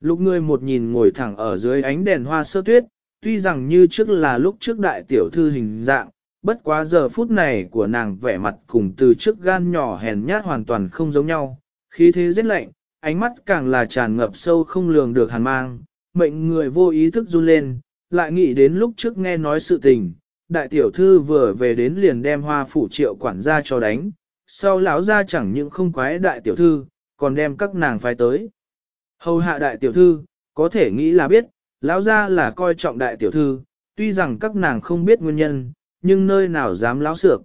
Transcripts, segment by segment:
Lúc người một nhìn ngồi thẳng ở dưới ánh đèn hoa sơ tuyết, tuy rằng như trước là lúc trước đại tiểu thư hình dạng, bất quá giờ phút này của nàng vẻ mặt cùng từ trước gan nhỏ hèn nhát hoàn toàn không giống nhau, khí thế rất lạnh, ánh mắt càng là tràn ngập sâu không lường được hàn mang, mệnh người vô ý thức run lên, lại nghĩ đến lúc trước nghe nói sự tình, đại tiểu thư vừa về đến liền đem hoa phủ triệu quản gia cho đánh, sau lão ra chẳng những không quái đại tiểu thư, còn đem các nàng phái tới. Hầu hạ đại tiểu thư, có thể nghĩ là biết, lão ra là coi trọng đại tiểu thư, tuy rằng các nàng không biết nguyên nhân, nhưng nơi nào dám lão sược.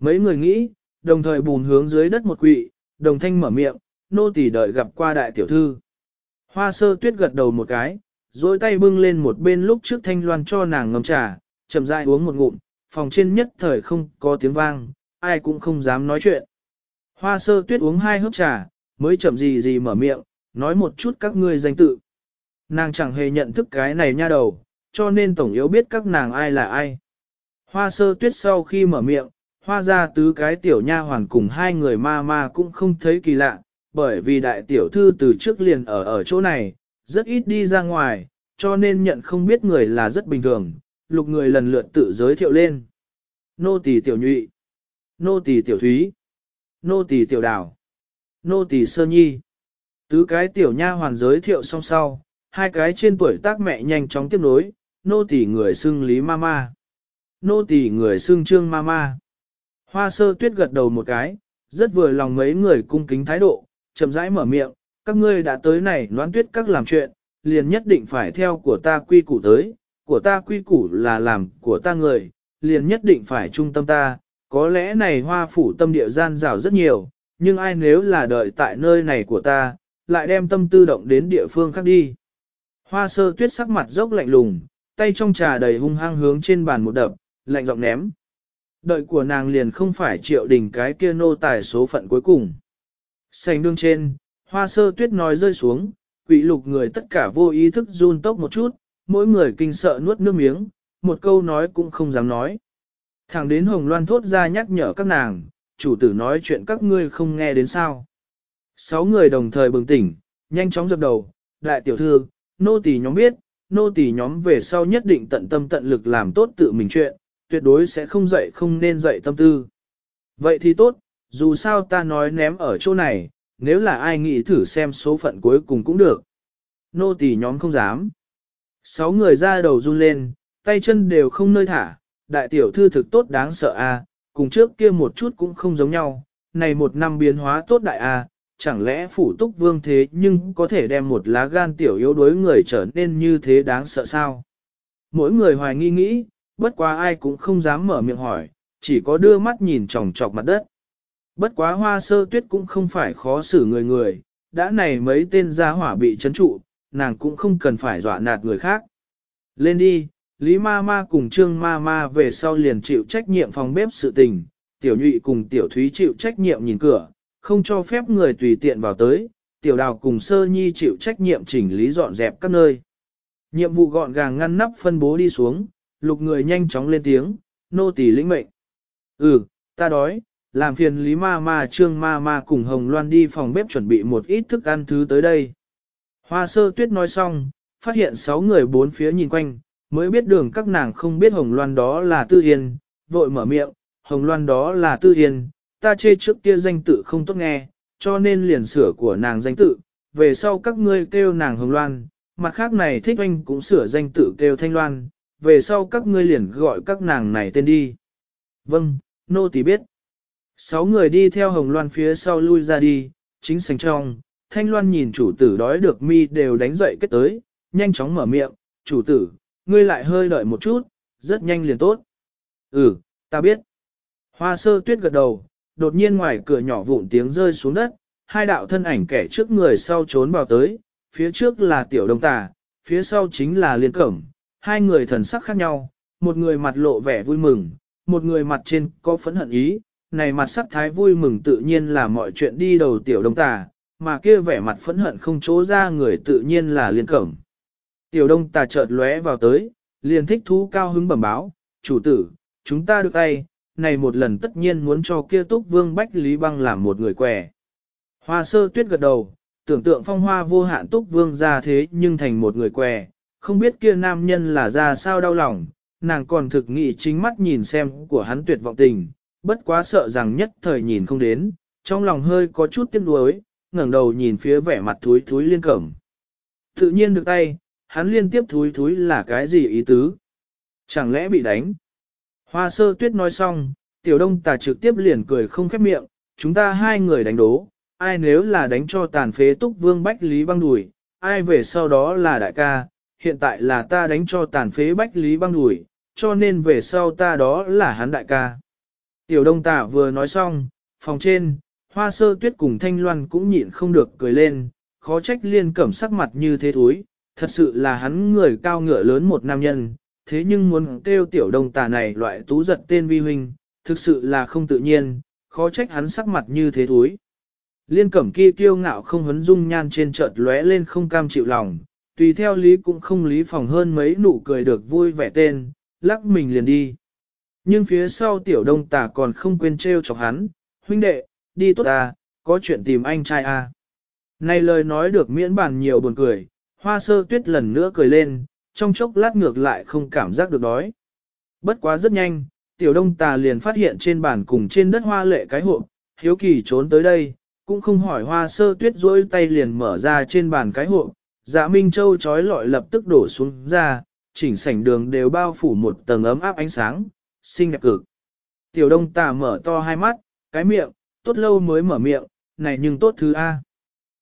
Mấy người nghĩ, đồng thời bùn hướng dưới đất một quỵ, đồng thanh mở miệng, nô tỳ đợi gặp qua đại tiểu thư. Hoa sơ tuyết gật đầu một cái, dối tay bưng lên một bên lúc trước thanh loan cho nàng ngâm trà, chậm rãi uống một ngụm, phòng trên nhất thời không có tiếng vang, ai cũng không dám nói chuyện. Hoa sơ tuyết uống hai hớp trà, mới chậm gì gì mở miệng, nói một chút các ngươi danh tự. Nàng chẳng hề nhận thức cái này nha đầu, cho nên tổng yếu biết các nàng ai là ai. Hoa sơ tuyết sau khi mở miệng, hoa ra tứ cái tiểu nha hoàn cùng hai người ma ma cũng không thấy kỳ lạ, bởi vì đại tiểu thư từ trước liền ở ở chỗ này, rất ít đi ra ngoài, cho nên nhận không biết người là rất bình thường, lục người lần lượt tự giới thiệu lên. Nô tỳ tiểu nhụy, nô tỳ tiểu thúy, nô tỳ tiểu đào, nô tỳ sơ nhi. Tứ cái tiểu nha hoàn giới thiệu xong sau, hai cái trên tuổi tác mẹ nhanh chóng tiếp nối, nô tỳ người xưng lý mama, nô tỳ người xưng trương mama. Hoa sơ tuyết gật đầu một cái, rất vừa lòng mấy người cung kính thái độ, chậm rãi mở miệng, các ngươi đã tới này noán tuyết các làm chuyện, liền nhất định phải theo của ta quy củ tới, của ta quy củ là làm của ta người, liền nhất định phải trung tâm ta, có lẽ này hoa phủ tâm địa gian rào rất nhiều, nhưng ai nếu là đợi tại nơi này của ta, lại đem tâm tư động đến địa phương khác đi. Hoa sơ tuyết sắc mặt dốc lạnh lùng, tay trong trà đầy hung hăng hướng trên bàn một đập, lạnh giọng ném. Đợi của nàng liền không phải triệu đình cái kia nô tài số phận cuối cùng. Sành đương trên, hoa sơ tuyết nói rơi xuống, quỷ lục người tất cả vô ý thức run tốc một chút, mỗi người kinh sợ nuốt nước miếng, một câu nói cũng không dám nói. Thẳng đến Hồng Loan thốt ra nhắc nhở các nàng, chủ tử nói chuyện các ngươi không nghe đến sao. Sáu người đồng thời bừng tỉnh, nhanh chóng dập đầu, đại tiểu thư, nô tỳ nhóm biết, nô tỳ nhóm về sau nhất định tận tâm tận lực làm tốt tự mình chuyện, tuyệt đối sẽ không dậy không nên dậy tâm tư. Vậy thì tốt, dù sao ta nói ném ở chỗ này, nếu là ai nghĩ thử xem số phận cuối cùng cũng được. Nô tỳ nhóm không dám. Sáu người ra đầu run lên, tay chân đều không nơi thả, đại tiểu thư thực tốt đáng sợ a, cùng trước kia một chút cũng không giống nhau, này một năm biến hóa tốt đại a, chẳng lẽ phủ túc vương thế nhưng có thể đem một lá gan tiểu yếu đối người trở nên như thế đáng sợ sao? Mỗi người hoài nghi nghĩ, bất quá ai cũng không dám mở miệng hỏi, chỉ có đưa mắt nhìn tròng trọc mặt đất. Bất quá hoa sơ tuyết cũng không phải khó xử người người, đã này mấy tên gia hỏa bị chấn trụ, nàng cũng không cần phải dọa nạt người khác. Lên đi, Lý ma ma cùng Trương ma ma về sau liền chịu trách nhiệm phòng bếp sự tình, tiểu nhụy cùng tiểu thúy chịu trách nhiệm nhìn cửa, không cho phép người tùy tiện vào tới, tiểu đào cùng sơ nhi chịu trách nhiệm chỉnh lý dọn dẹp các nơi. Nhiệm vụ gọn gàng ngăn nắp phân bố đi xuống, lục người nhanh chóng lên tiếng, nô tỳ lĩnh mệnh. Ừ, ta đói, làm phiền Lý Ma Ma Trương Ma Ma cùng Hồng Loan đi phòng bếp chuẩn bị một ít thức ăn thứ tới đây. Hoa sơ tuyết nói xong, phát hiện sáu người bốn phía nhìn quanh, mới biết đường các nàng không biết Hồng Loan đó là Tư Yên, vội mở miệng, Hồng Loan đó là Tư Yên, ta chê trước kia danh tự không tốt nghe, cho nên liền sửa của nàng danh tự, về sau các ngươi kêu nàng Hồng Loan, mặt khác này thích anh cũng sửa danh tự kêu Thanh Loan, về sau các ngươi liền gọi các nàng này tên đi. Vâng, nô tỳ biết. Sáu người đi theo Hồng Loan phía sau lui ra đi, chính sành trong, Thanh Loan nhìn chủ tử đói được mi đều đánh dậy kết tới, nhanh chóng mở miệng, chủ tử, ngươi lại hơi đợi một chút, rất nhanh liền tốt. Ừ, ta biết. Hoa sơ tuyết gật đầu, đột nhiên ngoài cửa nhỏ vụn tiếng rơi xuống đất, hai đạo thân ảnh kẻ trước người sau trốn vào tới, phía trước là tiểu đông tà, phía sau chính là liên cẩm, hai người thần sắc khác nhau, một người mặt lộ vẻ vui mừng, một người mặt trên có phẫn hận ý, này mặt sắc thái vui mừng tự nhiên là mọi chuyện đi đầu tiểu đông tà, mà kia vẻ mặt phẫn hận không chỗ ra người tự nhiên là liên cẩm. Tiểu đông tà chợt lóe vào tới, liền thích thú cao hứng bẩm báo, chủ tử, chúng ta được tay, này một lần tất nhiên muốn cho kia túc vương bách lý băng làm một người quẻ. Hoa sơ tuyết gật đầu, tưởng tượng phong hoa vô hạn túc vương ra thế nhưng thành một người què, không biết kia nam nhân là ra sao đau lòng, nàng còn thực nghị chính mắt nhìn xem của hắn tuyệt vọng tình, bất quá sợ rằng nhất thời nhìn không đến, trong lòng hơi có chút tiếc nuối, ngẩng đầu nhìn phía vẻ mặt thúi thúi liên cẩm. Tự nhiên được tay, hắn liên tiếp thúi thúi là cái gì ý tứ? Chẳng lẽ bị đánh? Hoa sơ tuyết nói xong, tiểu đông tà trực tiếp liền cười không khép miệng, chúng ta hai người đánh đố, ai nếu là đánh cho tàn phế túc vương bách lý băng đùi, ai về sau đó là đại ca, hiện tại là ta đánh cho tàn phế bách lý băng đùi, cho nên về sau ta đó là hắn đại ca. Tiểu đông tà vừa nói xong, phòng trên, hoa sơ tuyết cùng thanh loan cũng nhịn không được cười lên, khó trách liên cẩm sắc mặt như thế thúi, thật sự là hắn người cao ngựa lớn một nam nhân, thế nhưng muốn kêu tiểu đông tà này loại tú giật tên vi huynh, thực sự là không tự nhiên, khó trách hắn sắc mặt như thế thúi. Liên cẩm kia kiêu ngạo không hấn dung nhan trên chợt lóe lên không cam chịu lòng, tùy theo lý cũng không lý phòng hơn mấy nụ cười được vui vẻ tên, lắc mình liền đi. Nhưng phía sau tiểu đông tà còn không quên trêu chọc hắn, huynh đệ, đi tốt ta, có chuyện tìm anh trai a. Này lời nói được miễn bàn nhiều buồn cười, hoa sơ tuyết lần nữa cười lên, trong chốc lát ngược lại không cảm giác được đói. Bất quá rất nhanh, tiểu đông tà liền phát hiện trên bàn cùng trên đất hoa lệ cái hộp, hiếu kỳ trốn tới đây, cũng không hỏi hoa sơ tuyết rỗi tay liền mở ra trên bàn cái hộp, dạ Minh Châu trói lọi lập tức đổ xuống ra, chỉnh sảnh đường đều bao phủ một tầng ấm áp ánh sáng, xinh đẹp cực. Tiểu đông tà mở to hai mắt, cái miệng, tốt lâu mới mở miệng, này nhưng tốt thứ A.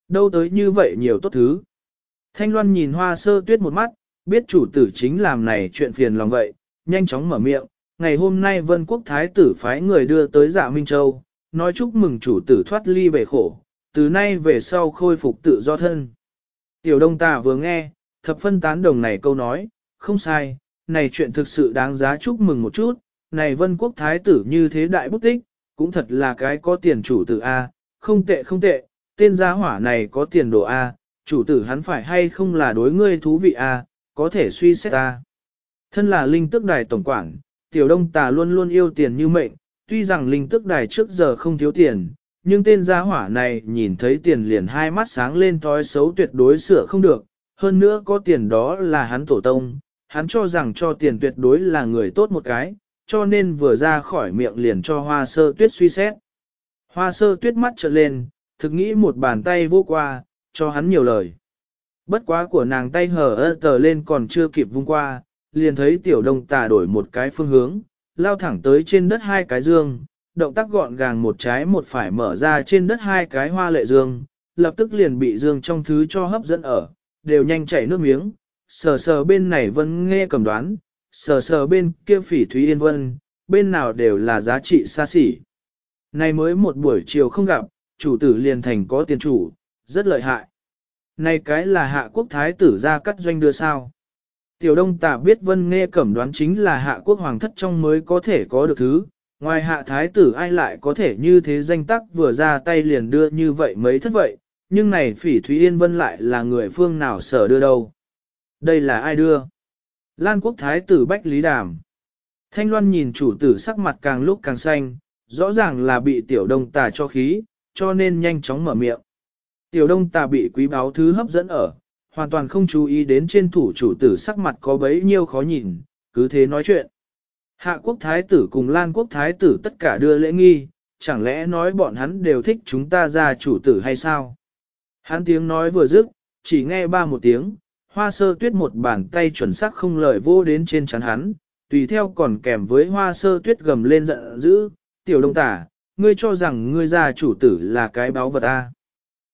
Đâu tới như vậy nhiều tốt thứ. Thanh Loan nhìn hoa sơ tuyết một mắt, biết chủ tử chính làm này chuyện phiền lòng vậy, nhanh chóng mở miệng. Ngày hôm nay Vân Quốc Thái tử phái người đưa tới dạ Minh Châu, nói chúc mừng chủ tử thoát ly bể khổ, từ nay về sau khôi phục tự do thân. Tiểu Đông Tà vừa nghe, thập phân tán đồng này câu nói, không sai, này chuyện thực sự đáng giá chúc mừng một chút, này Vân Quốc Thái tử như thế đại bút tích, cũng thật là cái có tiền chủ tử A, không tệ không tệ, tên gia hỏa này có tiền đồ A, chủ tử hắn phải hay không là đối ngươi thú vị A, có thể suy xét ta Thân là linh tức đài tổng quản, tiểu đông tà luôn luôn yêu tiền như mệnh, tuy rằng linh tức đài trước giờ không thiếu tiền, nhưng tên gia hỏa này nhìn thấy tiền liền hai mắt sáng lên thói xấu tuyệt đối sửa không được, hơn nữa có tiền đó là hắn tổ tông, hắn cho rằng cho tiền tuyệt đối là người tốt một cái, cho nên vừa ra khỏi miệng liền cho hoa sơ tuyết suy xét. Hoa sơ tuyết mắt trợn lên, thực nghĩ một bàn tay vô qua, cho hắn nhiều lời. Bất quá của nàng tay hở ơ tờ lên còn chưa kịp vung qua, liền thấy tiểu đông tà đổi một cái phương hướng, lao thẳng tới trên đất hai cái dương, động tác gọn gàng một trái một phải mở ra trên đất hai cái hoa lệ dương, lập tức liền bị dương trong thứ cho hấp dẫn ở, đều nhanh chảy nước miếng, sờ sờ bên này vẫn nghe cầm đoán, sờ sờ bên kia phỉ thúy yên vân, bên nào đều là giá trị xa xỉ. Này mới một buổi chiều không gặp, chủ tử liền thành có tiền chủ, rất lợi hại. Này cái là hạ quốc thái tử ra cắt doanh đưa sao. Tiểu đông tả biết vân nghe cẩm đoán chính là hạ quốc hoàng thất trong mới có thể có được thứ, ngoài hạ thái tử ai lại có thể như thế danh tắc vừa ra tay liền đưa như vậy mấy thất vậy, nhưng này phỉ Thúy Yên Vân lại là người phương nào sở đưa đâu. Đây là ai đưa? Lan quốc thái tử Bách Lý Đàm. Thanh Loan nhìn chủ tử sắc mặt càng lúc càng xanh, rõ ràng là bị tiểu đông tà cho khí, cho nên nhanh chóng mở miệng. Tiểu đông tà bị quý báo thứ hấp dẫn ở, hoàn toàn không chú ý đến trên thủ chủ tử sắc mặt có bấy nhiêu khó nhìn, cứ thế nói chuyện. Hạ quốc thái tử cùng Lan quốc thái tử tất cả đưa lễ nghi, chẳng lẽ nói bọn hắn đều thích chúng ta ra chủ tử hay sao? Hắn tiếng nói vừa dứt, chỉ nghe ba một tiếng, hoa sơ tuyết một bàn tay chuẩn xác không lời vô đến trên chắn hắn, tùy theo còn kèm với hoa sơ tuyết gầm lên giận dữ, tiểu đông tả, ngươi cho rằng ngươi ra chủ tử là cái báo vật a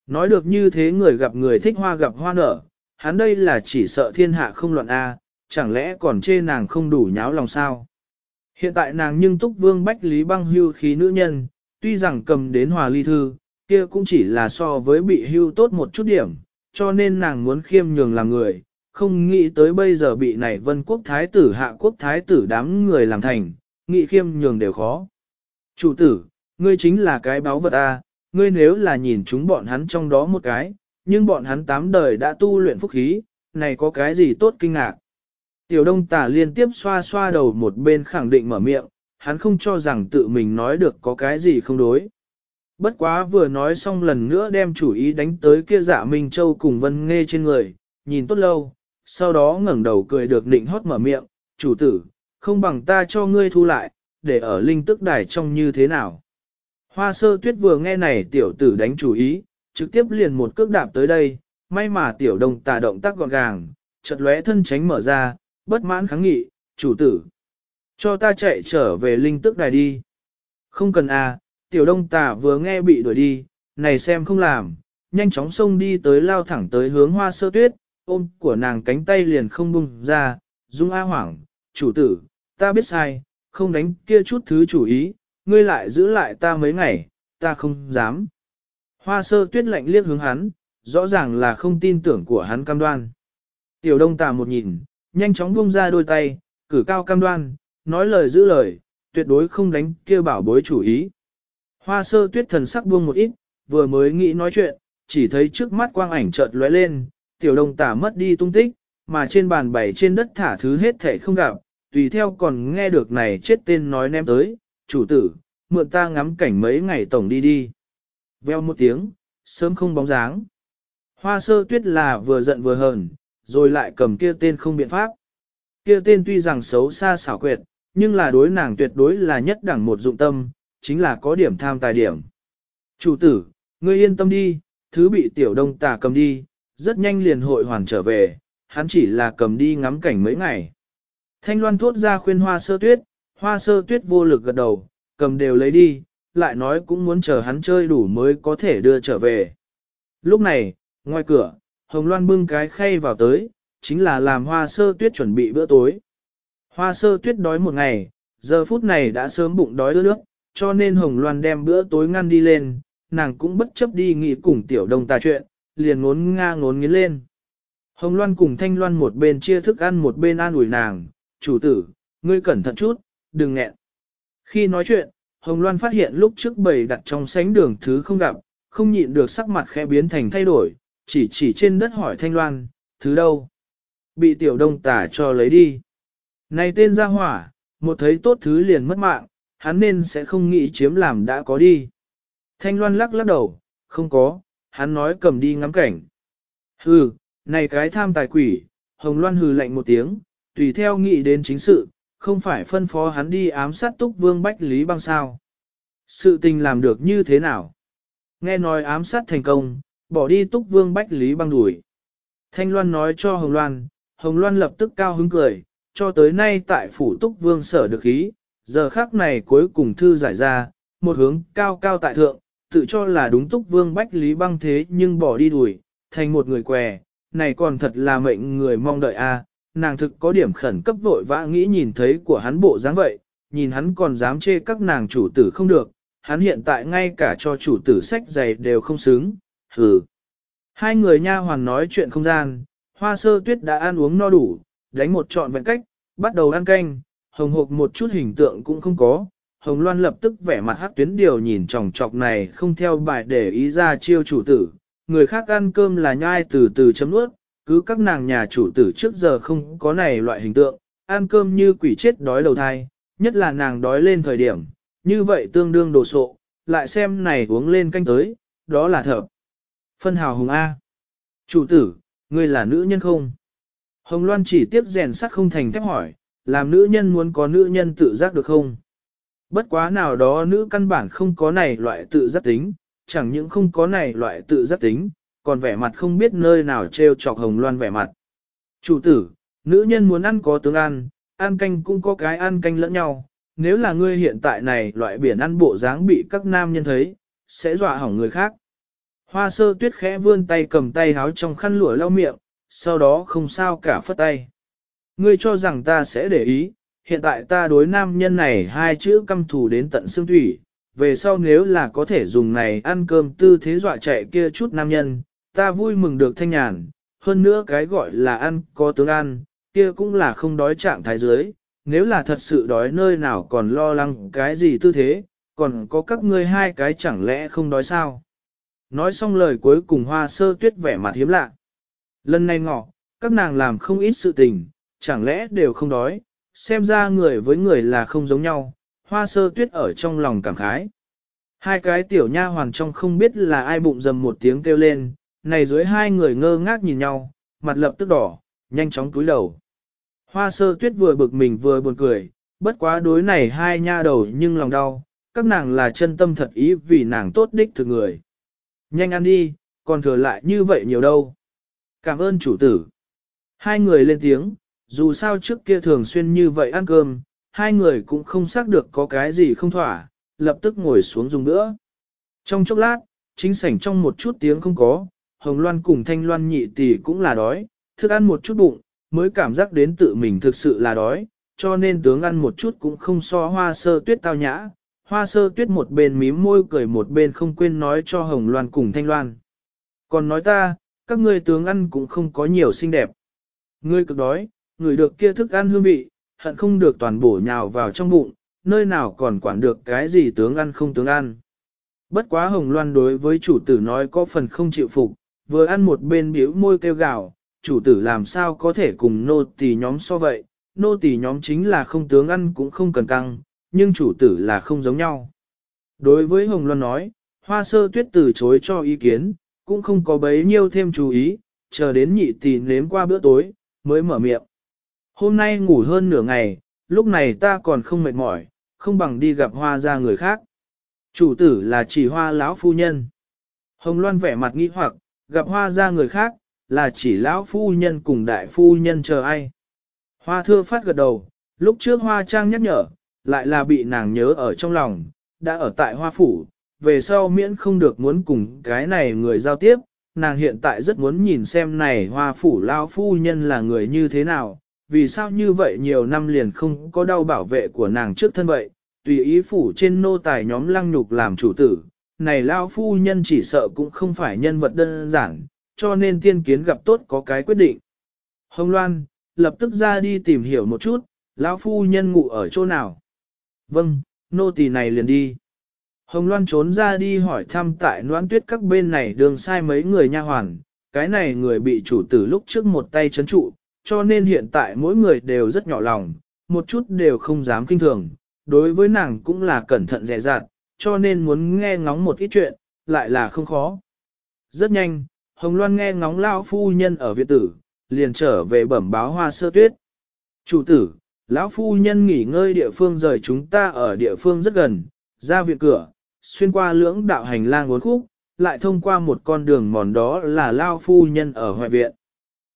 Nói được như thế người gặp người thích hoa gặp hoa nở, hắn đây là chỉ sợ thiên hạ không loạn a chẳng lẽ còn chê nàng không đủ nháo lòng sao? Hiện tại nàng nhưng túc vương bách lý băng hưu khí nữ nhân, tuy rằng cầm đến hòa ly thư, kia cũng chỉ là so với bị hưu tốt một chút điểm, cho nên nàng muốn khiêm nhường làm người, không nghĩ tới bây giờ bị này vân quốc thái tử hạ quốc thái tử đám người làm thành, nghĩ khiêm nhường đều khó. Chủ tử, ngươi chính là cái báo vật A, ngươi nếu là nhìn chúng bọn hắn trong đó một cái, nhưng bọn hắn tám đời đã tu luyện phúc khí, này có cái gì tốt kinh ngạc. Tiểu đông tả liên tiếp xoa xoa đầu một bên khẳng định mở miệng, hắn không cho rằng tự mình nói được có cái gì không đối. bất quá vừa nói xong lần nữa đem chủ ý đánh tới kia dạ Minh Châu cùng Vân Nghê trên người, nhìn tốt lâu, sau đó ngẩng đầu cười được nịnh hót mở miệng, chủ tử, không bằng ta cho ngươi thu lại, để ở linh tức đài trong như thế nào. Hoa sơ tuyết vừa nghe này tiểu tử đánh chủ ý, trực tiếp liền một cước đạp tới đây, may mà tiểu đồng tà động tác gọn gàng, chợt lóe thân tránh mở ra, bất mãn kháng nghị, chủ tử. Cho ta chạy trở về linh tức đài đi. Không cần à, tiểu đông tà vừa nghe bị đuổi đi, này xem không làm, nhanh chóng xông đi tới lao thẳng tới hướng hoa sơ tuyết, ôm của nàng cánh tay liền không bung ra, dung a hoảng, chủ tử, ta biết sai, không đánh kia chút thứ chủ ý, ngươi lại giữ lại ta mấy ngày, ta không dám. Hoa sơ tuyết lạnh liếc hướng hắn, rõ ràng là không tin tưởng của hắn cam đoan. Tiểu đông tà một nhìn, nhanh chóng buông ra đôi tay, cử cao cam đoan, nói lời giữ lời, tuyệt đối không đánh kia bảo bối chủ ý. Hoa sơ tuyết thần sắc buông một ít, vừa mới nghĩ nói chuyện, chỉ thấy trước mắt quang ảnh chợt lóe lên, tiểu đông tả mất đi tung tích, mà trên bàn bày trên đất thả thứ hết thể không gặp, tùy theo còn nghe được này chết tên nói ném tới, chủ tử, mượn ta ngắm cảnh mấy ngày tổng đi đi. Veo một tiếng, sớm không bóng dáng. Hoa sơ tuyết là vừa giận vừa hờn, rồi lại cầm kia tên không biện pháp. Kia tên tuy rằng xấu xa xảo quyệt, nhưng là đối nàng tuyệt đối là nhất đẳng một dụng tâm, chính là có điểm tham tài điểm. Chủ tử, ngươi yên tâm đi, thứ bị tiểu đông tà cầm đi, rất nhanh liền hội hoàn trở về, hắn chỉ là cầm đi ngắm cảnh mấy ngày. Thanh loan thốt ra khuyên hoa sơ tuyết, hoa sơ tuyết vô lực gật đầu, cầm đều lấy đi, lại nói cũng muốn chờ hắn chơi đủ mới có thể đưa trở về. Lúc này, ngoài cửa, Hồng Loan bưng cái khay vào tới, chính là làm hoa sơ tuyết chuẩn bị bữa tối. Hoa sơ tuyết đói một ngày, giờ phút này đã sớm bụng đói ướt nước, cho nên Hồng Loan đem bữa tối ngăn đi lên, nàng cũng bất chấp đi nghỉ cùng tiểu đông tà chuyện, liền ngốn nga ngốn nghiến lên. Hồng Loan cùng Thanh Loan một bên chia thức ăn một bên an ủi nàng, chủ tử, ngươi cẩn thận chút, đừng nghẹn. Khi nói chuyện, Hồng Loan phát hiện lúc trước bầy đặt trong sánh đường thứ không gặp, không nhịn được sắc mặt khẽ biến thành thay đổi, chỉ chỉ trên đất hỏi Thanh Loan, thứ đâu? Bị tiểu đông tả cho lấy đi. Này tên ra hỏa, một thấy tốt thứ liền mất mạng, hắn nên sẽ không nghĩ chiếm làm đã có đi. Thanh Loan lắc lắc đầu, không có, hắn nói cầm đi ngắm cảnh. Hừ, này cái tham tài quỷ, Hồng Loan hừ lạnh một tiếng, tùy theo nghĩ đến chính sự, không phải phân phó hắn đi ám sát túc vương Bách Lý băng sao. Sự tình làm được như thế nào? Nghe nói ám sát thành công, bỏ đi túc vương Bách Lý băng đuổi. Thanh Loan nói cho Hồng Loan, Hồng Loan lập tức cao hứng cười, cho tới nay tại phủ túc vương sở được ý, giờ khác này cuối cùng thư giải ra, một hướng cao cao tại thượng, tự cho là đúng túc vương Bách Lý băng thế nhưng bỏ đi đuổi, thành một người què, này còn thật là mệnh người mong đợi a nàng thực có điểm khẩn cấp vội vã nghĩ nhìn thấy của hắn bộ dáng vậy, nhìn hắn còn dám chê các nàng chủ tử không được, hắn hiện tại ngay cả cho chủ tử sách giày đều không xứng, hừ. Hai người nha hoàn nói chuyện không gian, hoa sơ tuyết đã ăn uống no đủ, đánh một trọn vẹn cách, bắt đầu ăn canh, hồng hộp một chút hình tượng cũng không có. Hồng Loan lập tức vẻ mặt hát tuyến điều nhìn chòng chọc này không theo bài để ý ra chiêu chủ tử, người khác ăn cơm là nhai từ từ chấm nuốt, cứ các nàng nhà chủ tử trước giờ không có này loại hình tượng, ăn cơm như quỷ chết đói đầu thai, nhất là nàng đói lên thời điểm, như vậy tương đương đồ sộ, lại xem này uống lên canh tới, đó là thợ. Phân hào hùng A. Chủ tử, ngươi là nữ nhân không? Hồng Loan chỉ tiếp rèn sắt không thành thép hỏi, làm nữ nhân muốn có nữ nhân tự giác được không? Bất quá nào đó nữ căn bản không có này loại tự giác tính, chẳng những không có này loại tự giác tính, còn vẻ mặt không biết nơi nào treo chọc hồng loan vẻ mặt. Chủ tử, nữ nhân muốn ăn có tướng ăn, ăn canh cũng có cái ăn canh lẫn nhau, nếu là ngươi hiện tại này loại biển ăn bộ dáng bị các nam nhân thấy, sẽ dọa hỏng người khác. Hoa sơ tuyết khẽ vươn tay cầm tay háo trong khăn lụa lau miệng, sau đó không sao cả phất tay. Ngươi cho rằng ta sẽ để ý, hiện tại ta đối nam nhân này hai chữ căm thù đến tận xương thủy, về sau nếu là có thể dùng này ăn cơm tư thế dọa chạy kia chút nam nhân, ta vui mừng được thanh nhàn, hơn nữa cái gọi là ăn có tướng ăn, kia cũng là không đói trạng thái dưới, nếu là thật sự đói nơi nào còn lo lắng cái gì tư thế, còn có các ngươi hai cái chẳng lẽ không đói sao. Nói xong lời cuối cùng hoa sơ tuyết vẻ mặt hiếm lạ. Lần này ngọ, các nàng làm không ít sự tình, chẳng lẽ đều không đói, xem ra người với người là không giống nhau, hoa sơ tuyết ở trong lòng cảm khái. Hai cái tiểu nha hoàng trong không biết là ai bụng dầm một tiếng kêu lên, này dưới hai người ngơ ngác nhìn nhau, mặt lập tức đỏ, nhanh chóng cúi đầu. Hoa sơ tuyết vừa bực mình vừa buồn cười, bất quá đối này hai nha đầu nhưng lòng đau, các nàng là chân tâm thật ý vì nàng tốt đích thực người. Nhanh ăn đi, còn thừa lại như vậy nhiều đâu. Cảm ơn chủ tử. Hai người lên tiếng, dù sao trước kia thường xuyên như vậy ăn cơm, hai người cũng không xác được có cái gì không thỏa, lập tức ngồi xuống dùng nữa. Trong chốc lát, chính sảnh trong một chút tiếng không có, Hồng Loan cùng Thanh Loan nhị tỷ cũng là đói, thức ăn một chút bụng, mới cảm giác đến tự mình thực sự là đói, cho nên tướng ăn một chút cũng không so hoa sơ tuyết tao nhã. Hoa sơ tuyết một bên mím môi cười một bên không quên nói cho Hồng Loan cùng Thanh Loan. Còn nói ta, các ngươi tướng ăn cũng không có nhiều xinh đẹp. Ngươi cực đói, người được kia thức ăn hương vị, hận không được toàn bổ nhào vào trong bụng, nơi nào còn quản được cái gì tướng ăn không tướng ăn. Bất quá Hồng Loan đối với chủ tử nói có phần không chịu phục, vừa ăn một bên biểu môi kêu gào, chủ tử làm sao có thể cùng nô tỳ nhóm so vậy, nô tỳ nhóm chính là không tướng ăn cũng không cần căng, nhưng chủ tử là không giống nhau. Đối với Hồng Loan nói, hoa sơ tuyết từ chối cho ý kiến, cũng không có bấy nhiêu thêm chú ý, chờ đến nhị tỷ nếm qua bữa tối, mới mở miệng. Hôm nay ngủ hơn nửa ngày, lúc này ta còn không mệt mỏi, không bằng đi gặp hoa ra người khác. Chủ tử là chỉ hoa lão phu nhân. Hồng Loan vẻ mặt nghi hoặc, gặp hoa ra người khác, là chỉ lão phu nhân cùng đại phu nhân chờ ai. Hoa thưa phát gật đầu, lúc trước hoa trang nhắc nhở, lại là bị nàng nhớ ở trong lòng, đã ở tại hoa phủ, về sau miễn không được muốn cùng cái này người giao tiếp, nàng hiện tại rất muốn nhìn xem này hoa phủ lão phu nhân là người như thế nào, vì sao như vậy nhiều năm liền không có đau bảo vệ của nàng trước thân vậy, tùy ý phủ trên nô tài nhóm lăng nhục làm chủ tử, này lao phu nhân chỉ sợ cũng không phải nhân vật đơn giản, cho nên tiên kiến gặp tốt có cái quyết định. Hồng Loan, lập tức ra đi tìm hiểu một chút, lão phu nhân ngủ ở chỗ nào. Vâng, nô tỳ này liền đi. Hồng Loan trốn ra đi hỏi thăm tại noãn tuyết các bên này đường sai mấy người nha hoàn, cái này người bị chủ tử lúc trước một tay chấn trụ, cho nên hiện tại mỗi người đều rất nhỏ lòng, một chút đều không dám kinh thường, đối với nàng cũng là cẩn thận dè dặt, cho nên muốn nghe ngóng một ít chuyện, lại là không khó. Rất nhanh, Hồng Loan nghe ngóng lão phu nhân ở viện tử, liền trở về bẩm báo hoa sơ tuyết. Chủ tử, lão phu nhân nghỉ ngơi địa phương rời chúng ta ở địa phương rất gần, ra viện cửa, xuyên qua lưỡng đạo hành lang uốn khúc, lại thông qua một con đường mòn đó là lão phu nhân ở hoại viện.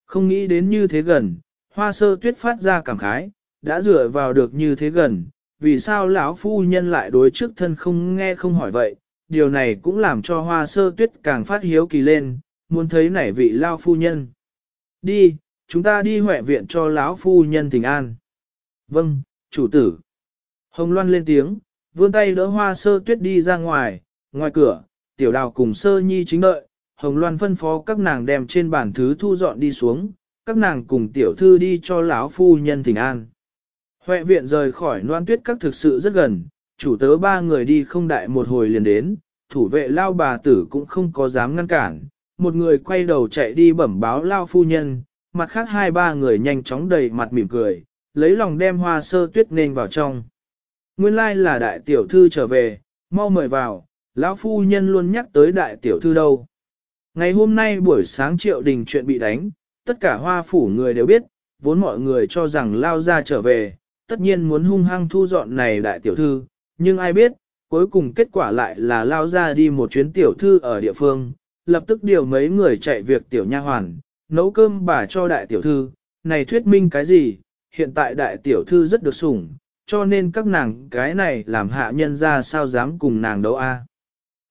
Không nghĩ đến như thế gần, hoa sơ tuyết phát ra cảm khái, đã dựa vào được như thế gần, vì sao lão phu nhân lại đối trước thân không nghe không hỏi vậy, điều này cũng làm cho hoa sơ tuyết càng phát hiếu kỳ lên, muốn thấy nảy vị lao phu nhân. Đi, chúng ta đi huệ viện cho lão phu nhân thỉnh an. Vâng, chủ tử. Hồng Loan lên tiếng, vươn tay đỡ hoa sơ tuyết đi ra ngoài, ngoài cửa, tiểu đào cùng sơ nhi chính đợi, Hồng Loan phân phó các nàng đem trên bàn thứ thu dọn đi xuống, các nàng cùng tiểu thư đi cho lão phu nhân thỉnh an. Huệ viện rời khỏi noan tuyết các thực sự rất gần, chủ tớ ba người đi không đại một hồi liền đến, thủ vệ lao bà tử cũng không có dám ngăn cản, một người quay đầu chạy đi bẩm báo lao phu nhân, mặt khác hai ba người nhanh chóng đầy mặt mỉm cười, lấy lòng đem hoa sơ tuyết nên vào trong. Nguyên lai là đại tiểu thư trở về, mau mời vào, lão phu nhân luôn nhắc tới đại tiểu thư đâu. Ngày hôm nay buổi sáng triệu đình chuyện bị đánh, tất cả hoa phủ người đều biết, vốn mọi người cho rằng lao ra trở về, tất nhiên muốn hung hăng thu dọn này đại tiểu thư, nhưng ai biết, cuối cùng kết quả lại là lao ra đi một chuyến tiểu thư ở địa phương, lập tức điều mấy người chạy việc tiểu nha hoàn, nấu cơm bà cho đại tiểu thư, này thuyết minh cái gì, hiện tại đại tiểu thư rất được sủng, cho nên các nàng cái này làm hạ nhân ra sao dám cùng nàng đấu a.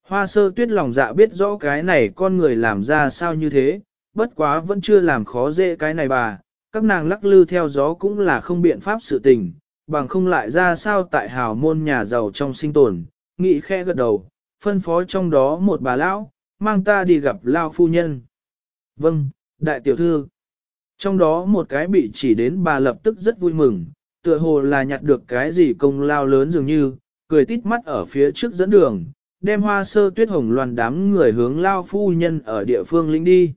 Hoa sơ tuyết lòng dạ biết rõ cái này con người làm ra sao như thế, bất quá vẫn chưa làm khó dễ cái này bà, các nàng lắc lư theo gió cũng là không biện pháp sự tình, bằng không lại ra sao tại hào môn nhà giàu trong sinh tồn, nghĩ khe gật đầu, phân phó trong đó một bà lão, mang ta đi gặp lao phu nhân. Vâng, đại tiểu thư. Trong đó một cái bị chỉ đến bà lập tức rất vui mừng, tựa hồ là nhặt được cái gì công lao lớn dường như, cười tít mắt ở phía trước dẫn đường, đem hoa sơ tuyết hồng loàn đám người hướng lao phu nhân ở địa phương lĩnh đi.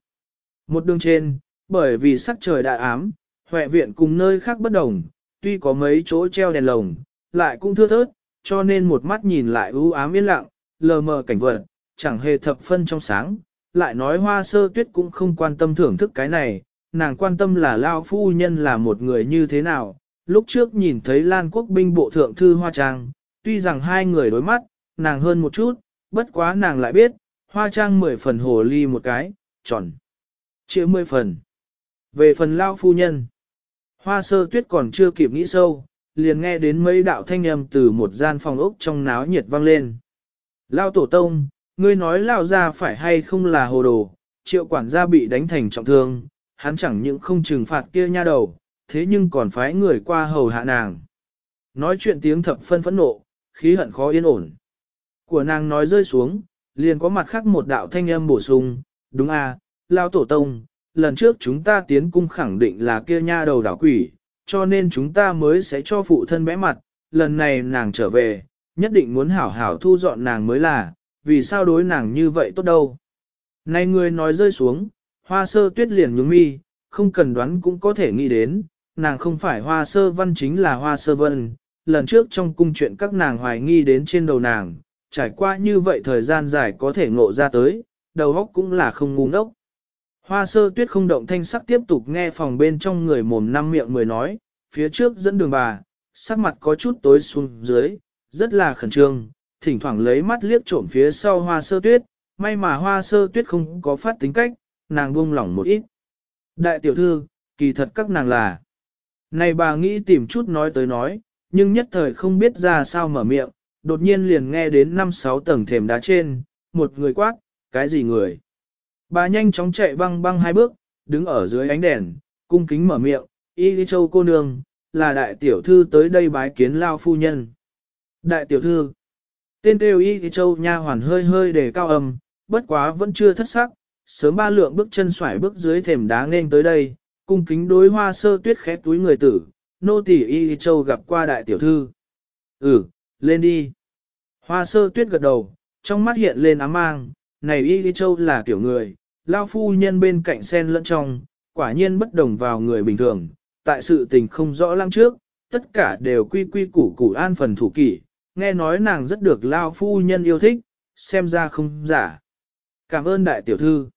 Một đường trên, bởi vì sắc trời đại ám, huệ viện cùng nơi khác bất đồng, tuy có mấy chỗ treo đèn lồng, lại cũng thưa thớt, cho nên một mắt nhìn lại u ám yên lặng, lờ mờ cảnh vật, chẳng hề thập phân trong sáng, lại nói hoa sơ tuyết cũng không quan tâm thưởng thức cái này, nàng quan tâm là Lao Phu Nhân là một người như thế nào. Lúc trước nhìn thấy Lan Quốc binh bộ thượng thư Hoa Trang, tuy rằng hai người đối mắt, nàng hơn một chút, bất quá nàng lại biết, Hoa Trang mười phần hồ ly một cái, tròn. Chịu mười phần. Về phần Lao Phu Nhân, Hoa sơ tuyết còn chưa kịp nghĩ sâu, liền nghe đến mấy đạo thanh âm từ một gian phòng ốc trong náo nhiệt vang lên. Lao tổ tông, ngươi nói lao ra phải hay không là hồ đồ, triệu quản gia bị đánh thành trọng thương, hắn chẳng những không trừng phạt kia nha đầu, thế nhưng còn phái người qua hầu hạ nàng. Nói chuyện tiếng thập phân phẫn nộ, khí hận khó yên ổn. Của nàng nói rơi xuống, liền có mặt khác một đạo thanh âm bổ sung, đúng à, lao tổ tông, lần trước chúng ta tiến cung khẳng định là kia nha đầu đảo quỷ, cho nên chúng ta mới sẽ cho phụ thân bẽ mặt, lần này nàng trở về, nhất định muốn hảo hảo thu dọn nàng mới là, vì sao đối nàng như vậy tốt đâu. Này người nói rơi xuống, hoa sơ tuyết liền nhướng mi, không cần đoán cũng có thể nghĩ đến, nàng không phải hoa sơ văn chính là hoa sơ vân, lần trước trong cung chuyện các nàng hoài nghi đến trên đầu nàng, trải qua như vậy thời gian dài có thể ngộ ra tới, đầu óc cũng là không ngu ngốc. Hoa sơ tuyết không động thanh sắc tiếp tục nghe phòng bên trong người mồm năm miệng mười nói, phía trước dẫn đường bà, sắc mặt có chút tối xuống dưới, rất là khẩn trương, thỉnh thoảng lấy mắt liếc trộm phía sau hoa sơ tuyết, may mà hoa sơ tuyết không có phát tính cách, nàng buông lỏng một ít. Đại tiểu thư, kỳ thật các nàng là. Này bà nghĩ tìm chút nói tới nói, nhưng nhất thời không biết ra sao mở miệng, đột nhiên liền nghe đến năm sáu tầng thềm đá trên, một người quát, cái gì người. Bà nhanh chóng chạy băng băng hai bước, đứng ở dưới ánh đèn, cung kính mở miệng, y châu cô nương, là đại tiểu thư tới đây bái kiến lao phu nhân. Đại tiểu thư, tên đều y châu nha hoàn hơi hơi để cao âm, bất quá vẫn chưa thất sắc, sớm ba lượng bước chân xoải bước dưới thềm đá nên tới đây, cung kính đối hoa sơ tuyết khép túi người tử, nô tỳ y châu gặp qua đại tiểu thư. Ừ, lên đi. Hoa sơ tuyết gật đầu, trong mắt hiện lên ám mang, này y châu là kiểu người, lao phu nhân bên cạnh sen lẫn trong, quả nhiên bất đồng vào người bình thường, tại sự tình không rõ lăng trước, tất cả đều quy quy củ củ an phần thủ kỷ, nghe nói nàng rất được lao phu nhân yêu thích, xem ra không giả. Cảm ơn đại tiểu thư.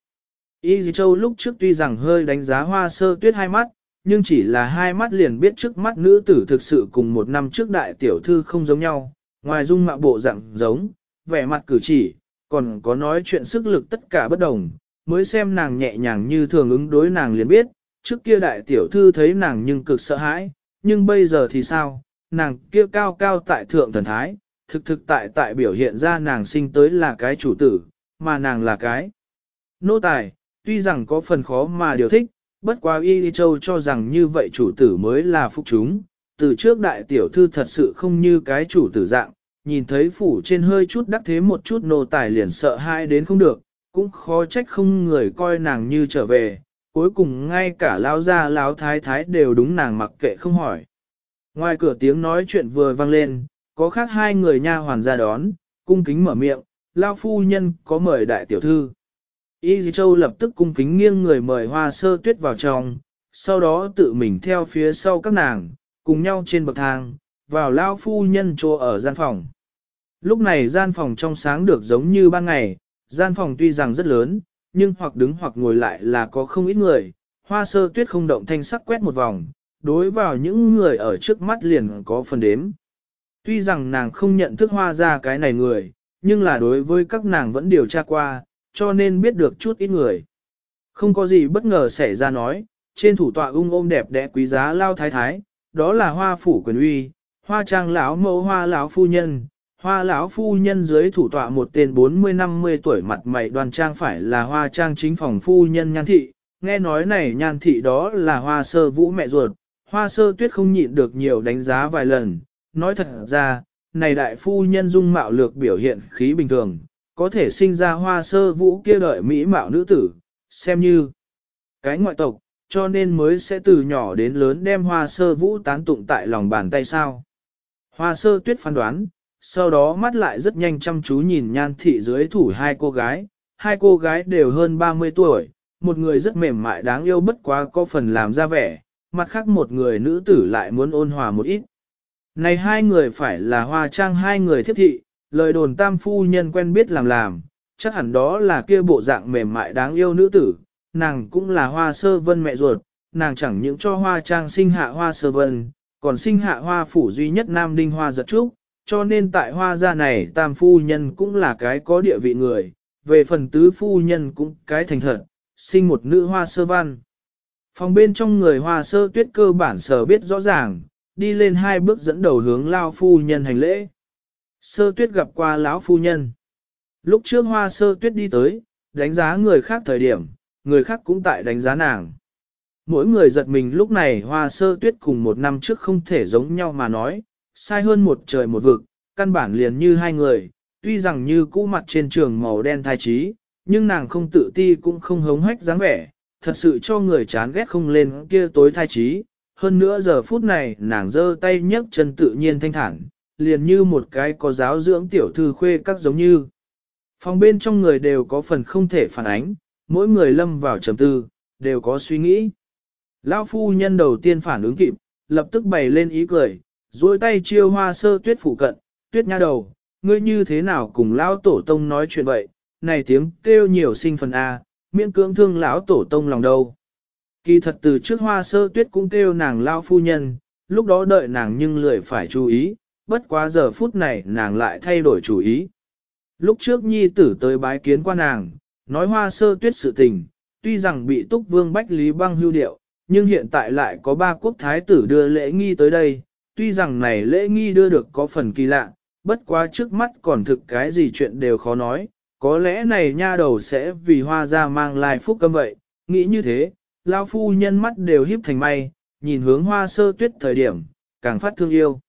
Y Dì Châu lúc trước tuy rằng hơi đánh giá hoa sơ tuyết hai mắt, nhưng chỉ là hai mắt liền biết trước mắt nữ tử thực sự cùng một năm trước đại tiểu thư không giống nhau, ngoài dung mạo bộ dạng giống, vẻ mặt cử chỉ, còn có nói chuyện sức lực tất cả bất đồng, mới xem nàng nhẹ nhàng như thường ứng đối nàng liền biết, trước kia đại tiểu thư thấy nàng nhưng cực sợ hãi, nhưng bây giờ thì sao, nàng kia cao cao tại thượng thần thái, thực thực tại tại biểu hiện ra nàng sinh tới là cái chủ tử, mà nàng là cái nô tài, tuy rằng có phần khó mà điều thích, bất quá Y Lý Châu cho rằng như vậy chủ tử mới là phúc chúng, từ trước đại tiểu thư thật sự không như cái chủ tử dạng, nhìn thấy phủ trên hơi chút đắc thế một chút nô tài liền sợ hai đến không được, cũng khó trách không người coi nàng như trở về, cuối cùng ngay cả Lão gia lão thái thái đều đúng nàng mặc kệ không hỏi. Ngoài cửa tiếng nói chuyện vừa vang lên, có khác hai người nha hoàn ra đón, cung kính mở miệng, lao phu nhân có mời đại tiểu thư. Y Dì Châu lập tức cung kính nghiêng người mời hoa sơ tuyết vào trong, sau đó tự mình theo phía sau các nàng, cùng nhau trên bậc thang, vào lao phu nhân chỗ ở gian phòng. Lúc này gian phòng trong sáng được giống như ban ngày, gian phòng tuy rằng rất lớn, nhưng hoặc đứng hoặc ngồi lại là có không ít người, hoa sơ tuyết không động thanh sắc quét một vòng, đối vào những người ở trước mắt liền có phần đếm. Tuy rằng nàng không nhận thức hoa ra cái này người, nhưng là đối với các nàng vẫn điều tra qua, cho nên biết được chút ít người. Không có gì bất ngờ xảy ra nói, trên thủ tọa ung ôm đẹp đẽ quý giá lao thái thái, đó là hoa phủ quyền uy, hoa trang lão mẫu hoa lão phu nhân, hoa lão phu nhân dưới thủ tọa một tên 40-50 tuổi mặt mày đoan trang phải là hoa trang chính phòng phu nhân nhan thị, nghe nói này nhan thị đó là hoa sơ vũ mẹ ruột, hoa sơ tuyết không nhịn được nhiều đánh giá vài lần, nói thật ra, này đại phu nhân dung mạo lược biểu hiện khí bình thường, có thể sinh ra hoa sơ vũ kia đợi mỹ mạo nữ tử, xem như cái ngoại tộc, cho nên mới sẽ từ nhỏ đến lớn đem hoa sơ vũ tán tụng tại lòng bàn tay sao. Hoa sơ tuyết phán đoán, sau đó mắt lại rất nhanh chăm chú nhìn nhan thị dưới thủ hai cô gái, hai cô gái đều hơn 30 tuổi, một người rất mềm mại đáng yêu bất quá có phần làm ra vẻ, mặt khác một người nữ tử lại muốn ôn hòa một ít. Này hai người phải là hoa trang hai người thiếp thị, lời đồn tam phu nhân quen biết làm làm, chắc hẳn đó là kia bộ dạng mềm mại đáng yêu nữ tử, nàng cũng là hoa sơ vân mẹ ruột, nàng chẳng những cho hoa trang sinh hạ hoa sơ vân, còn sinh hạ hoa phủ duy nhất nam đinh hoa giật trúc, cho nên tại hoa gia này tam phu nhân cũng là cái có địa vị người, về phần tứ phu nhân cũng cái thành thật, sinh một nữ hoa sơ văn. Phòng bên trong người hoa sơ tuyết cơ bản sở biết rõ ràng, đi lên hai bước dẫn đầu hướng lao phu nhân hành lễ. Sơ tuyết gặp qua lão phu nhân. Lúc trước hoa sơ tuyết đi tới, đánh giá người khác thời điểm, người khác cũng tại đánh giá nàng. Mỗi người giật mình lúc này hoa sơ tuyết cùng một năm trước không thể giống nhau mà nói, sai hơn một trời một vực, căn bản liền như hai người, tuy rằng như cũ mặt trên trường màu đen thai trí, nhưng nàng không tự ti cũng không hống hách dáng vẻ, thật sự cho người chán ghét không lên kia tối thai trí. Hơn nữa giờ phút này nàng giơ tay nhấc chân tự nhiên thanh thản, liền như một cái có giáo dưỡng tiểu thư khuê các giống như. Phòng bên trong người đều có phần không thể phản ánh, mỗi người lâm vào trầm tư, đều có suy nghĩ. Lão phu nhân đầu tiên phản ứng kịp, lập tức bày lên ý cười, duỗi tay chiêu hoa sơ tuyết phụ cận, tuyết nha đầu, ngươi như thế nào cùng lão tổ tông nói chuyện vậy, này tiếng kêu nhiều sinh phần A, miễn cưỡng thương lão tổ tông lòng đâu. Kỳ thật từ trước hoa sơ tuyết cũng kêu nàng lão phu nhân, lúc đó đợi nàng nhưng lười phải chú ý, bất quá giờ phút này nàng lại thay đổi chủ ý. Lúc trước nhi tử tới bái kiến qua nàng, nói hoa sơ tuyết sự tình, tuy rằng bị túc vương bách lý băng hưu điệu, nhưng hiện tại lại có ba quốc thái tử đưa lễ nghi tới đây, tuy rằng này lễ nghi đưa được có phần kỳ lạ, bất quá trước mắt còn thực cái gì chuyện đều khó nói, có lẽ này nha đầu sẽ vì hoa ra mang lại phúc câm vậy, nghĩ như thế, lao phu nhân mắt đều hiếp thành may, nhìn hướng hoa sơ tuyết thời điểm, càng phát thương yêu.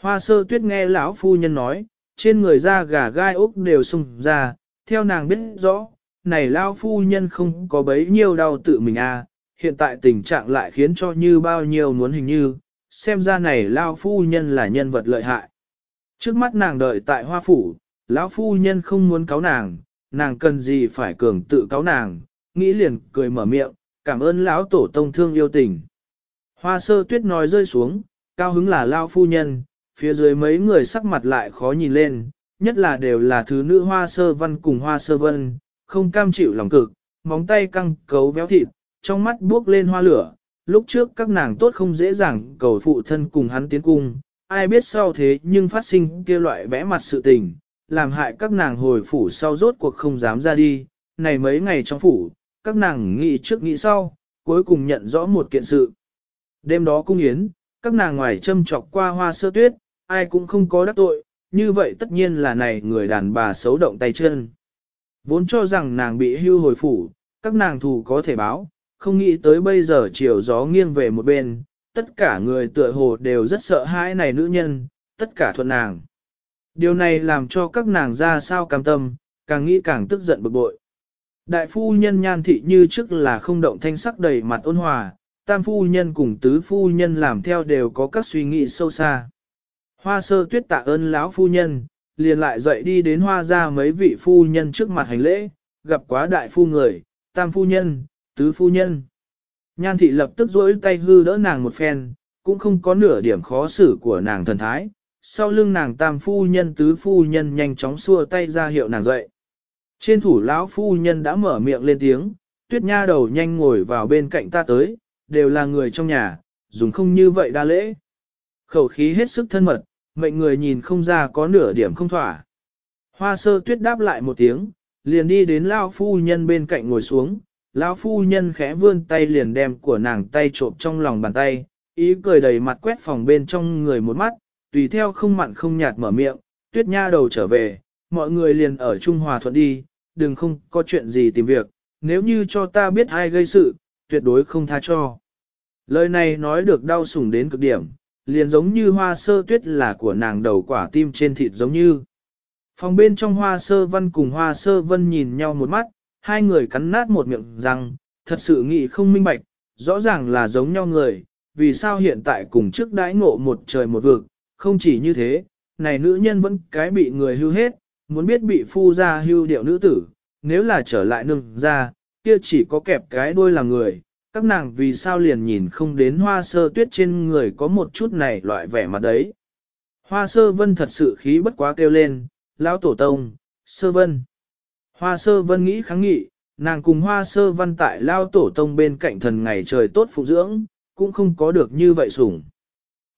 Hoa sơ tuyết nghe lão phu nhân nói, trên người da gà gai ốc đều sung ra, theo nàng biết rõ, này lao phu nhân không có bấy nhiêu đau tự mình à, hiện tại tình trạng lại khiến cho như bao nhiêu muốn hình như, xem ra này lao phu nhân là nhân vật lợi hại. Trước mắt nàng đợi tại hoa phủ, lão phu nhân không muốn cáo nàng, nàng cần gì phải cường tự cáo nàng, nghĩ liền cười mở miệng, cảm ơn lão tổ tông thương yêu tình. Hoa sơ tuyết nói rơi xuống, cao hứng là lao phu nhân, phía dưới mấy người sắc mặt lại khó nhìn lên, nhất là đều là thứ nữ hoa sơ văn cùng hoa sơ vân, không cam chịu lòng cực, móng tay căng cấu véo thịt, trong mắt buốc lên hoa lửa, lúc trước các nàng tốt không dễ dàng cầu phụ thân cùng hắn tiến cung, ai biết sau thế nhưng phát sinh kia loại vẽ mặt sự tình, làm hại các nàng hồi phủ sau rốt cuộc không dám ra đi, này mấy ngày trong phủ, các nàng nghĩ trước nghĩ sau, cuối cùng nhận rõ một kiện sự. Đêm đó cung yến, các nàng ngoài châm chọc qua hoa sơ tuyết, ai cũng không có đắc tội, như vậy tất nhiên là này người đàn bà xấu động tay chân. Vốn cho rằng nàng bị hưu hồi phủ, các nàng thù có thể báo, không nghĩ tới bây giờ chiều gió nghiêng về một bên, tất cả người tựa hồ đều rất sợ hãi này nữ nhân, tất cả thuận nàng. Điều này làm cho các nàng ra sao cam tâm, càng nghĩ càng tức giận bực bội. Đại phu nhân nhan thị như trước là không động thanh sắc đầy mặt ôn hòa, tam phu nhân cùng tứ phu nhân làm theo đều có các suy nghĩ sâu xa. Hoa sơ tuyết tạ ơn lão phu nhân, liền lại dậy đi đến hoa ra mấy vị phu nhân trước mặt hành lễ, gặp quá đại phu người, tam phu nhân, tứ phu nhân. Nhan thị lập tức duỗi tay hư đỡ nàng một phen, cũng không có nửa điểm khó xử của nàng thần thái. Sau lưng nàng tam phu nhân tứ phu nhân nhanh chóng xua tay ra hiệu nàng dậy. Trên thủ lão phu nhân đã mở miệng lên tiếng, tuyết nha đầu nhanh ngồi vào bên cạnh ta tới, đều là người trong nhà, dùng không như vậy đa lễ. Khẩu khí hết sức thân mật, mệnh người nhìn không ra có nửa điểm không thỏa. Hoa sơ tuyết đáp lại một tiếng, liền đi đến lao phu nhân bên cạnh ngồi xuống, lão phu nhân khẽ vươn tay liền đem của nàng tay trộm trong lòng bàn tay, ý cười đầy mặt quét phòng bên trong người một mắt, tùy theo không mặn không nhạt mở miệng, tuyết nha đầu trở về, mọi người liền ở Trung Hòa thuận đi, đừng không có chuyện gì tìm việc, nếu như cho ta biết ai gây sự, tuyệt đối không tha cho. Lời này nói được đau sủng đến cực điểm, liền giống như hoa sơ tuyết là của nàng đầu quả tim trên thịt giống như. Phòng bên trong hoa sơ văn cùng hoa sơ vân nhìn nhau một mắt, hai người cắn nát một miệng rằng, thật sự nghĩ không minh bạch, rõ ràng là giống nhau người, vì sao hiện tại cùng trước đãi ngộ một trời một vực, không chỉ như thế, này nữ nhân vẫn cái bị người hưu hết, muốn biết bị phu ra hưu điệu nữ tử, nếu là trở lại nương ra, kia chỉ có kẹp cái đôi là người, các nàng vì sao liền nhìn không đến hoa sơ tuyết trên người có một chút này loại vẻ mặt đấy. Hoa sơ vân thật sự khí bất quá kêu lên, lão tổ tông, sơ vân. Hoa sơ vân nghĩ kháng nghị, nàng cùng hoa sơ văn tại lao tổ tông bên cạnh thần ngày trời tốt phụ dưỡng, cũng không có được như vậy sủng.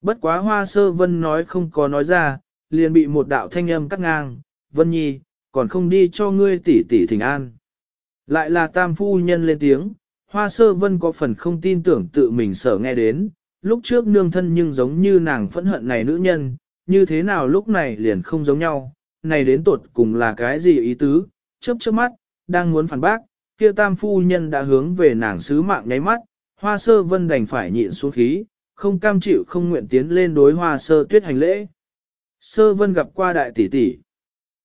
Bất quá hoa sơ vân nói không có nói ra, liền bị một đạo thanh âm cắt ngang, vân nhi, còn không đi cho ngươi tỷ tỷ thỉnh an. Lại là tam phu nhân lên tiếng, hoa sơ vân có phần không tin tưởng tự mình sở nghe đến, lúc trước nương thân nhưng giống như nàng phẫn hận này nữ nhân, như thế nào lúc này liền không giống nhau, này đến tột cùng là cái gì ý tứ, chớp chớp mắt, đang muốn phản bác, kia tam phu nhân đã hướng về nàng sứ mạng nháy mắt, hoa sơ vân đành phải nhịn xuống khí, không cam chịu không nguyện tiến lên đối hoa sơ tuyết hành lễ. Sơ vân gặp qua đại tỷ tỷ.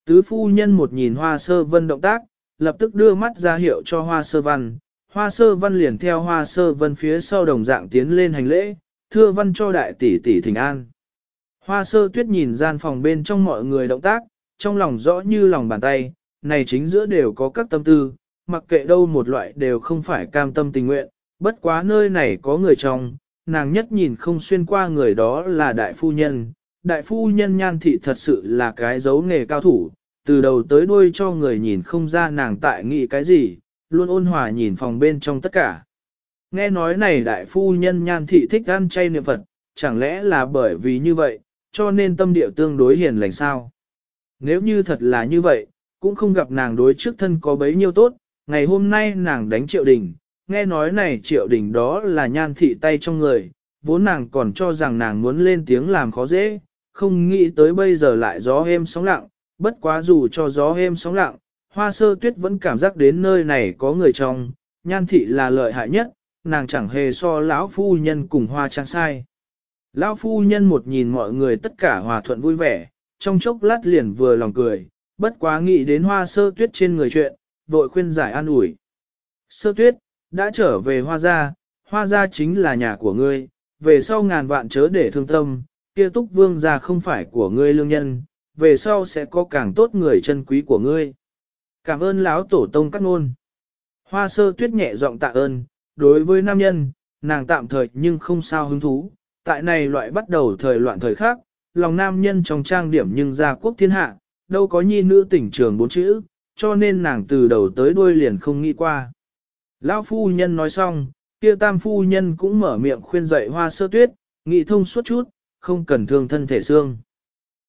Tứ phu nhân một nhìn hoa sơ vân động tác, lập tức đưa mắt ra hiệu cho hoa sơ văn. Hoa sơ văn liền theo hoa sơ vân phía sau đồng dạng tiến lên hành lễ, thưa văn cho đại tỷ tỷ thỉnh an. Hoa sơ tuyết nhìn gian phòng bên trong mọi người động tác, trong lòng rõ như lòng bàn tay, này chính giữa đều có các tâm tư, mặc kệ đâu một loại đều không phải cam tâm tình nguyện, bất quá nơi này có người trong, nàng nhất nhìn không xuyên qua người đó là đại phu nhân. Đại phu nhân nhan thị thật sự là cái dấu nghề cao thủ, từ đầu tới đuôi cho người nhìn không ra nàng tại nghĩ cái gì, luôn ôn hòa nhìn phòng bên trong tất cả. Nghe nói này đại phu nhân nhan thị thích ăn chay niệm Phật, chẳng lẽ là bởi vì như vậy, cho nên tâm địa tương đối hiền lành sao? Nếu như thật là như vậy, cũng không gặp nàng đối trước thân có bấy nhiêu tốt, ngày hôm nay nàng đánh triệu đình, nghe nói này triệu đình đó là nhan thị tay trong người, vốn nàng còn cho rằng nàng muốn lên tiếng làm khó dễ, không nghĩ tới bây giờ lại gió êm sóng lặng, bất quá dù cho gió êm sóng lặng, hoa sơ tuyết vẫn cảm giác đến nơi này có người trong, nhan thị là lợi hại nhất, nàng chẳng hề so lão phu nhân cùng hoa trang sai. Lão phu nhân một nhìn mọi người tất cả hòa thuận vui vẻ, trong chốc lát liền vừa lòng cười, bất quá nghĩ đến hoa sơ tuyết trên người chuyện, vội khuyên giải an ủi. Sơ tuyết, đã trở về hoa gia, hoa gia chính là nhà của ngươi, về sau ngàn vạn chớ để thương tâm, kia túc vương gia không phải của ngươi lương nhân, về sau sẽ có càng tốt người chân quý của ngươi. Cảm ơn lão tổ tông cắt ngôn. Hoa sơ tuyết nhẹ giọng tạ ơn, đối với nam nhân, nàng tạm thời nhưng không sao hứng thú, tại này loại bắt đầu thời loạn thời khác, lòng nam nhân trong trang điểm nhưng gia quốc thiên hạ, đâu có nhi nữ tỉnh trường bốn chữ, cho nên nàng từ đầu tới đuôi liền không nghĩ qua. Lão phu nhân nói xong, kia tam phu nhân cũng mở miệng khuyên dạy hoa sơ tuyết, nghị thông suốt chút, không cần thương thân thể xương.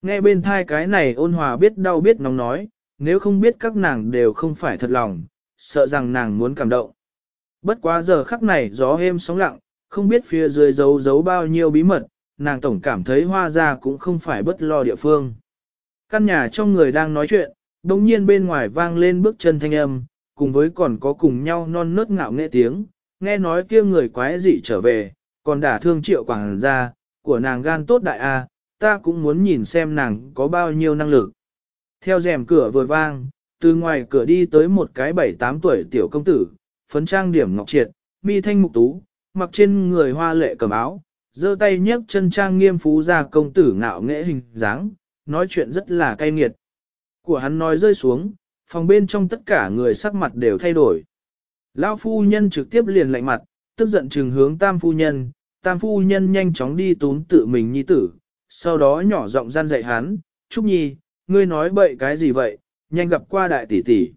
Nghe bên thai cái này ôn hòa biết đau biết nóng nói, nếu không biết các nàng đều không phải thật lòng, sợ rằng nàng muốn cảm động. Bất quá giờ khắc này gió êm sóng lặng, không biết phía dưới giấu giấu bao nhiêu bí mật, nàng tổng cảm thấy hoa ra cũng không phải bất lo địa phương. Căn nhà trong người đang nói chuyện, đồng nhiên bên ngoài vang lên bước chân thanh âm, cùng với còn có cùng nhau non nớt ngạo nghệ tiếng, nghe nói kia người quái dị trở về, còn đả thương triệu quảng ra, của nàng gan tốt đại a, ta cũng muốn nhìn xem nàng có bao nhiêu năng lực. Theo rèm cửa vừa vang, từ ngoài cửa đi tới một cái bảy tám tuổi tiểu công tử, phấn trang điểm ngọc triệt, mi thanh mục tú, mặc trên người hoa lệ cầm áo, giơ tay nhấc chân trang nghiêm phú ra công tử ngạo nghệ hình dáng, nói chuyện rất là cay nghiệt. Của hắn nói rơi xuống, phòng bên trong tất cả người sắc mặt đều thay đổi. Lão phu nhân trực tiếp liền lạnh mặt, tức giận trừng hướng tam phu nhân, tam phu nhân nhanh chóng đi tún tự mình nhi tử, sau đó nhỏ giọng gian dạy hắn, Trúc Nhi, ngươi nói bậy cái gì vậy, nhanh gặp qua đại tỷ tỷ.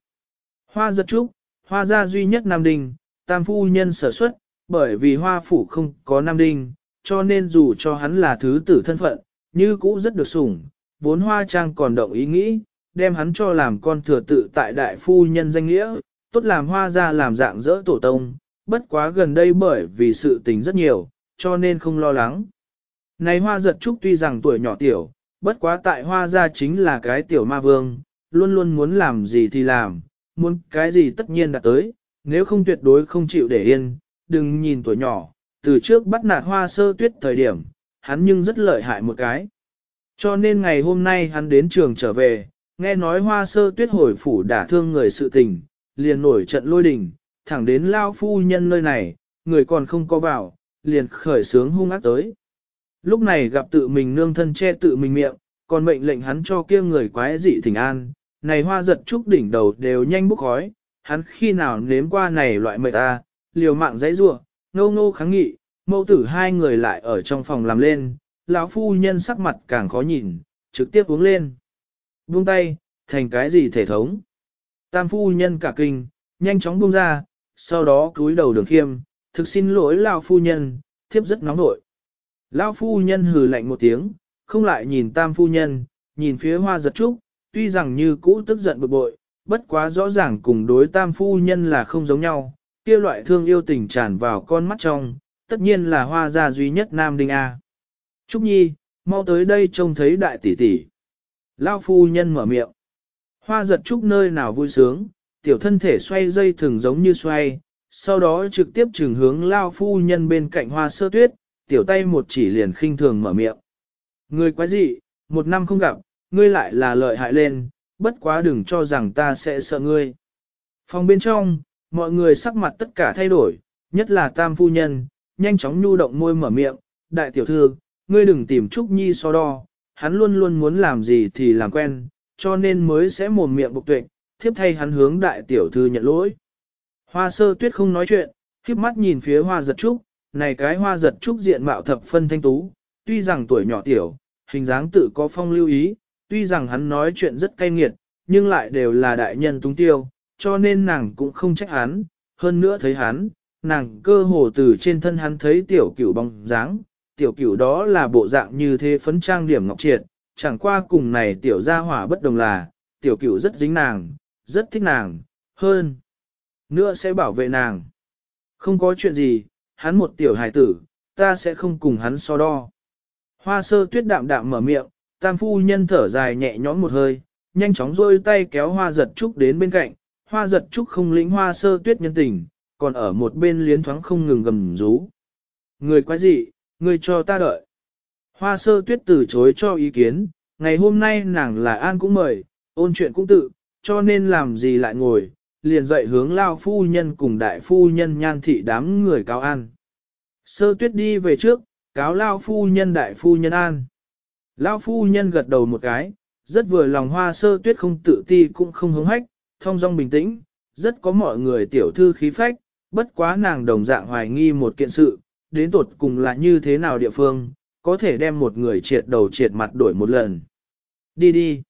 Hoa giật trúc, hoa gia duy nhất Nam Đinh, tam phu nhân sở xuất, bởi vì hoa phủ không có Nam Đinh, cho nên dù cho hắn là thứ tử thân phận, như cũ rất được sủng, vốn hoa trang còn động ý nghĩ, đem hắn cho làm con thừa tự tại đại phu nhân danh nghĩa, tốt làm hoa ra làm dạng dỡ tổ tông, bất quá gần đây bởi vì sự tình rất nhiều, cho nên không lo lắng. Này hoa giật trúc tuy rằng tuổi nhỏ tiểu, bất quá tại hoa ra chính là cái tiểu ma vương, luôn luôn muốn làm gì thì làm, muốn cái gì tất nhiên đã tới, nếu không tuyệt đối không chịu để yên, đừng nhìn tuổi nhỏ, từ trước bắt nạt hoa sơ tuyết thời điểm, hắn nhưng rất lợi hại một cái. Cho nên ngày hôm nay hắn đến trường trở về, nghe nói hoa sơ tuyết hồi phủ đã thương người sự tình, liền nổi trận lôi đình, thẳng đến lao phu nhân nơi này, người còn không có vào, liền khởi sướng hung ác tới. Lúc này gặp tự mình nương thân che tự mình miệng, còn mệnh lệnh hắn cho kia người quái dị thỉnh an, này hoa giật trúc đỉnh đầu đều nhanh bốc khói, hắn khi nào nếm qua này loại mệt ta, liều mạng dãy rua, ngâu ngô kháng nghị, mẫu tử hai người lại ở trong phòng làm lên, lão phu nhân sắc mặt càng khó nhìn, trực tiếp uống lên. Buông tay, thành cái gì thể thống. Tam phu nhân cả kinh, nhanh chóng buông ra, sau đó cúi đầu đường khiêm, thực xin lỗi lão phu nhân, thiếp rất nóng nội. Lão phu nhân hừ lạnh một tiếng, không lại nhìn tam phu nhân, nhìn phía hoa giật trúc, tuy rằng như cũ tức giận bực bội, bất quá rõ ràng cùng đối tam phu nhân là không giống nhau, kia loại thương yêu tình tràn vào con mắt trong, tất nhiên là hoa gia duy nhất nam đinh A. Trúc Nhi, mau tới đây trông thấy đại tỷ tỷ. Lao phu nhân mở miệng. Hoa giật trúc nơi nào vui sướng, tiểu thân thể xoay dây thường giống như xoay, sau đó trực tiếp trừng hướng Lao phu nhân bên cạnh hoa sơ tuyết, tiểu tay một chỉ liền khinh thường mở miệng. Người quái gì, một năm không gặp, ngươi lại là lợi hại lên, bất quá đừng cho rằng ta sẽ sợ ngươi. Phòng bên trong, mọi người sắc mặt tất cả thay đổi, nhất là tam phu nhân, nhanh chóng nhu động môi mở miệng, đại tiểu thư, ngươi đừng tìm Trúc Nhi so đo, hắn luôn luôn muốn làm gì thì làm quen, cho nên mới sẽ mồm miệng bục tuệ, thiếp thay hắn hướng đại tiểu thư nhận lỗi. Hoa sơ tuyết không nói chuyện, khiếp mắt nhìn phía hoa giật trúc, này cái hoa giật trúc diện mạo thập phân thanh tú, tuy rằng tuổi nhỏ tiểu, hình dáng tự có phong lưu ý, tuy rằng hắn nói chuyện rất cay nghiệt, nhưng lại đều là đại nhân túng tiêu, cho nên nàng cũng không trách hắn, hơn nữa thấy hắn, nàng cơ hồ từ trên thân hắn thấy tiểu cửu bóng dáng, tiểu cửu đó là bộ dạng như thế phấn trang điểm ngọc triệt, chẳng qua cùng này tiểu gia hỏa bất đồng là, tiểu cửu rất dính nàng, rất thích nàng, hơn nữa sẽ bảo vệ nàng. Không có chuyện gì, hắn một tiểu hài tử, ta sẽ không cùng hắn so đo. Hoa sơ tuyết đạm đạm mở miệng, tam phu nhân thở dài nhẹ nhõm một hơi, nhanh chóng rôi tay kéo hoa giật trúc đến bên cạnh, hoa giật trúc không lĩnh hoa sơ tuyết nhân tình, còn ở một bên liến thoáng không ngừng gầm rú. Người quái gì, người cho ta đợi. Hoa sơ tuyết từ chối cho ý kiến, ngày hôm nay nàng là an cũng mời, ôn chuyện cũng tự, cho nên làm gì lại ngồi, liền dậy hướng lao phu nhân cùng đại phu nhân nhan thị đám người cáo an. Sơ tuyết đi về trước, cáo lao phu nhân đại phu nhân an. Lao phu nhân gật đầu một cái, rất vừa lòng hoa sơ tuyết không tự ti cũng không hứng hách, thông dong bình tĩnh, rất có mọi người tiểu thư khí phách, bất quá nàng đồng dạng hoài nghi một kiện sự, đến tột cùng là như thế nào địa phương, có thể đem một người triệt đầu triệt mặt đổi một lần. Đi đi.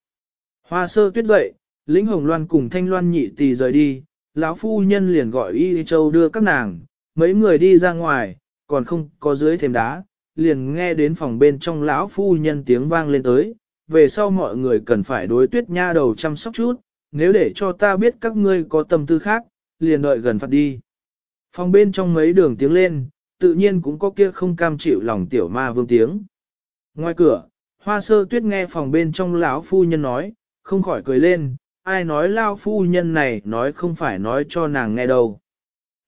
Hoa sơ tuyết dậy, lĩnh hồng loan cùng thanh loan nhị tỳ rời đi, lão phu nhân liền gọi y châu đưa các nàng, mấy người đi ra ngoài, còn không có dưới thềm đá, liền nghe đến phòng bên trong lão phu nhân tiếng vang lên tới, về sau mọi người cần phải đối tuyết nha đầu chăm sóc chút, nếu để cho ta biết các ngươi có tâm tư khác, liền đợi gần phạt đi. Phòng bên trong mấy đường tiếng lên, tự nhiên cũng có kia không cam chịu lòng tiểu ma vương tiếng. Ngoài cửa, hoa sơ tuyết nghe phòng bên trong lão phu nhân nói, không khỏi cười lên, ai nói lao phu nhân này nói không phải nói cho nàng nghe đâu.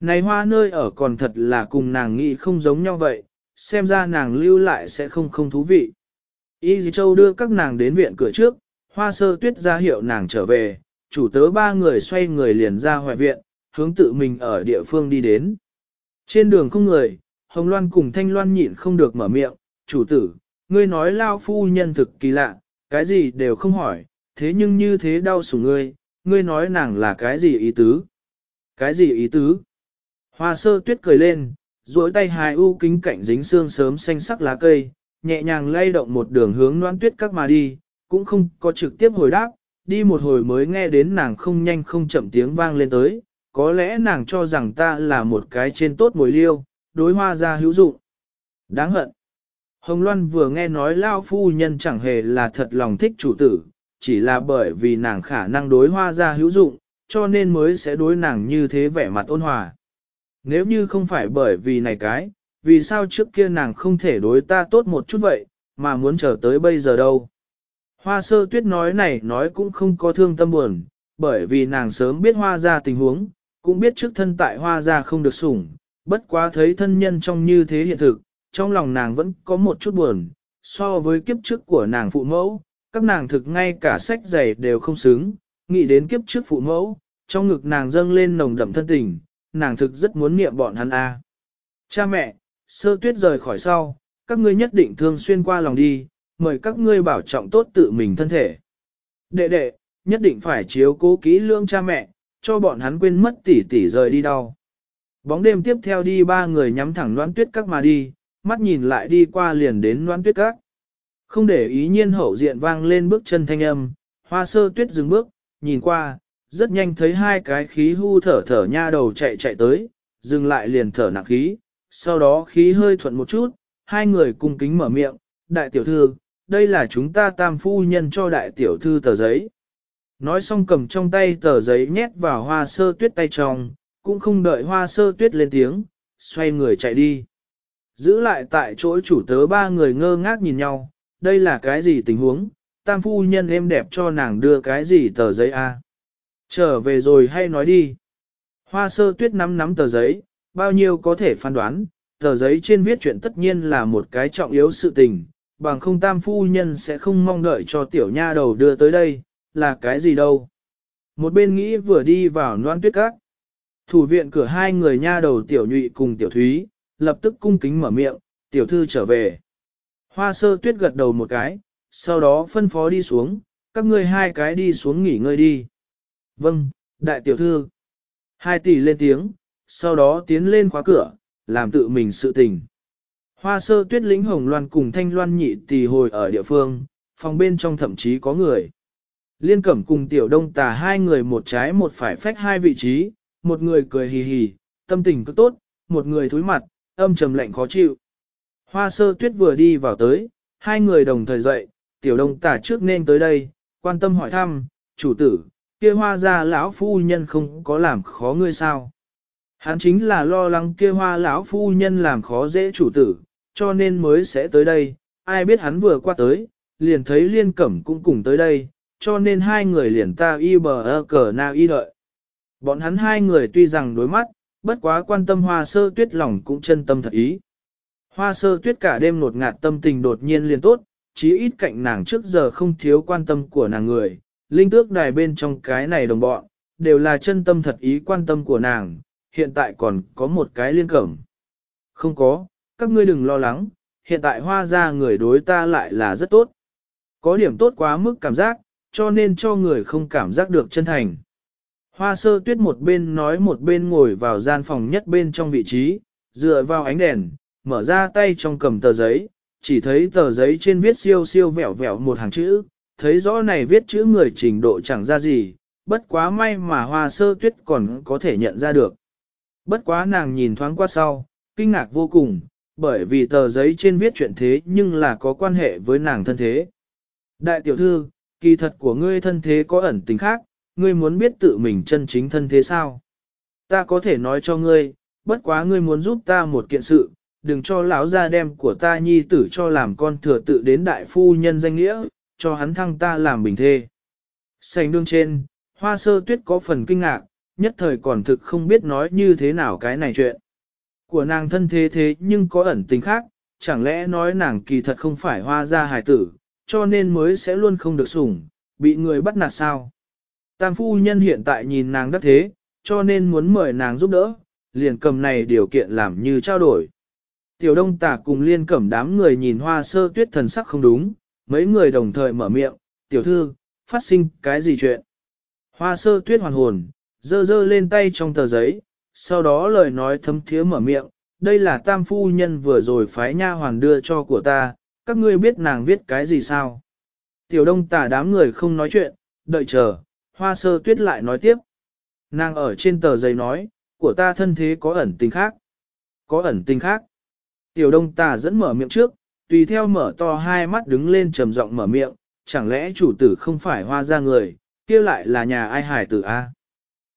Này hoa nơi ở còn thật là cùng nàng nghĩ không giống nhau vậy, xem ra nàng lưu lại sẽ không không thú vị. Y Dì Châu đưa các nàng đến viện cửa trước, hoa sơ tuyết ra hiệu nàng trở về, chủ tớ ba người xoay người liền ra hoại viện, hướng tự mình ở địa phương đi đến. Trên đường không người, Hồng Loan cùng Thanh Loan nhịn không được mở miệng, chủ tử, ngươi nói lao phu nhân thực kỳ lạ, cái gì đều không hỏi, thế nhưng như thế đau sủng ngươi, ngươi nói nàng là cái gì ý tứ? Cái gì ý tứ? Hoa sơ tuyết cười lên, duỗi tay hài u kính cạnh dính xương sớm xanh sắc lá cây, nhẹ nhàng lay động một đường hướng noan tuyết các mà đi, cũng không có trực tiếp hồi đáp, đi một hồi mới nghe đến nàng không nhanh không chậm tiếng vang lên tới, có lẽ nàng cho rằng ta là một cái trên tốt mồi liêu, đối hoa ra hữu dụng. Đáng hận. Hồng Loan vừa nghe nói Lao Phu Nhân chẳng hề là thật lòng thích chủ tử, chỉ là bởi vì nàng khả năng đối hoa ra hữu dụng, cho nên mới sẽ đối nàng như thế vẻ mặt ôn hòa. Nếu như không phải bởi vì này cái, vì sao trước kia nàng không thể đối ta tốt một chút vậy, mà muốn chờ tới bây giờ đâu. Hoa sơ tuyết nói này nói cũng không có thương tâm buồn, bởi vì nàng sớm biết hoa ra tình huống, cũng biết trước thân tại hoa ra không được sủng, bất quá thấy thân nhân trong như thế hiện thực, trong lòng nàng vẫn có một chút buồn, so với kiếp trước của nàng phụ mẫu, các nàng thực ngay cả sách giày đều không xứng, nghĩ đến kiếp trước phụ mẫu, trong ngực nàng dâng lên nồng đậm thân tình, nàng thực rất muốn niệm bọn hắn a. Cha mẹ, sơ tuyết rời khỏi sau, các ngươi nhất định thường xuyên qua lòng đi, mời các ngươi bảo trọng tốt tự mình thân thể. Đệ đệ, nhất định phải chiếu cố kỹ lương cha mẹ, cho bọn hắn quên mất tỷ tỷ rời đi đâu. Bóng đêm tiếp theo đi ba người nhắm thẳng loan tuyết các mà đi, mắt nhìn lại đi qua liền đến loan tuyết các. Không để ý nhiên hậu diện vang lên bước chân thanh âm, Hoa sơ tuyết dừng bước, nhìn qua, rất nhanh thấy hai cái khí hưu thở thở nha đầu chạy chạy tới, dừng lại liền thở nặng khí, sau đó khí hơi thuận một chút, hai người cung kính mở miệng, đại tiểu thư, đây là chúng ta tam phu nhân cho đại tiểu thư tờ giấy. Nói xong cầm trong tay tờ giấy nhét vào hoa sơ tuyết tay trong, cũng không đợi hoa sơ tuyết lên tiếng, xoay người chạy đi. Giữ lại tại chỗ chủ tớ ba người ngơ ngác nhìn nhau, đây là cái gì tình huống, tam phu nhân êm đẹp cho nàng đưa cái gì tờ giấy a? Trở về rồi hay nói đi. Hoa sơ tuyết nắm nắm tờ giấy, bao nhiêu có thể phán đoán, tờ giấy trên viết chuyện tất nhiên là một cái trọng yếu sự tình, bằng không tam phu nhân sẽ không mong đợi cho tiểu nha đầu đưa tới đây, là cái gì đâu. Một bên nghĩ vừa đi vào noan tuyết các. Thủ viện cửa hai người nha đầu tiểu nhụy cùng tiểu thúy, lập tức cung kính mở miệng, tiểu thư trở về. Hoa sơ tuyết gật đầu một cái, sau đó phân phó đi xuống, các ngươi hai cái đi xuống nghỉ ngơi đi. Vâng, đại tiểu thư. Hai tỷ lên tiếng, sau đó tiến lên khóa cửa, làm tự mình sự tình. Hoa sơ tuyết lĩnh hồng loan cùng thanh loan nhị tỷ hồi ở địa phương, phòng bên trong thậm chí có người. Liên cẩm cùng tiểu đông tà hai người một trái một phải phách hai vị trí, một người cười hì hì, tâm tình cứ tốt, một người thúi mặt, âm trầm lạnh khó chịu. Hoa sơ tuyết vừa đi vào tới, hai người đồng thời dậy, tiểu đông tả trước nên tới đây, quan tâm hỏi thăm, chủ tử, kia hoa ra lão phu nhân không có làm khó ngươi sao. Hắn chính là lo lắng kia hoa lão phu nhân làm khó dễ chủ tử, cho nên mới sẽ tới đây, ai biết hắn vừa qua tới, liền thấy liên cẩm cũng cùng tới đây, cho nên hai người liền ta y bờ ơ cờ nào y đợi. Bọn hắn hai người tuy rằng đối mắt, bất quá quan tâm hoa sơ tuyết lòng cũng chân tâm thật ý. Hoa sơ tuyết cả đêm nột ngạt tâm tình đột nhiên liền tốt, chí ít cạnh nàng trước giờ không thiếu quan tâm của nàng người, linh tước đài bên trong cái này đồng bọn, đều là chân tâm thật ý quan tâm của nàng, hiện tại còn có một cái liên cẩm. Không có, các ngươi đừng lo lắng, hiện tại hoa ra người đối ta lại là rất tốt. Có điểm tốt quá mức cảm giác, cho nên cho người không cảm giác được chân thành. Hoa sơ tuyết một bên nói một bên ngồi vào gian phòng nhất bên trong vị trí, dựa vào ánh đèn, mở ra tay trong cầm tờ giấy, chỉ thấy tờ giấy trên viết siêu siêu vẹo vẹo một hàng chữ, thấy rõ này viết chữ người trình độ chẳng ra gì, bất quá may mà hoa sơ tuyết còn có thể nhận ra được. Bất quá nàng nhìn thoáng qua sau, kinh ngạc vô cùng, bởi vì tờ giấy trên viết chuyện thế nhưng là có quan hệ với nàng thân thế. Đại tiểu thư, kỳ thật của ngươi thân thế có ẩn tình khác, ngươi muốn biết tự mình chân chính thân thế sao? Ta có thể nói cho ngươi, bất quá ngươi muốn giúp ta một kiện sự, đừng cho lão gia đem của ta nhi tử cho làm con thừa tự đến đại phu nhân danh nghĩa, cho hắn thăng ta làm bình thê. Sành đương trên, hoa sơ tuyết có phần kinh ngạc, nhất thời còn thực không biết nói như thế nào cái này chuyện. Của nàng thân thế thế nhưng có ẩn tình khác, chẳng lẽ nói nàng kỳ thật không phải hoa gia hài tử, cho nên mới sẽ luôn không được sủng, bị người bắt nạt sao. Tam phu nhân hiện tại nhìn nàng đắc thế, cho nên muốn mời nàng giúp đỡ, liền cầm này điều kiện làm như trao đổi. Tiểu đông tả cùng liên cẩm đám người nhìn hoa sơ tuyết thần sắc không đúng, mấy người đồng thời mở miệng, tiểu thư, phát sinh cái gì chuyện. Hoa sơ tuyết hoàn hồn, dơ dơ lên tay trong tờ giấy, sau đó lời nói thấm thiế mở miệng, đây là tam phu nhân vừa rồi phái nha hoàn đưa cho của ta, các ngươi biết nàng viết cái gì sao. Tiểu đông tả đám người không nói chuyện, đợi chờ, hoa sơ tuyết lại nói tiếp. Nàng ở trên tờ giấy nói, của ta thân thế có ẩn tình khác. Có ẩn tình khác. Tiểu đông tà dẫn mở miệng trước, tùy theo mở to hai mắt đứng lên trầm giọng mở miệng, chẳng lẽ chủ tử không phải hoa ra người, kia lại là nhà ai hải tử a?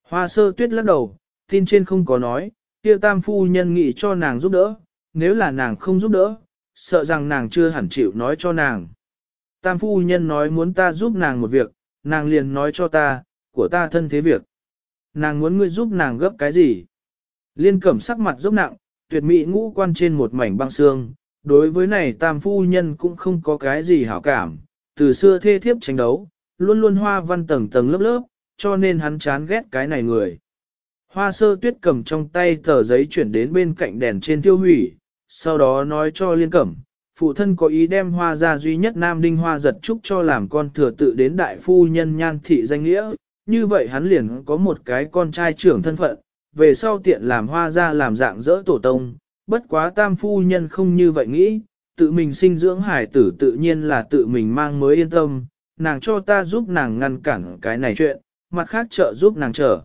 Hoa sơ tuyết lắc đầu, tin trên không có nói, kia tam phu nhân nghị cho nàng giúp đỡ, nếu là nàng không giúp đỡ, sợ rằng nàng chưa hẳn chịu nói cho nàng. Tam phu nhân nói muốn ta giúp nàng một việc, nàng liền nói cho ta, của ta thân thế việc. Nàng muốn ngươi giúp nàng gấp cái gì? Liên cẩm sắc mặt dốc nặng, tuyệt mỹ ngũ quan trên một mảnh băng xương, đối với này tam phu nhân cũng không có cái gì hảo cảm, từ xưa thê thiếp tranh đấu, luôn luôn hoa văn tầng tầng lớp lớp, cho nên hắn chán ghét cái này người. Hoa sơ tuyết cầm trong tay tờ giấy chuyển đến bên cạnh đèn trên tiêu hủy, sau đó nói cho liên cẩm, phụ thân có ý đem hoa ra duy nhất nam đinh hoa giật trúc cho làm con thừa tự đến đại phu nhân nhan thị danh nghĩa, như vậy hắn liền có một cái con trai trưởng thân phận, về sau tiện làm hoa ra làm dạng dỡ tổ tông, bất quá tam phu nhân không như vậy nghĩ, tự mình sinh dưỡng hải tử tự nhiên là tự mình mang mới yên tâm, nàng cho ta giúp nàng ngăn cản cái này chuyện, mặt khác trợ giúp nàng trở.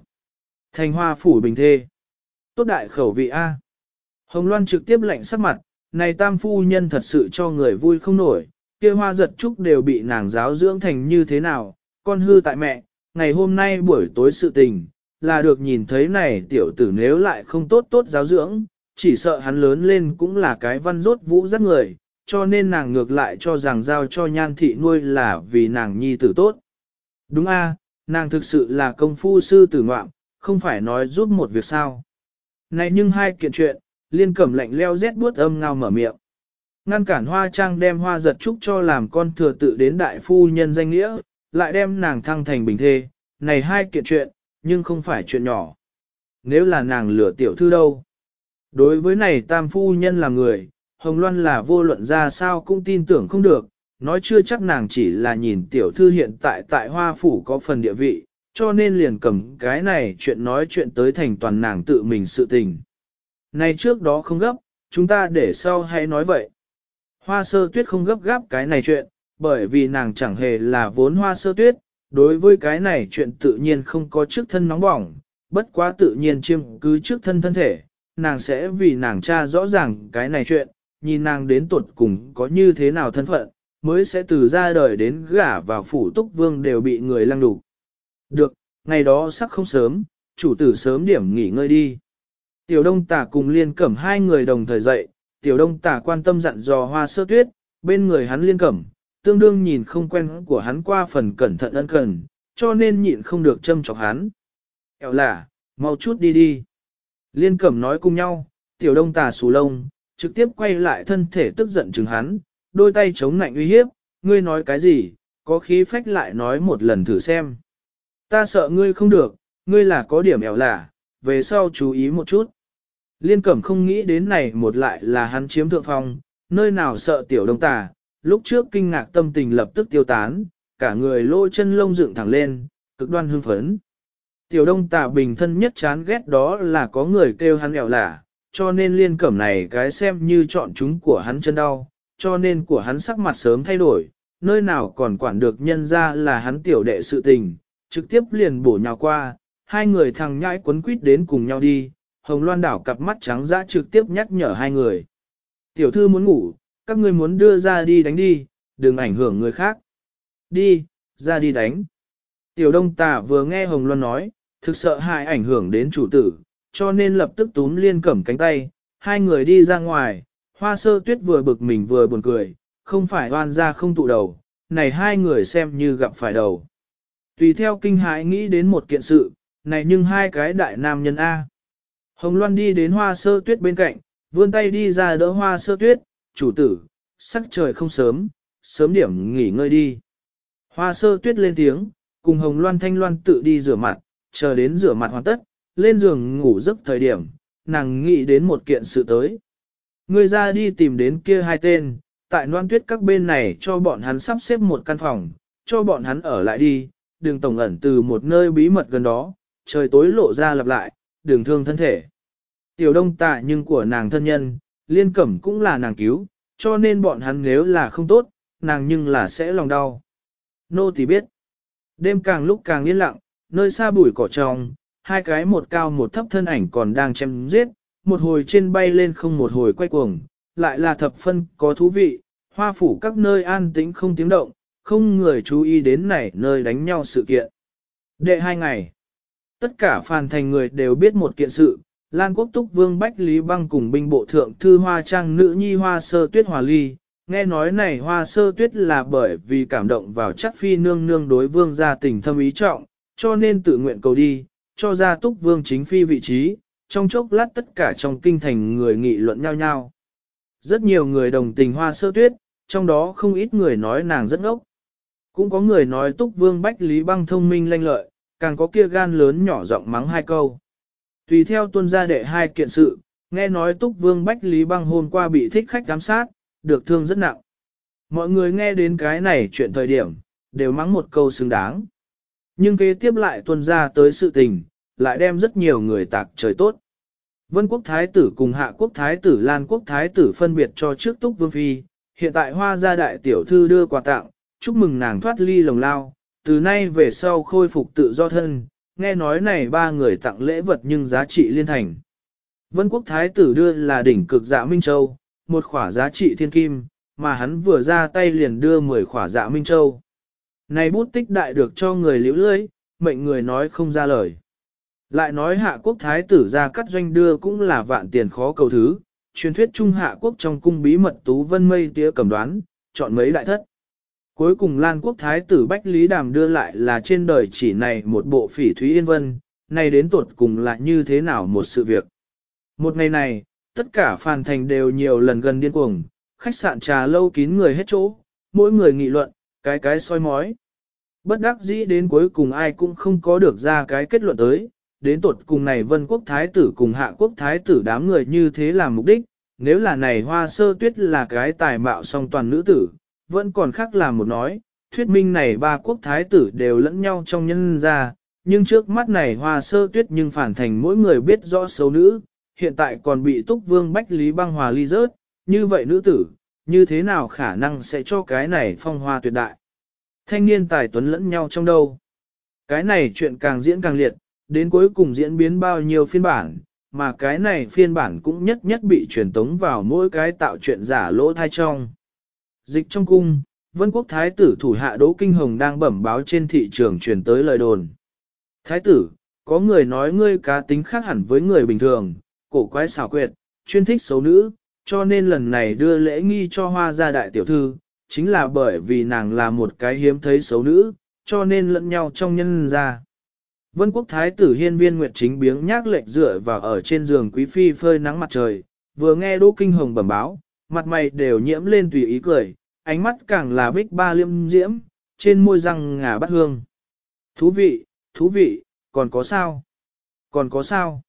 Thành hoa phủ bình thê. Tốt đại khẩu vị A. Hồng Loan trực tiếp lạnh sắc mặt, này tam phu nhân thật sự cho người vui không nổi, kia hoa giật trúc đều bị nàng giáo dưỡng thành như thế nào, con hư tại mẹ, ngày hôm nay buổi tối sự tình, là được nhìn thấy này tiểu tử nếu lại không tốt tốt giáo dưỡng, chỉ sợ hắn lớn lên cũng là cái văn rốt vũ rất người, cho nên nàng ngược lại cho rằng giao cho nhan thị nuôi là vì nàng nhi tử tốt. Đúng a, nàng thực sự là công phu sư tử ngoạm, không phải nói giúp một việc sao. Này nhưng hai kiện chuyện, liên cẩm lạnh leo rét buốt âm ngao mở miệng. Ngăn cản hoa trang đem hoa giật trúc cho làm con thừa tự đến đại phu nhân danh nghĩa, lại đem nàng thăng thành bình thê, này hai kiện chuyện, nhưng không phải chuyện nhỏ. Nếu là nàng lửa tiểu thư đâu? Đối với này tam phu nhân là người, Hồng Loan là vô luận ra sao cũng tin tưởng không được, nói chưa chắc nàng chỉ là nhìn tiểu thư hiện tại tại hoa phủ có phần địa vị, cho nên liền cầm cái này chuyện nói chuyện tới thành toàn nàng tự mình sự tình. Này trước đó không gấp, chúng ta để sau hãy nói vậy. Hoa sơ tuyết không gấp gáp cái này chuyện, bởi vì nàng chẳng hề là vốn hoa sơ tuyết, đối với cái này chuyện tự nhiên không có trước thân nóng bỏng, bất quá tự nhiên chiêm cứ trước thân thân thể, nàng sẽ vì nàng cha rõ ràng cái này chuyện, nhìn nàng đến tuột cùng có như thế nào thân phận, mới sẽ từ ra đời đến gả vào phủ túc vương đều bị người lăng đủ. Được, ngày đó sắc không sớm, chủ tử sớm điểm nghỉ ngơi đi. Tiểu đông tả cùng liên cẩm hai người đồng thời dậy, tiểu đông tả quan tâm dặn dò hoa sơ tuyết, bên người hắn liên cẩm, tương đương nhìn không quen của hắn qua phần cẩn thận ân cần, cho nên nhịn không được châm chọc hắn. Kẹo là, mau chút đi đi. Liên cẩm nói cùng nhau, tiểu đông tà xù lông, trực tiếp quay lại thân thể tức giận chừng hắn, đôi tay chống nạnh uy hiếp, ngươi nói cái gì, có khí phách lại nói một lần thử xem. Ta sợ ngươi không được, ngươi là có điểm ẻo lả, về sau chú ý một chút. Liên cẩm không nghĩ đến này một lại là hắn chiếm thượng phong, nơi nào sợ tiểu đông tà, lúc trước kinh ngạc tâm tình lập tức tiêu tán, cả người lô chân lông dựng thẳng lên, cực đoan hưng phấn. Tiểu đông tà bình thân nhất chán ghét đó là có người kêu hắn ẻo lả, cho nên liên cẩm này cái xem như chọn chúng của hắn chân đau, cho nên của hắn sắc mặt sớm thay đổi, nơi nào còn quản được nhân ra là hắn tiểu đệ sự tình, trực tiếp liền bổ nhào qua, hai người thằng nhãi quấn quýt đến cùng nhau đi, hồng loan đảo cặp mắt trắng dã trực tiếp nhắc nhở hai người. Tiểu thư muốn ngủ, các ngươi muốn đưa ra đi đánh đi, đừng ảnh hưởng người khác. Đi, ra đi đánh. Tiểu đông tà vừa nghe hồng loan nói, thực sợ hại ảnh hưởng đến chủ tử, cho nên lập tức túm liên cẩm cánh tay, hai người đi ra ngoài, hoa sơ tuyết vừa bực mình vừa buồn cười, không phải oan ra không tụ đầu, này hai người xem như gặp phải đầu. Tùy theo kinh hãi nghĩ đến một kiện sự, này nhưng hai cái đại nam nhân A. Hồng Loan đi đến hoa sơ tuyết bên cạnh, vươn tay đi ra đỡ hoa sơ tuyết, chủ tử, sắc trời không sớm, sớm điểm nghỉ ngơi đi. Hoa sơ tuyết lên tiếng, cùng Hồng Loan thanh loan tự đi rửa mặt, chờ đến rửa mặt hoàn tất, lên giường ngủ giấc thời điểm, nàng nghĩ đến một kiện sự tới. Người ra đi tìm đến kia hai tên, tại loan tuyết các bên này cho bọn hắn sắp xếp một căn phòng, cho bọn hắn ở lại đi, đường tổng ẩn từ một nơi bí mật gần đó, trời tối lộ ra lặp lại, đường thương thân thể. Tiểu đông tạ nhưng của nàng thân nhân, liên cẩm cũng là nàng cứu, cho nên bọn hắn nếu là không tốt, nàng nhưng là sẽ lòng đau. Nô thì biết, đêm càng lúc càng yên lặng, nơi xa bụi cỏ tròn hai cái một cao một thấp thân ảnh còn đang chém giết, một hồi trên bay lên không một hồi quay cuồng, lại là thập phân có thú vị, hoa phủ các nơi an tĩnh không tiếng động, không người chú ý đến này nơi đánh nhau sự kiện. Đệ hai ngày, tất cả phàn thành người đều biết một kiện sự, Lan Quốc Túc Vương Bách Lý Băng cùng binh bộ thượng thư hoa trang nữ nhi hoa sơ tuyết hòa ly. Nghe nói này hoa sơ tuyết là bởi vì cảm động vào chắc phi nương nương đối vương gia tình thâm ý trọng, cho nên tự nguyện cầu đi, cho ra túc vương chính phi vị trí, trong chốc lát tất cả trong kinh thành người nghị luận nhau nhau. Rất nhiều người đồng tình hoa sơ tuyết, trong đó không ít người nói nàng rất ngốc. Cũng có người nói túc vương bách lý băng thông minh lanh lợi, càng có kia gan lớn nhỏ giọng mắng hai câu. Tùy theo tuân gia đệ hai kiện sự, nghe nói túc vương bách lý băng hôm qua bị thích khách giám sát, được thương rất nặng. Mọi người nghe đến cái này chuyện thời điểm, đều mắng một câu xứng đáng. Nhưng kế tiếp lại tuân ra tới sự tình, lại đem rất nhiều người tạc trời tốt. Vân quốc thái tử cùng hạ quốc thái tử Lan quốc thái tử phân biệt cho trước túc vương phi, hiện tại hoa gia đại tiểu thư đưa quà tặng, chúc mừng nàng thoát ly lồng lao, từ nay về sau khôi phục tự do thân, nghe nói này ba người tặng lễ vật nhưng giá trị liên thành. Vân quốc thái tử đưa là đỉnh cực dạ Minh Châu, một khỏa giá trị thiên kim, mà hắn vừa ra tay liền đưa 10 khỏa dạ Minh Châu. Này bút tích đại được cho người liễu lưới, mệnh người nói không ra lời. Lại nói hạ quốc thái tử ra cắt doanh đưa cũng là vạn tiền khó cầu thứ, truyền thuyết trung hạ quốc trong cung bí mật tú vân mây tía cầm đoán, chọn mấy đại thất. Cuối cùng Lan quốc thái tử Bách Lý Đàm đưa lại là trên đời chỉ này một bộ phỉ thúy yên vân, này đến tuột cùng là như thế nào một sự việc. Một ngày này, tất cả phàn thành đều nhiều lần gần điên cuồng, khách sạn trà lâu kín người hết chỗ, mỗi người nghị luận, cái cái soi mói. Bất đắc dĩ đến cuối cùng ai cũng không có được ra cái kết luận tới, đến tột cùng này vân quốc thái tử cùng hạ quốc thái tử đám người như thế làm mục đích, nếu là này hoa sơ tuyết là cái tài mạo song toàn nữ tử, vẫn còn khác là một nói, thuyết minh này ba quốc thái tử đều lẫn nhau trong nhân gia nhưng trước mắt này hoa sơ tuyết nhưng phản thành mỗi người biết rõ xấu nữ, hiện tại còn bị túc vương bách lý băng hòa ly rớt, như vậy nữ tử, như thế nào khả năng sẽ cho cái này phong hoa tuyệt đại. Thanh niên tài tuấn lẫn nhau trong đâu. Cái này chuyện càng diễn càng liệt, đến cuối cùng diễn biến bao nhiêu phiên bản, mà cái này phiên bản cũng nhất nhất bị truyền tống vào mỗi cái tạo chuyện giả lỗ thai trong. Dịch trong cung, Vân Quốc Thái tử thủ hạ Đỗ Kinh Hồng đang bẩm báo trên thị trường truyền tới lời đồn. Thái tử, có người nói ngươi cá tính khác hẳn với người bình thường, cổ quái xảo quyệt, chuyên thích xấu nữ, cho nên lần này đưa lễ nghi cho hoa gia đại tiểu thư, chính là bởi vì nàng là một cái hiếm thấy xấu nữ, cho nên lẫn nhau trong nhân ra. Vân quốc thái tử hiên viên nguyệt chính biếng nhác lệnh dựa vào ở trên giường quý phi phơi nắng mặt trời, vừa nghe Đỗ Kinh Hồng bẩm báo, mặt mày đều nhiễm lên tùy ý cười, ánh mắt càng là bích ba liêm diễm, trên môi răng ngà bắt hương. Thú vị, thú vị, còn có sao? Còn có sao?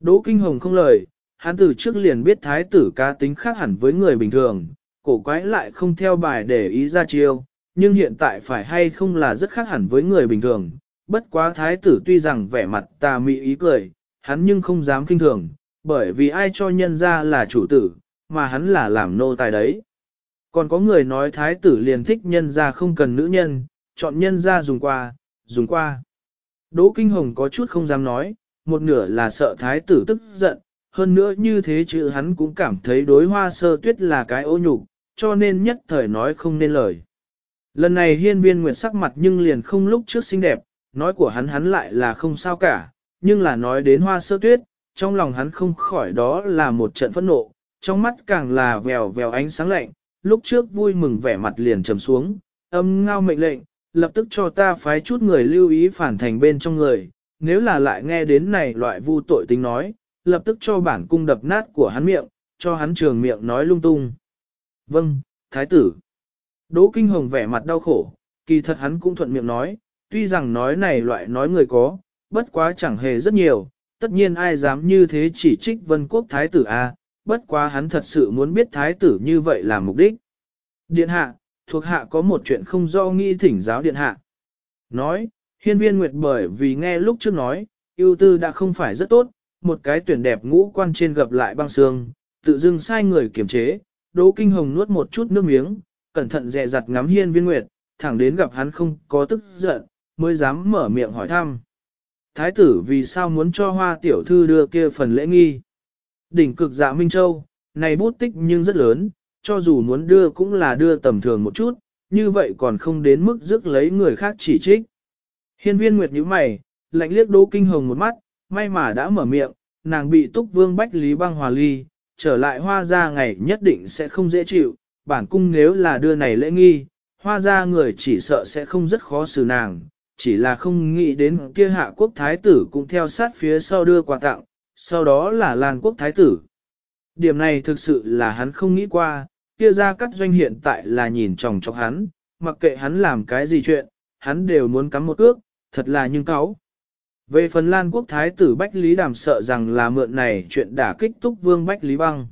Đỗ Kinh Hồng không lời, hắn từ trước liền biết thái tử cá tính khác hẳn với người bình thường, cổ quái lại không theo bài để ý ra chiêu, nhưng hiện tại phải hay không là rất khác hẳn với người bình thường. Bất quá thái tử tuy rằng vẻ mặt tà mị ý cười, hắn nhưng không dám kinh thường, bởi vì ai cho nhân ra là chủ tử, mà hắn là làm nô tài đấy. Còn có người nói thái tử liền thích nhân ra không cần nữ nhân, chọn nhân ra dùng qua, dùng qua. Đỗ Kinh Hồng có chút không dám nói, một nửa là sợ thái tử tức giận, hơn nữa như thế chứ hắn cũng cảm thấy đối hoa sơ tuyết là cái ô nhục, cho nên nhất thời nói không nên lời. Lần này hiên viên nguyệt sắc mặt nhưng liền không lúc trước xinh đẹp, nói của hắn hắn lại là không sao cả, nhưng là nói đến hoa sơ tuyết, trong lòng hắn không khỏi đó là một trận phẫn nộ, trong mắt càng là vèo vèo ánh sáng lạnh, lúc trước vui mừng vẻ mặt liền trầm xuống, âm ngao mệnh lệnh, lập tức cho ta phái chút người lưu ý phản thành bên trong người, nếu là lại nghe đến này loại vu tội tính nói, lập tức cho bản cung đập nát của hắn miệng, cho hắn trường miệng nói lung tung. Vâng, thái tử. Đỗ Kinh Hồng vẻ mặt đau khổ, kỳ thật hắn cũng thuận miệng nói, tuy rằng nói này loại nói người có, bất quá chẳng hề rất nhiều, tất nhiên ai dám như thế chỉ trích vân quốc thái tử a, bất quá hắn thật sự muốn biết thái tử như vậy là mục đích. Điện hạ, thuộc hạ có một chuyện không do nghi thỉnh giáo điện hạ. Nói, hiên viên nguyệt bởi vì nghe lúc trước nói, ưu tư đã không phải rất tốt, một cái tuyển đẹp ngũ quan trên gặp lại băng xương, tự dưng sai người kiềm chế, Đỗ Kinh Hồng nuốt một chút nước miếng, cẩn thận dè dặt ngắm hiên viên nguyệt, thẳng đến gặp hắn không có tức giận, mới dám mở miệng hỏi thăm. Thái tử vì sao muốn cho hoa tiểu thư đưa kia phần lễ nghi? Đỉnh cực dạ Minh Châu, này bút tích nhưng rất lớn, cho dù muốn đưa cũng là đưa tầm thường một chút, như vậy còn không đến mức rước lấy người khác chỉ trích. Hiên viên nguyệt nhíu mày, lạnh liếc Đỗ Kinh Hồng một mắt, may mà đã mở miệng, nàng bị túc vương bách lý băng hòa ly, trở lại hoa ra ngày nhất định sẽ không dễ chịu, bản cung nếu là đưa này lễ nghi, hoa ra người chỉ sợ sẽ không rất khó xử nàng, chỉ là không nghĩ đến kia hạ quốc thái tử cũng theo sát phía sau đưa quà tặng, sau đó là Lan quốc thái tử. Điểm này thực sự là hắn không nghĩ qua, kia ra cắt doanh hiện tại là nhìn chồng chọc hắn, mặc kệ hắn làm cái gì chuyện, hắn đều muốn cắm một cước, thật là nhưng cáo. Về phần Lan quốc thái tử Bách Lý Đàm sợ rằng là mượn này chuyện đả kích túc vương Bách Lý Băng.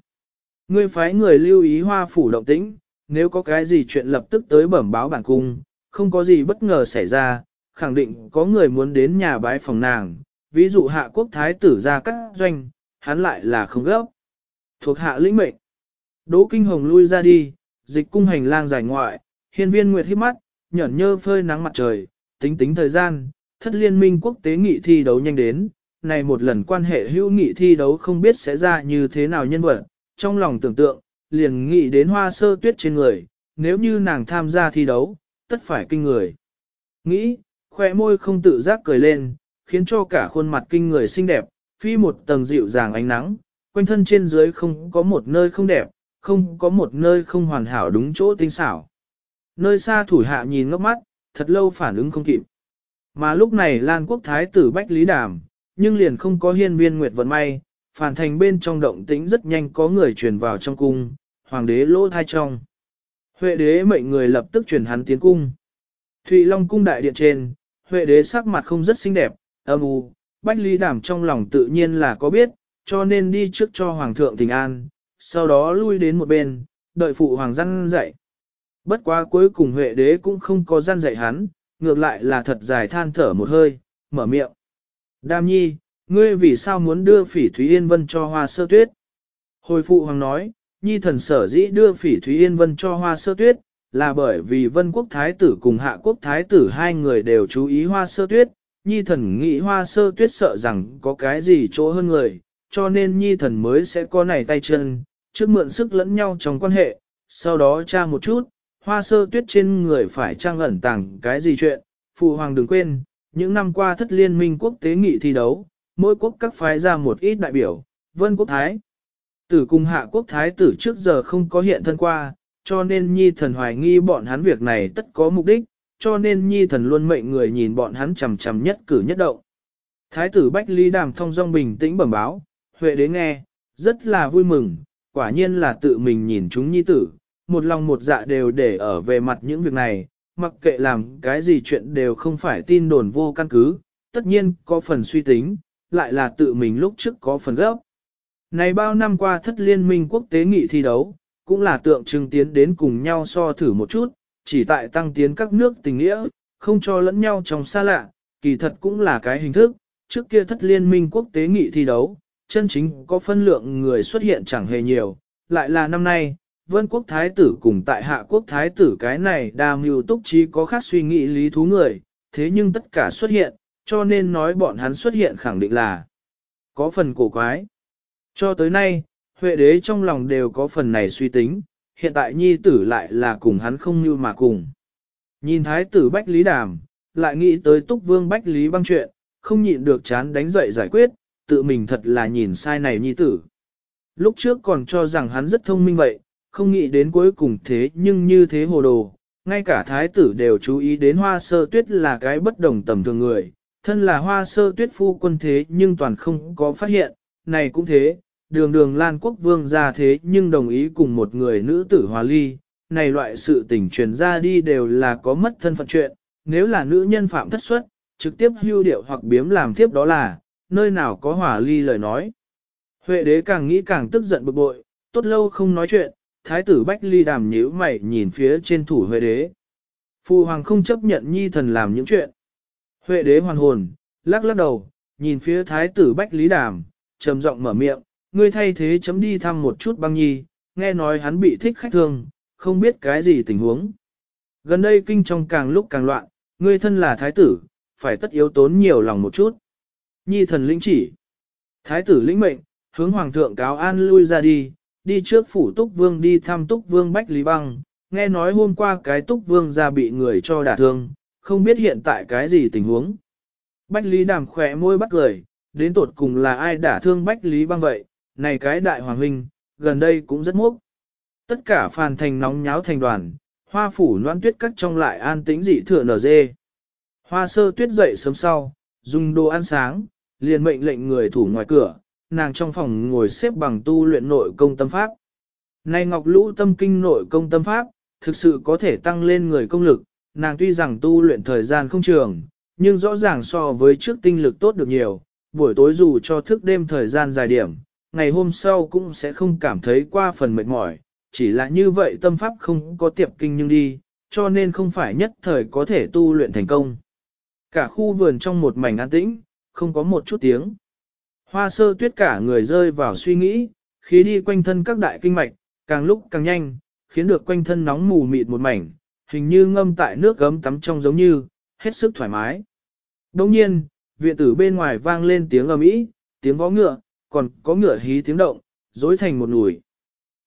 Ngươi phái người lưu ý hoa phủ động tĩnh, nếu có cái gì chuyện lập tức tới bẩm báo bản cung, không có gì bất ngờ xảy ra, khẳng định có người muốn đến nhà bái phòng nàng, ví dụ hạ quốc thái tử ra các doanh, hắn lại là không gấp. Thuộc hạ lĩnh mệnh. Đỗ Kinh Hồng lui ra đi, dịch cung hành lang dài ngoại, hiên viên nguyệt hít mắt, nhẫn nhơ phơi nắng mặt trời, tính tính thời gian, thất liên minh quốc tế nghị thi đấu nhanh đến, này một lần quan hệ hữu nghị thi đấu không biết sẽ ra như thế nào nhân vật, trong lòng tưởng tượng, liền nghĩ đến hoa sơ tuyết trên người, nếu như nàng tham gia thi đấu, tất phải kinh người. Nghĩ, khoe môi không tự giác cười lên, khiến cho cả khuôn mặt kinh người xinh đẹp, phi một tầng dịu dàng ánh nắng, quanh thân trên dưới không có một nơi không đẹp, không có một nơi không hoàn hảo đúng chỗ tinh xảo. Nơi xa thủ hạ nhìn ngốc mắt, thật lâu phản ứng không kịp. Mà lúc này Lan Quốc Thái tử Bách Lý Đàm, nhưng liền không có hiên viên nguyệt vận may, phản thành bên trong động tĩnh rất nhanh có người truyền vào trong cung, hoàng đế lỗ thai trong. Huệ đế mệnh người lập tức truyền hắn tiến cung. Thụy Long cung đại điện trên, Huệ đế sắc mặt không rất xinh đẹp, âm u, Bách Lý Đàm trong lòng tự nhiên là có biết, cho nên đi trước cho hoàng thượng tình an, sau đó lui đến một bên, đợi phụ hoàng răn dạy. Bất quá cuối cùng Huệ đế cũng không có răn dạy hắn, ngược lại là thật dài than thở một hơi, mở miệng. Đam nhi, ngươi vì sao muốn đưa phỉ Thúy Yên Vân cho hoa sơ tuyết? Hồi phụ hoàng nói, nhi thần sở dĩ đưa phỉ Thúy Yên Vân cho hoa sơ tuyết, là bởi vì vân quốc thái tử cùng hạ quốc thái tử hai người đều chú ý hoa sơ tuyết, nhi thần nghĩ hoa sơ tuyết sợ rằng có cái gì chỗ hơn người, cho nên nhi thần mới sẽ có này tay chân, trước mượn sức lẫn nhau trong quan hệ, sau đó tra một chút, hoa sơ tuyết trên người phải trang ẩn tàng cái gì chuyện, phụ hoàng đừng quên, những năm qua thất liên minh quốc tế nghị thi đấu, mỗi quốc các phái ra một ít đại biểu, vân quốc thái. Tử cùng hạ quốc thái tử trước giờ không có hiện thân qua, cho nên nhi thần hoài nghi bọn hắn việc này tất có mục đích, cho nên nhi thần luôn mệnh người nhìn bọn hắn chằm chằm nhất cử nhất động. Thái tử Bách Lý Đàm thông dong bình tĩnh bẩm báo, Huệ đế nghe, rất là vui mừng, quả nhiên là tự mình nhìn chúng nhi tử, một lòng một dạ đều để ở về mặt những việc này, mặc kệ làm cái gì chuyện đều không phải tin đồn vô căn cứ, tất nhiên có phần suy tính, lại là tự mình lúc trước có phần gấp. Này bao năm qua thất liên minh quốc tế nghị thi đấu, cũng là tượng trưng tiến đến cùng nhau so thử một chút, chỉ tại tăng tiến các nước tình nghĩa, không cho lẫn nhau trong xa lạ, kỳ thật cũng là cái hình thức, trước kia thất liên minh quốc tế nghị thi đấu, chân chính có phân lượng người xuất hiện chẳng hề nhiều, lại là năm nay, vân quốc thái tử cùng tại hạ quốc thái tử cái này đa mưu túc trí có khác suy nghĩ lý thú người, thế nhưng tất cả xuất hiện, cho nên nói bọn hắn xuất hiện khẳng định là có phần cổ quái. Cho tới nay, Huệ đế trong lòng đều có phần này suy tính, hiện tại nhi tử lại là cùng hắn không như mà cùng. Nhìn thái tử Bách Lý Đàm, lại nghĩ tới túc vương Bách Lý băng chuyện, không nhịn được chán đánh dậy giải quyết, tự mình thật là nhìn sai này nhi tử. Lúc trước còn cho rằng hắn rất thông minh vậy, không nghĩ đến cuối cùng thế nhưng như thế hồ đồ, ngay cả thái tử đều chú ý đến hoa sơ tuyết là cái bất đồng tầm thường người, thân là hoa sơ tuyết phu quân thế nhưng toàn không có phát hiện, này cũng thế, đường đường Lan quốc vương ra thế nhưng đồng ý cùng một người nữ tử hòa ly, này loại sự tình truyền ra đi đều là có mất thân phận chuyện, nếu là nữ nhân phạm thất xuất, trực tiếp hưu điệu hoặc biếm làm tiếp đó là, nơi nào có hòa ly lời nói. Huệ đế càng nghĩ càng tức giận bực bội, tốt lâu không nói chuyện, thái tử Bách Ly đàm nhíu mày nhìn phía trên thủ Huệ đế. Phu hoàng không chấp nhận nhi thần làm những chuyện. Huệ đế hoàn hồn, lắc lắc đầu, nhìn phía thái tử Bách Lý đàm, trầm giọng mở miệng, ngươi thay thế chấm đi thăm một chút băng nhi, nghe nói hắn bị thích khách thương, không biết cái gì tình huống. Gần đây kinh trong càng lúc càng loạn, ngươi thân là thái tử, phải tất yếu tốn nhiều lòng một chút. Nhi thần lĩnh chỉ. Thái tử lĩnh mệnh, hướng hoàng thượng cáo an lui ra đi, đi trước phủ túc vương đi thăm túc vương Bách Lý Băng, nghe nói hôm qua cái túc vương ra bị người cho đả thương, không biết hiện tại cái gì tình huống. Bách Lý đàm khỏe môi bắt cười, đến tột cùng là ai đả thương Bách Lý Băng vậy, này cái đại hoàng huynh, gần đây cũng rất mốc. Tất cả phàn thành nóng nháo thành đoàn, hoa phủ noan tuyết cắt trong lại an tĩnh dị thừa nở dê. Hoa sơ tuyết dậy sớm sau, dùng đồ ăn sáng, liền mệnh lệnh người thủ ngoài cửa, nàng trong phòng ngồi xếp bằng tu luyện nội công tâm pháp. Này ngọc lũ tâm kinh nội công tâm pháp, thực sự có thể tăng lên người công lực, nàng tuy rằng tu luyện thời gian không trường, nhưng rõ ràng so với trước tinh lực tốt được nhiều, buổi tối dù cho thức đêm thời gian dài điểm, ngày hôm sau cũng sẽ không cảm thấy qua phần mệt mỏi, chỉ là như vậy tâm pháp không có tiệp kinh nhưng đi, cho nên không phải nhất thời có thể tu luyện thành công. Cả khu vườn trong một mảnh an tĩnh, không có một chút tiếng. Hoa sơ tuyết cả người rơi vào suy nghĩ, khí đi quanh thân các đại kinh mạch, càng lúc càng nhanh, khiến được quanh thân nóng mù mịt một mảnh, hình như ngâm tại nước gấm tắm trong giống như, hết sức thoải mái. Đồng nhiên, viện tử bên ngoài vang lên tiếng ầm ĩ, tiếng vó ngựa, còn có ngựa hí tiếng động, dối thành một nùi.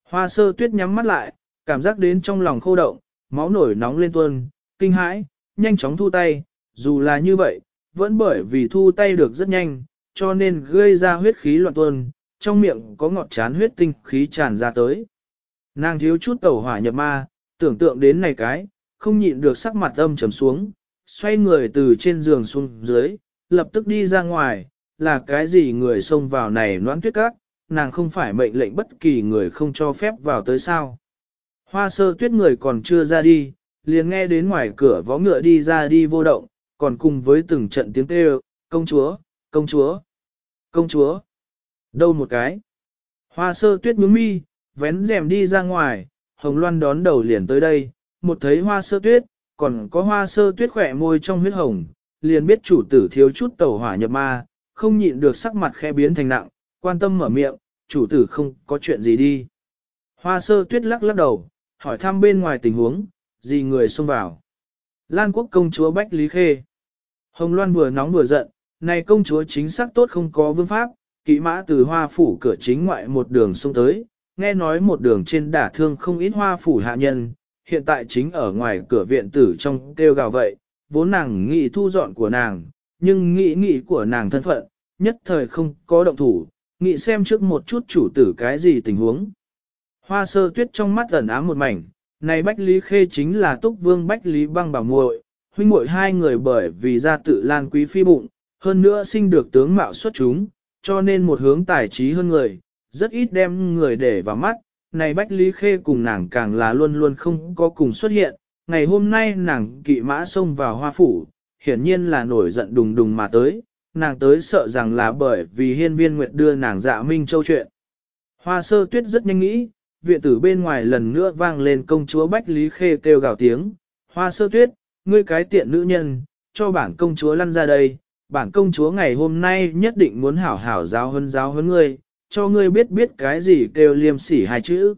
Hoa sơ tuyết nhắm mắt lại, cảm giác đến trong lòng khô động, máu nổi nóng lên tuôn, kinh hãi, nhanh chóng thu tay, dù là như vậy, vẫn bởi vì thu tay được rất nhanh, cho nên gây ra huyết khí loạn tuôn, trong miệng có ngọt chán huyết tinh khí tràn ra tới. Nàng thiếu chút tẩu hỏa nhập ma, tưởng tượng đến này cái, không nhịn được sắc mặt âm trầm xuống, xoay người từ trên giường xuống dưới, lập tức đi ra ngoài, là cái gì người xông vào này noãn tuyết các, nàng không phải mệnh lệnh bất kỳ người không cho phép vào tới sao. Hoa sơ tuyết người còn chưa ra đi, liền nghe đến ngoài cửa vó ngựa đi ra đi vô động, còn cùng với từng trận tiếng kêu, công chúa, công chúa, công chúa. Đâu một cái? Hoa sơ tuyết nhướng mi, vén rèm đi ra ngoài, hồng loan đón đầu liền tới đây, một thấy hoa sơ tuyết, còn có hoa sơ tuyết khỏe môi trong huyết hồng, liền biết chủ tử thiếu chút tẩu hỏa nhập ma, không nhịn được sắc mặt khẽ biến thành nặng, quan tâm mở miệng, chủ tử không có chuyện gì đi. Hoa sơ tuyết lắc lắc đầu, hỏi thăm bên ngoài tình huống, gì người xông vào. Lan quốc công chúa Bách Lý Khê. Hồng Loan vừa nóng vừa giận, này công chúa chính xác tốt không có vương pháp, kỵ mã từ hoa phủ cửa chính ngoại một đường xông tới, nghe nói một đường trên đả thương không ít hoa phủ hạ nhân, hiện tại chính ở ngoài cửa viện tử trong kêu gào vậy, vốn nàng nghĩ thu dọn của nàng, nhưng nghĩ nghĩ của nàng thân phận, nhất thời không có động thủ, nghĩ xem trước một chút chủ tử cái gì tình huống. Hoa sơ tuyết trong mắt ẩn ám một mảnh, này Bách Lý Khê chính là túc vương Bách Lý băng bảo muội, huynh muội hai người bởi vì ra tự lan quý phi bụng, hơn nữa sinh được tướng mạo xuất chúng, cho nên một hướng tài trí hơn người, rất ít đem người để vào mắt. Này Bách Lý Khê cùng nàng càng là luôn luôn không có cùng xuất hiện, ngày hôm nay nàng kỵ mã xông vào hoa phủ, hiển nhiên là nổi giận đùng đùng mà tới, nàng tới sợ rằng là bởi vì hiên viên nguyệt đưa nàng dạ minh châu chuyện. Hoa sơ tuyết rất nhanh nghĩ, viện tử bên ngoài lần nữa vang lên công chúa Bách Lý Khê kêu gào tiếng, hoa sơ tuyết, ngươi cái tiện nữ nhân, cho bản công chúa lăn ra đây, bản công chúa ngày hôm nay nhất định muốn hảo hảo giáo hơn giáo hơn ngươi, cho ngươi biết biết cái gì kêu liêm sỉ hai chữ.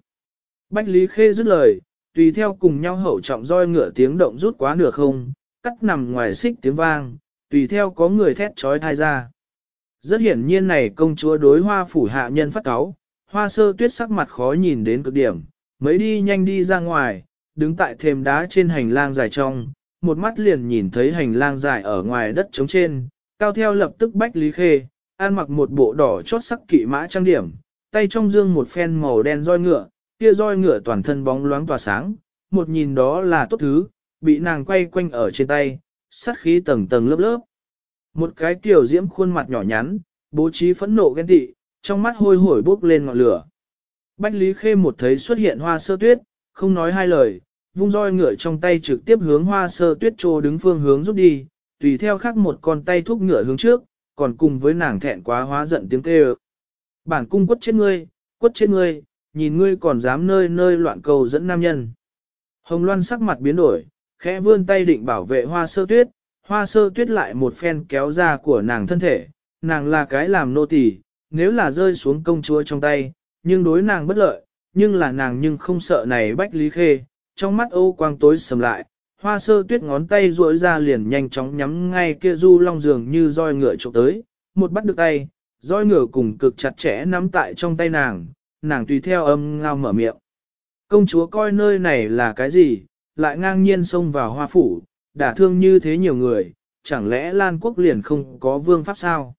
Bách Lý Khê dứt lời, tùy theo cùng nhau hậu trọng roi ngựa tiếng động rút quá nửa không, cắt nằm ngoài xích tiếng vang, tùy theo có người thét trói thai ra. Rất hiển nhiên này công chúa đối hoa phủ hạ nhân phát cáo, hoa sơ tuyết sắc mặt khó nhìn đến cực điểm, mấy đi nhanh đi ra ngoài, đứng tại thềm đá trên hành lang dài trong, một mắt liền nhìn thấy hành lang dài ở ngoài đất trống trên, cao theo lập tức bách lý khê, an mặc một bộ đỏ chót sắc kỵ mã trang điểm, tay trong dương một phen màu đen roi ngựa, kia roi ngựa toàn thân bóng loáng tỏa sáng, một nhìn đó là tốt thứ, bị nàng quay quanh ở trên tay, sát khí tầng tầng lớp lớp. Một cái tiểu diễm khuôn mặt nhỏ nhắn, bố trí phẫn nộ ghen tị, trong mắt hôi hổi bốc lên ngọn lửa. Bách Lý Khê một thấy xuất hiện hoa sơ tuyết, không nói hai lời, vung roi ngựa trong tay trực tiếp hướng hoa sơ tuyết trô đứng phương hướng rút đi, tùy theo khác một con tay thúc ngựa hướng trước, còn cùng với nàng thẹn quá hóa giận tiếng kêu. Bản cung quất chết ngươi, quất chết ngươi, nhìn ngươi còn dám nơi nơi loạn cầu dẫn nam nhân. Hồng Loan sắc mặt biến đổi, khẽ vươn tay định bảo vệ hoa sơ tuyết, hoa sơ tuyết lại một phen kéo ra của nàng thân thể, nàng là cái làm nô tỳ, nếu là rơi xuống công chúa trong tay, nhưng đối nàng bất lợi, nhưng là nàng nhưng không sợ này bách lý khê, trong mắt ô quang tối sầm lại, hoa sơ tuyết ngón tay duỗi ra liền nhanh chóng nhắm ngay kia du long dường như roi ngựa trộm tới, một bắt được tay, roi ngựa cùng cực chặt chẽ nắm tại trong tay nàng, nàng tùy theo âm ngao mở miệng. Công chúa coi nơi này là cái gì, lại ngang nhiên xông vào hoa phủ, đả thương như thế nhiều người, chẳng lẽ Lan quốc liền không có vương pháp sao?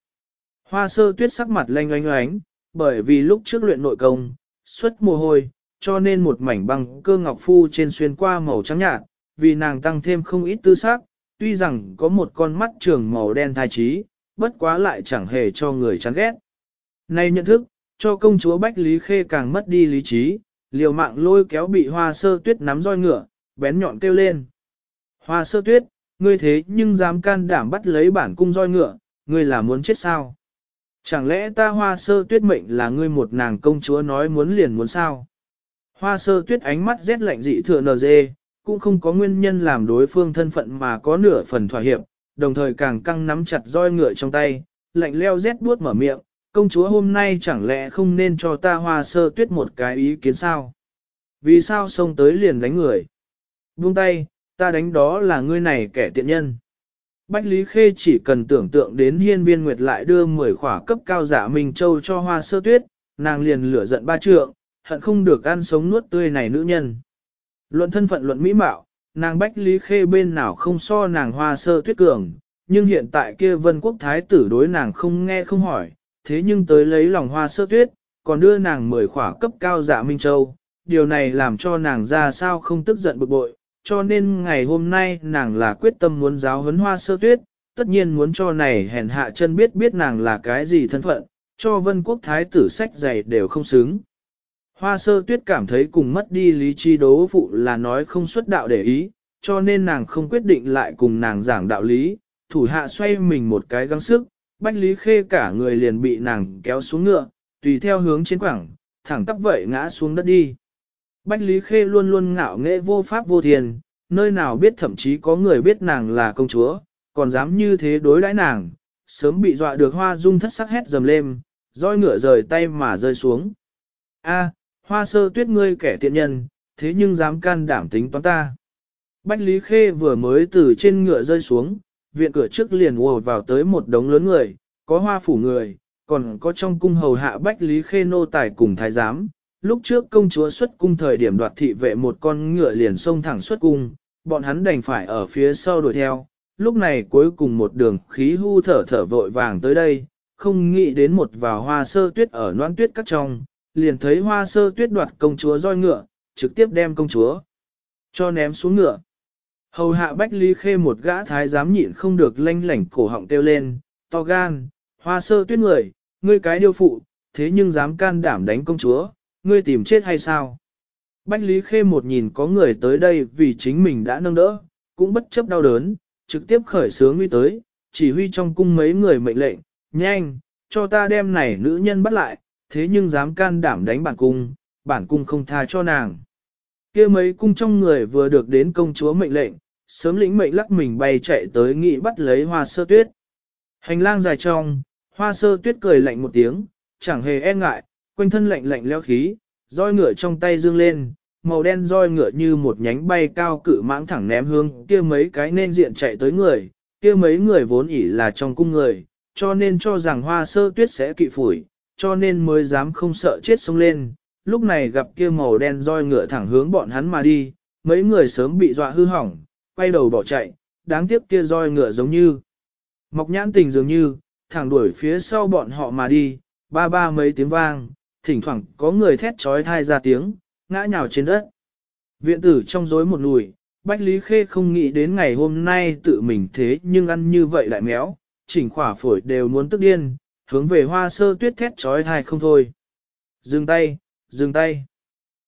Hoa sơ tuyết sắc mặt lanh oanh oánh, bởi vì lúc trước luyện nội công, xuất mồ hôi, cho nên một mảnh băng cơ ngọc phu trên xuyên qua màu trắng nhạt, vì nàng tăng thêm không ít tư sắc, tuy rằng có một con mắt trường màu đen thai trí, bất quá lại chẳng hề cho người chán ghét. Này nhận thức, cho công chúa Bách Lý Khê càng mất đi lý trí, liều mạng lôi kéo bị hoa sơ tuyết nắm roi ngựa, bén nhọn kêu lên. Hoa sơ tuyết, ngươi thế nhưng dám can đảm bắt lấy bản cung roi ngựa, ngươi là muốn chết sao? Chẳng lẽ ta hoa sơ tuyết mệnh là ngươi một nàng công chúa nói muốn liền muốn sao? Hoa sơ tuyết ánh mắt rét lạnh dị thừa nờ dê, cũng không có nguyên nhân làm đối phương thân phận mà có nửa phần thỏa hiệp, đồng thời càng căng nắm chặt roi ngựa trong tay, lạnh leo rét buốt mở miệng, công chúa hôm nay chẳng lẽ không nên cho ta hoa sơ tuyết một cái ý kiến sao? Vì sao xông tới liền đánh người? Buông tay, ta đánh đó là ngươi này kẻ tiện nhân. Bách Lý Khê chỉ cần tưởng tượng đến hiên viên nguyệt lại đưa 10 khỏa cấp cao giả Minh Châu cho hoa sơ tuyết, nàng liền lửa giận ba trượng, hận không được ăn sống nuốt tươi này nữ nhân. Luận thân phận luận mỹ mạo, nàng Bách Lý Khê bên nào không so nàng hoa sơ tuyết cường, nhưng hiện tại kia vân quốc thái tử đối nàng không nghe không hỏi, thế nhưng tới lấy lòng hoa sơ tuyết, còn đưa nàng 10 khỏa cấp cao giả Minh Châu, điều này làm cho nàng ra sao không tức giận bực bội, cho nên ngày hôm nay nàng là quyết tâm muốn giáo huấn hoa sơ tuyết, tất nhiên muốn cho này hèn hạ chân biết biết nàng là cái gì thân phận, cho vân quốc thái tử sách dày đều không xứng. Hoa sơ tuyết cảm thấy cùng mất đi lý trí đố phụ là nói không xuất đạo để ý, cho nên nàng không quyết định lại cùng nàng giảng đạo lý, thủ hạ xoay mình một cái gắng sức, bách lý khê cả người liền bị nàng kéo xuống ngựa, tùy theo hướng trên quảng, thẳng tắp vậy ngã xuống đất đi. Bách Lý Khê luôn luôn ngạo nghệ vô pháp vô thiền, nơi nào biết thậm chí có người biết nàng là công chúa, còn dám như thế đối đãi nàng, sớm bị dọa được hoa dung thất sắc hét dầm lên, roi ngựa rời tay mà rơi xuống. A, hoa sơ tuyết ngươi kẻ tiện nhân, thế nhưng dám can đảm tính toán ta. Bách Lý Khê vừa mới từ trên ngựa rơi xuống, viện cửa trước liền ùa vào tới một đống lớn người, có hoa phủ người, còn có trong cung hầu hạ Bách Lý Khê nô tài cùng thái giám. Lúc trước công chúa xuất cung thời điểm đoạt thị vệ một con ngựa liền xông thẳng xuất cung, bọn hắn đành phải ở phía sau đuổi theo. Lúc này cuối cùng một đường khí hưu thở thở vội vàng tới đây, không nghĩ đến một vào hoa sơ tuyết ở noan tuyết cắt trong, liền thấy hoa sơ tuyết đoạt công chúa roi ngựa, trực tiếp đem công chúa cho ném xuống ngựa. Hầu hạ Bách Lý Khê một gã thái giám nhịn không được lanh lảnh cổ họng kêu lên, to gan, hoa sơ tuyết người, ngươi cái điêu phụ, thế nhưng dám can đảm đánh công chúa, ngươi tìm chết hay sao? Bách Lý Khê một nhìn có người tới đây vì chính mình đã nâng đỡ, cũng bất chấp đau đớn, trực tiếp khởi sướng uy tới, chỉ huy trong cung mấy người mệnh lệnh, nhanh, cho ta đem này nữ nhân bắt lại, thế nhưng dám can đảm đánh bản cung, bản cung không tha cho nàng. kia mấy cung trong người vừa được đến công chúa mệnh lệnh, sớm lĩnh mệnh lắc mình bay chạy tới nghị bắt lấy hoa sơ tuyết. Hành lang dài trong, hoa sơ tuyết cười lạnh một tiếng, chẳng hề e ngại, quanh thân lạnh lạnh leo khí, roi ngựa trong tay dương lên, màu đen roi ngựa như một nhánh bay cao cự mãng thẳng ném hương, kia mấy cái nên diện chạy tới người, kia mấy người vốn ỉ là trong cung người, cho nên cho rằng hoa sơ tuyết sẽ kỵ phủi, cho nên mới dám không sợ chết sống lên. Lúc này gặp kia màu đen roi ngựa thẳng hướng bọn hắn mà đi, mấy người sớm bị dọa hư hỏng, quay đầu bỏ chạy, đáng tiếc kia roi ngựa giống như mọc nhãn tình dường như, thẳng đuổi phía sau bọn họ mà đi, ba ba mấy tiếng vang, thỉnh thoảng có người thét trói thai ra tiếng, ngã nhào trên đất. Viện tử trong rối một nùi, Bách Lý Khê không nghĩ đến ngày hôm nay tự mình thế nhưng ăn như vậy lại méo, chỉnh khỏa phổi đều muốn tức điên, hướng về hoa sơ tuyết thét trói thai không thôi. Dừng tay, dừng tay.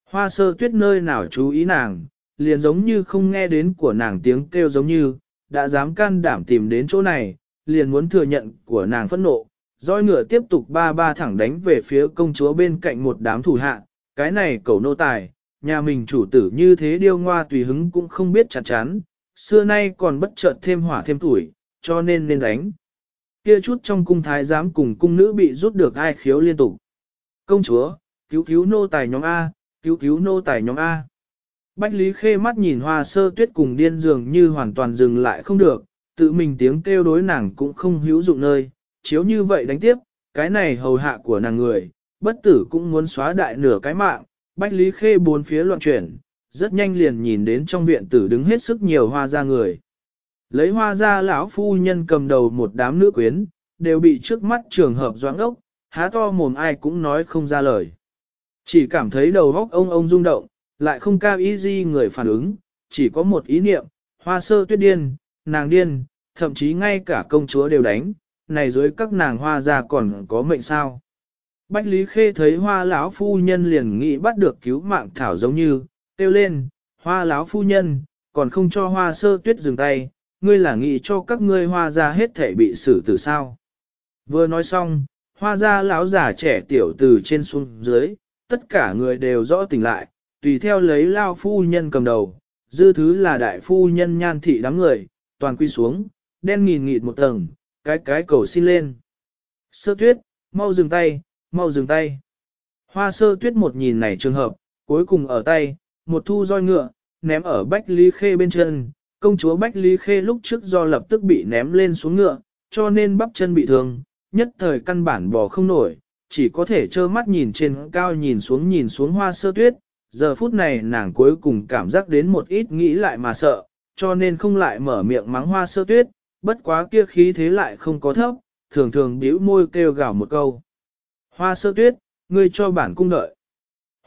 Hoa sơ tuyết nơi nào chú ý nàng, liền giống như không nghe đến của nàng tiếng kêu giống như, đã dám can đảm tìm đến chỗ này, liền muốn thừa nhận của nàng phẫn nộ, roi ngựa tiếp tục ba ba thẳng đánh về phía công chúa bên cạnh một đám thủ hạ, cái này cầu nô tài, nhà mình chủ tử như thế điêu ngoa tùy hứng cũng không biết chặt chắn, xưa nay còn bất chợt thêm hỏa thêm tuổi, cho nên nên đánh. Kia chút trong cung thái giám cùng cung nữ bị rút được ai khiếu liên tục. Công chúa, cứu cứu nô tài nhóm A, cứu cứu nô tài nhóm A. Bách Lý Khê mắt nhìn hoa sơ tuyết cùng điên dường như hoàn toàn dừng lại không được, tự mình tiếng kêu đối nàng cũng không hữu dụng nơi, chiếu như vậy đánh tiếp, cái này hầu hạ của nàng người, bất tử cũng muốn xóa đại nửa cái mạng, Bách Lý Khê bốn phía loạn chuyển, rất nhanh liền nhìn đến trong viện tử đứng hết sức nhiều hoa ra người. Lấy hoa ra lão phu nhân cầm đầu một đám nữ quyến, đều bị trước mắt trường hợp doãn ốc, há to mồm ai cũng nói không ra lời. Chỉ cảm thấy đầu góc ông ông rung động, lại không cao ý gì người phản ứng, chỉ có một ý niệm, hoa sơ tuyết điên, nàng điên, thậm chí ngay cả công chúa đều đánh, này dưới các nàng hoa ra còn có mệnh sao. Bách Lý Khê thấy hoa lão phu nhân liền nghĩ bắt được cứu mạng thảo giống như, kêu lên, hoa lão phu nhân, còn không cho hoa sơ tuyết dừng tay, ngươi là nghĩ cho các ngươi hoa ra hết thể bị xử tử sao. Vừa nói xong, hoa ra lão già trẻ tiểu từ trên xuống dưới, tất cả người đều rõ tỉnh lại, tùy theo lấy lao phu nhân cầm đầu, dư thứ là đại phu nhân nhan thị đám người, toàn quy xuống, đen nghìn nghịt một tầng, cái cái cầu xin lên. Sơ tuyết, mau dừng tay, mau dừng tay. Hoa sơ tuyết một nhìn này trường hợp, cuối cùng ở tay, một thu roi ngựa, ném ở bách lý khê bên chân, công chúa Bách Lý Khê lúc trước do lập tức bị ném lên xuống ngựa, cho nên bắp chân bị thương, nhất thời căn bản bò không nổi, chỉ có thể trơ mắt nhìn trên cao nhìn xuống nhìn xuống hoa sơ tuyết, giờ phút này nàng cuối cùng cảm giác đến một ít nghĩ lại mà sợ, cho nên không lại mở miệng mắng hoa sơ tuyết, bất quá kia khí thế lại không có thấp, thường thường bĩu môi kêu gào một câu. Hoa sơ tuyết, ngươi cho bản cung đợi.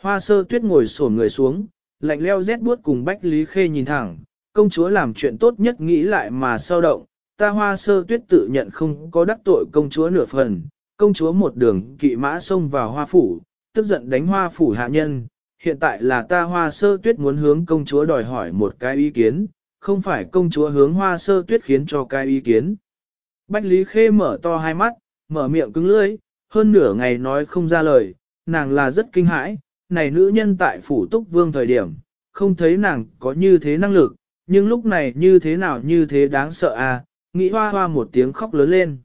Hoa sơ tuyết ngồi sổn người xuống, lạnh leo rét buốt cùng Bách Lý Khê nhìn thẳng, công chúa làm chuyện tốt nhất nghĩ lại mà sao động, ta hoa sơ tuyết tự nhận không có đắc tội công chúa nửa phần, công chúa một đường kỵ mã xông vào hoa phủ, tức giận đánh hoa phủ hạ nhân, hiện tại là ta hoa sơ tuyết muốn hướng công chúa đòi hỏi một cái ý kiến, không phải công chúa hướng hoa sơ tuyết khiến cho cái ý kiến. Bách Lý Khê mở to hai mắt, mở miệng cứng lưỡi, hơn nửa ngày nói không ra lời, nàng là rất kinh hãi, này nữ nhân tại phủ túc vương thời điểm, không thấy nàng có như thế năng lực, nhưng lúc này như thế nào như thế đáng sợ à, nghĩ hoa hoa một tiếng khóc lớn lên.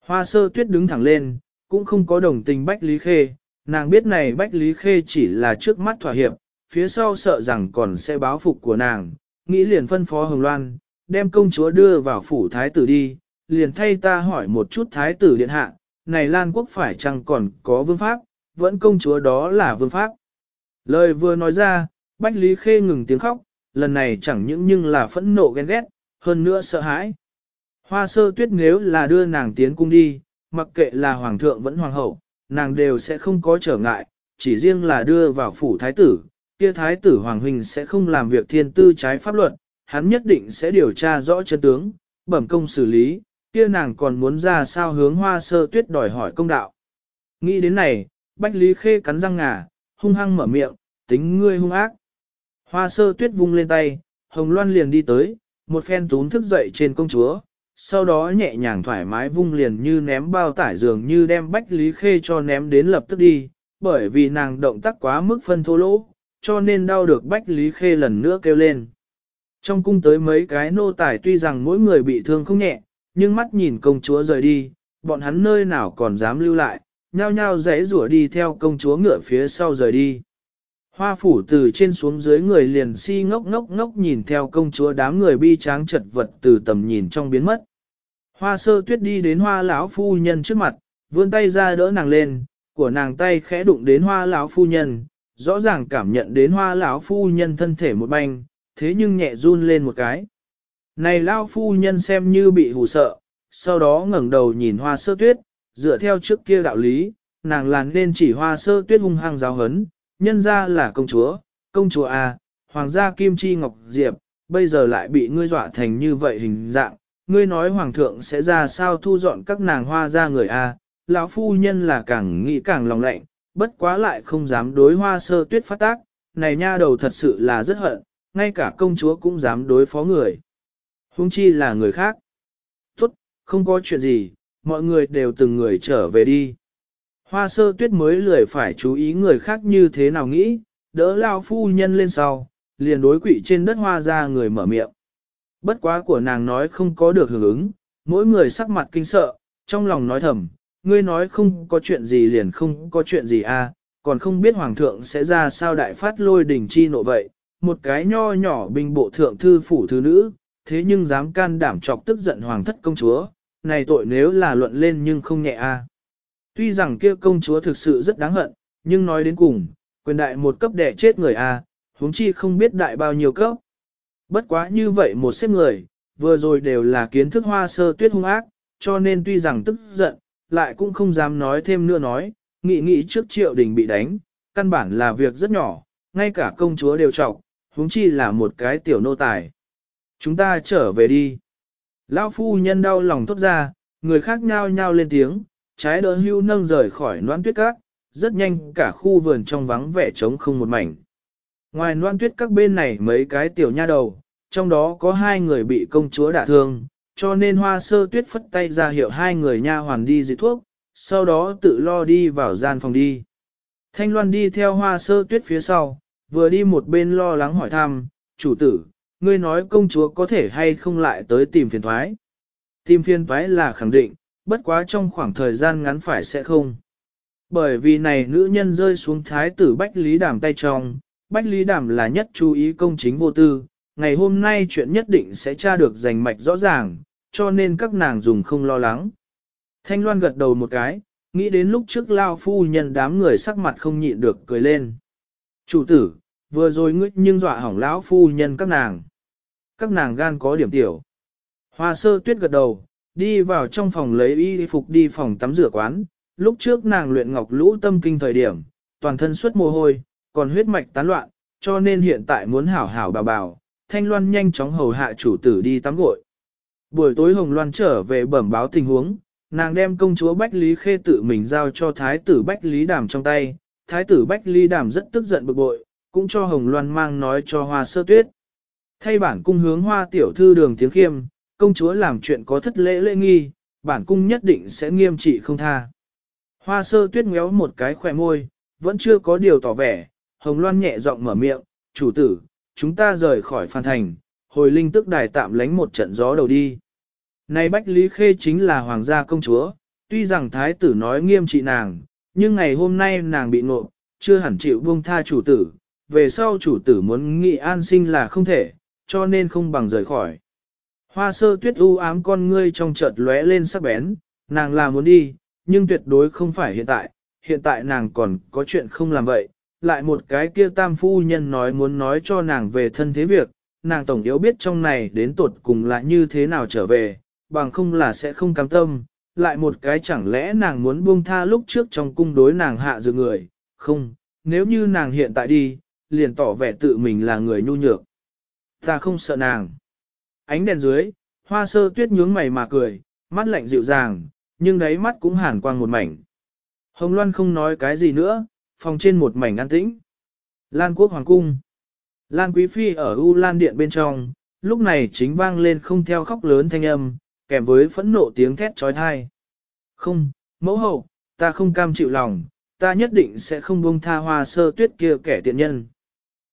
Hoa sơ tuyết đứng thẳng lên, cũng không có đồng tình Bách Lý Khê, nàng biết này Bách Lý Khê chỉ là trước mắt thỏa hiệp, phía sau sợ rằng còn sẽ báo phục của nàng, nghĩ liền phân phó Hồng Loan, đem công chúa đưa vào phủ thái tử đi, liền thay ta hỏi một chút thái tử điện hạ, này Lan quốc phải chăng còn có vương pháp, vẫn công chúa đó là vương pháp. Lời vừa nói ra, Bách Lý Khê ngừng tiếng khóc, lần này chẳng những nhưng là phẫn nộ ghen ghét, hơn nữa sợ hãi. Hoa sơ tuyết nếu là đưa nàng tiến cung đi, mặc kệ là hoàng thượng vẫn hoàng hậu, nàng đều sẽ không có trở ngại, chỉ riêng là đưa vào phủ thái tử, kia thái tử hoàng huynh sẽ không làm việc thiên tư trái pháp luật, hắn nhất định sẽ điều tra rõ chân tướng, bẩm công xử lý, kia nàng còn muốn ra sao hướng hoa sơ tuyết đòi hỏi công đạo. Nghĩ đến này, Bách Lý Khê cắn răng ngà, hung hăng mở miệng, tính ngươi hung ác. Hoa sơ tuyết vung lên tay, Hồng Loan liền đi tới, một phen tún thức dậy trên công chúa, sau đó nhẹ nhàng thoải mái vung liền như ném bao tải dường như đem Bách Lý Khê cho ném đến lập tức đi, bởi vì nàng động tác quá mức phân thô lỗ, cho nên đau được Bách Lý Khê lần nữa kêu lên. Trong cung tới mấy cái nô tài tuy rằng mỗi người bị thương không nhẹ, nhưng mắt nhìn công chúa rời đi, bọn hắn nơi nào còn dám lưu lại, nhao nhao rẽ rủa đi theo công chúa ngựa phía sau rời đi. Hoa phủ từ trên xuống dưới người liền si ngốc ngốc ngốc nhìn theo công chúa đám người bi tráng chật vật từ tầm nhìn trong biến mất. Hoa sơ tuyết đi đến hoa lão phu nhân trước mặt, vươn tay ra đỡ nàng lên, của nàng tay khẽ đụng đến hoa lão phu nhân, rõ ràng cảm nhận đến hoa lão phu nhân thân thể một banh, thế nhưng nhẹ run lên một cái. Này lão phu nhân xem như bị hù sợ, sau đó ngẩng đầu nhìn hoa sơ tuyết, dựa theo trước kia đạo lý, nàng làn nên chỉ hoa sơ tuyết hung hăng giáo hấn, nhân ra là công chúa, công chúa à, hoàng gia Kim Chi Ngọc Diệp, bây giờ lại bị ngươi dọa thành như vậy hình dạng, ngươi nói hoàng thượng sẽ ra sao thu dọn các nàng hoa ra người A, lão phu nhân là càng nghĩ càng lòng lạnh, bất quá lại không dám đối hoa sơ tuyết phát tác, này nha đầu thật sự là rất hận, ngay cả công chúa cũng dám đối phó người. Hung chi là người khác. Tốt, không có chuyện gì, mọi người đều từng người trở về đi. Hoa sơ tuyết mới lười phải chú ý người khác như thế nào nghĩ, đỡ lao phu nhân lên sau, liền đối quỷ trên đất hoa ra người mở miệng. Bất quá của nàng nói không có được hưởng ứng, mỗi người sắc mặt kinh sợ, trong lòng nói thầm, ngươi nói không có chuyện gì liền không có chuyện gì à, còn không biết hoàng thượng sẽ ra sao đại phát lôi đỉnh chi nộ vậy, một cái nho nhỏ binh bộ thượng thư phủ thứ nữ, thế nhưng dám can đảm chọc tức giận hoàng thất công chúa, này tội nếu là luận lên nhưng không nhẹ a. Tuy rằng kia công chúa thực sự rất đáng hận, nhưng nói đến cùng, quyền đại một cấp đẻ chết người a, huống chi không biết đại bao nhiêu cấp. Bất quá như vậy một xếp người, vừa rồi đều là kiến thức hoa sơ tuyết hung ác, cho nên tuy rằng tức giận, lại cũng không dám nói thêm nữa nói, nghĩ nghĩ trước triệu đình bị đánh, căn bản là việc rất nhỏ, ngay cả công chúa đều trọng, huống chi là một cái tiểu nô tài. Chúng ta trở về đi. Lão phu nhân đau lòng thốt ra, người khác nhao nhao lên tiếng, trái đỡ hưu nâng rời khỏi noan tuyết các, rất nhanh cả khu vườn trong vắng vẻ trống không một mảnh. Ngoài noan tuyết các bên này mấy cái tiểu nha đầu, trong đó có hai người bị công chúa đả thương, cho nên hoa sơ tuyết phất tay ra hiệu hai người nha hoàn đi dịch thuốc, sau đó tự lo đi vào gian phòng đi. Thanh Loan đi theo hoa sơ tuyết phía sau, vừa đi một bên lo lắng hỏi thăm, chủ tử, ngươi nói công chúa có thể hay không lại tới tìm phiền thoái. Tìm phiền thoái là khẳng định, bất quá trong khoảng thời gian ngắn phải sẽ không. Bởi vì này nữ nhân rơi xuống thái tử Bách Lý Đàm tay trong, Bách Lý Đàm là nhất chú ý công chính vô tư, ngày hôm nay chuyện nhất định sẽ tra được rành mạch rõ ràng, cho nên các nàng dùng không lo lắng. Thanh Loan gật đầu một cái, nghĩ đến lúc trước lao phu nhân đám người sắc mặt không nhịn được cười lên. Chủ tử, vừa rồi ngươi nhưng dọa hỏng lão phu nhân các nàng. Các nàng gan có điểm tiểu. Hoa sơ tuyết gật đầu, đi vào trong phòng lấy y phục đi phòng tắm rửa quán. Lúc trước nàng luyện ngọc lũ tâm kinh thời điểm, toàn thân suốt mồ hôi, còn huyết mạch tán loạn, cho nên hiện tại muốn hảo hảo bào bào. Thanh Loan nhanh chóng hầu hạ chủ tử đi tắm gội. Buổi tối Hồng Loan trở về bẩm báo tình huống, nàng đem công chúa Bách Lý Khê tự mình giao cho thái tử Bách Lý Đàm trong tay. Thái tử Bách Lý Đàm rất tức giận bực bội, cũng cho Hồng Loan mang nói cho hoa sơ tuyết. Thay bản cung hướng hoa tiểu thư đường tiếng khiêm, công chúa làm chuyện có thất lễ lễ nghi, bản cung nhất định sẽ nghiêm trị không tha. Hoa sơ tuyết ngéo một cái khỏe môi, vẫn chưa có điều tỏ vẻ, Hồng Loan nhẹ giọng mở miệng, chủ tử, chúng ta rời khỏi phan thành, hồi linh tức đài tạm lánh một trận gió đầu đi. Này Bách Lý Khê chính là hoàng gia công chúa, tuy rằng thái tử nói nghiêm trị nàng, nhưng ngày hôm nay nàng bị ngộ, chưa hẳn chịu buông tha chủ tử, về sau chủ tử muốn nghị an sinh là không thể, cho nên không bằng rời khỏi. Hoa sơ tuyết u ám con ngươi trong chợt lóe lên sắc bén, nàng là muốn đi, nhưng tuyệt đối không phải hiện tại, hiện tại nàng còn có chuyện không làm vậy. Lại một cái kia tam phu nhân nói muốn nói cho nàng về thân thế việc, nàng tổng yếu biết trong này đến tuột cùng là như thế nào trở về, bằng không là sẽ không cam tâm. Lại một cái chẳng lẽ nàng muốn buông tha lúc trước trong cung đối nàng hạ dự người, không, nếu như nàng hiện tại đi, liền tỏ vẻ tự mình là người nhu nhược. Ta không sợ nàng. Ánh đèn dưới, hoa sơ tuyết nhướng mày mà cười, mắt lạnh dịu dàng, nhưng đáy mắt cũng hàn quang một mảnh. Hồng Loan không nói cái gì nữa, phòng trên một mảnh an tĩnh. Lan quốc hoàng cung. Lan quý phi ở U Lan điện bên trong, lúc này chính vang lên không theo khóc lớn thanh âm, kèm với phẫn nộ tiếng thét trói thai. Không, mẫu hậu, ta không cam chịu lòng, ta nhất định sẽ không buông tha hoa sơ tuyết kia kẻ tiện nhân.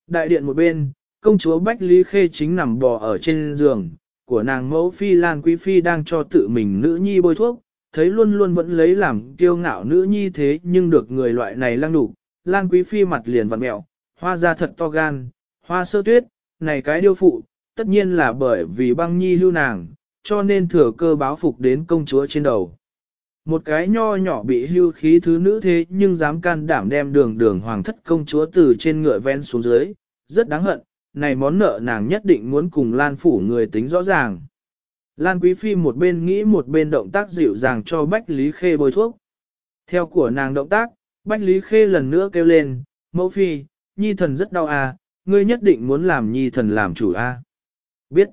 Đại điện một bên, công chúa Bách Lý Khê chính nằm bò ở trên giường, của nàng mẫu phi Lan Quý Phi đang cho tự mình nữ nhi bôi thuốc, thấy luôn luôn vẫn lấy làm kiêu ngạo nữ nhi thế nhưng được người loại này lăng đủ. Lan Quý Phi mặt liền vặn mẹo, hoa ra thật to gan, hoa sơ tuyết, này cái điêu phụ, tất nhiên là bởi vì băng nhi lưu nàng, cho nên thừa cơ báo phục đến công chúa trên đầu. Một cái nho nhỏ bị hưu khí thứ nữ thế nhưng dám can đảm đem đường đường hoàng thất công chúa từ trên ngựa ven xuống dưới, rất đáng hận, này món nợ nàng nhất định muốn cùng Lan phủ người tính rõ ràng. Lan Quý Phi một bên nghĩ một bên động tác dịu dàng cho Bách Lý Khê bôi thuốc. Theo của nàng động tác, Bách Lý Khê lần nữa kêu lên, mẫu phi, nhi thần rất đau à, ngươi nhất định muốn làm nhi thần làm chủ a. À? Biết.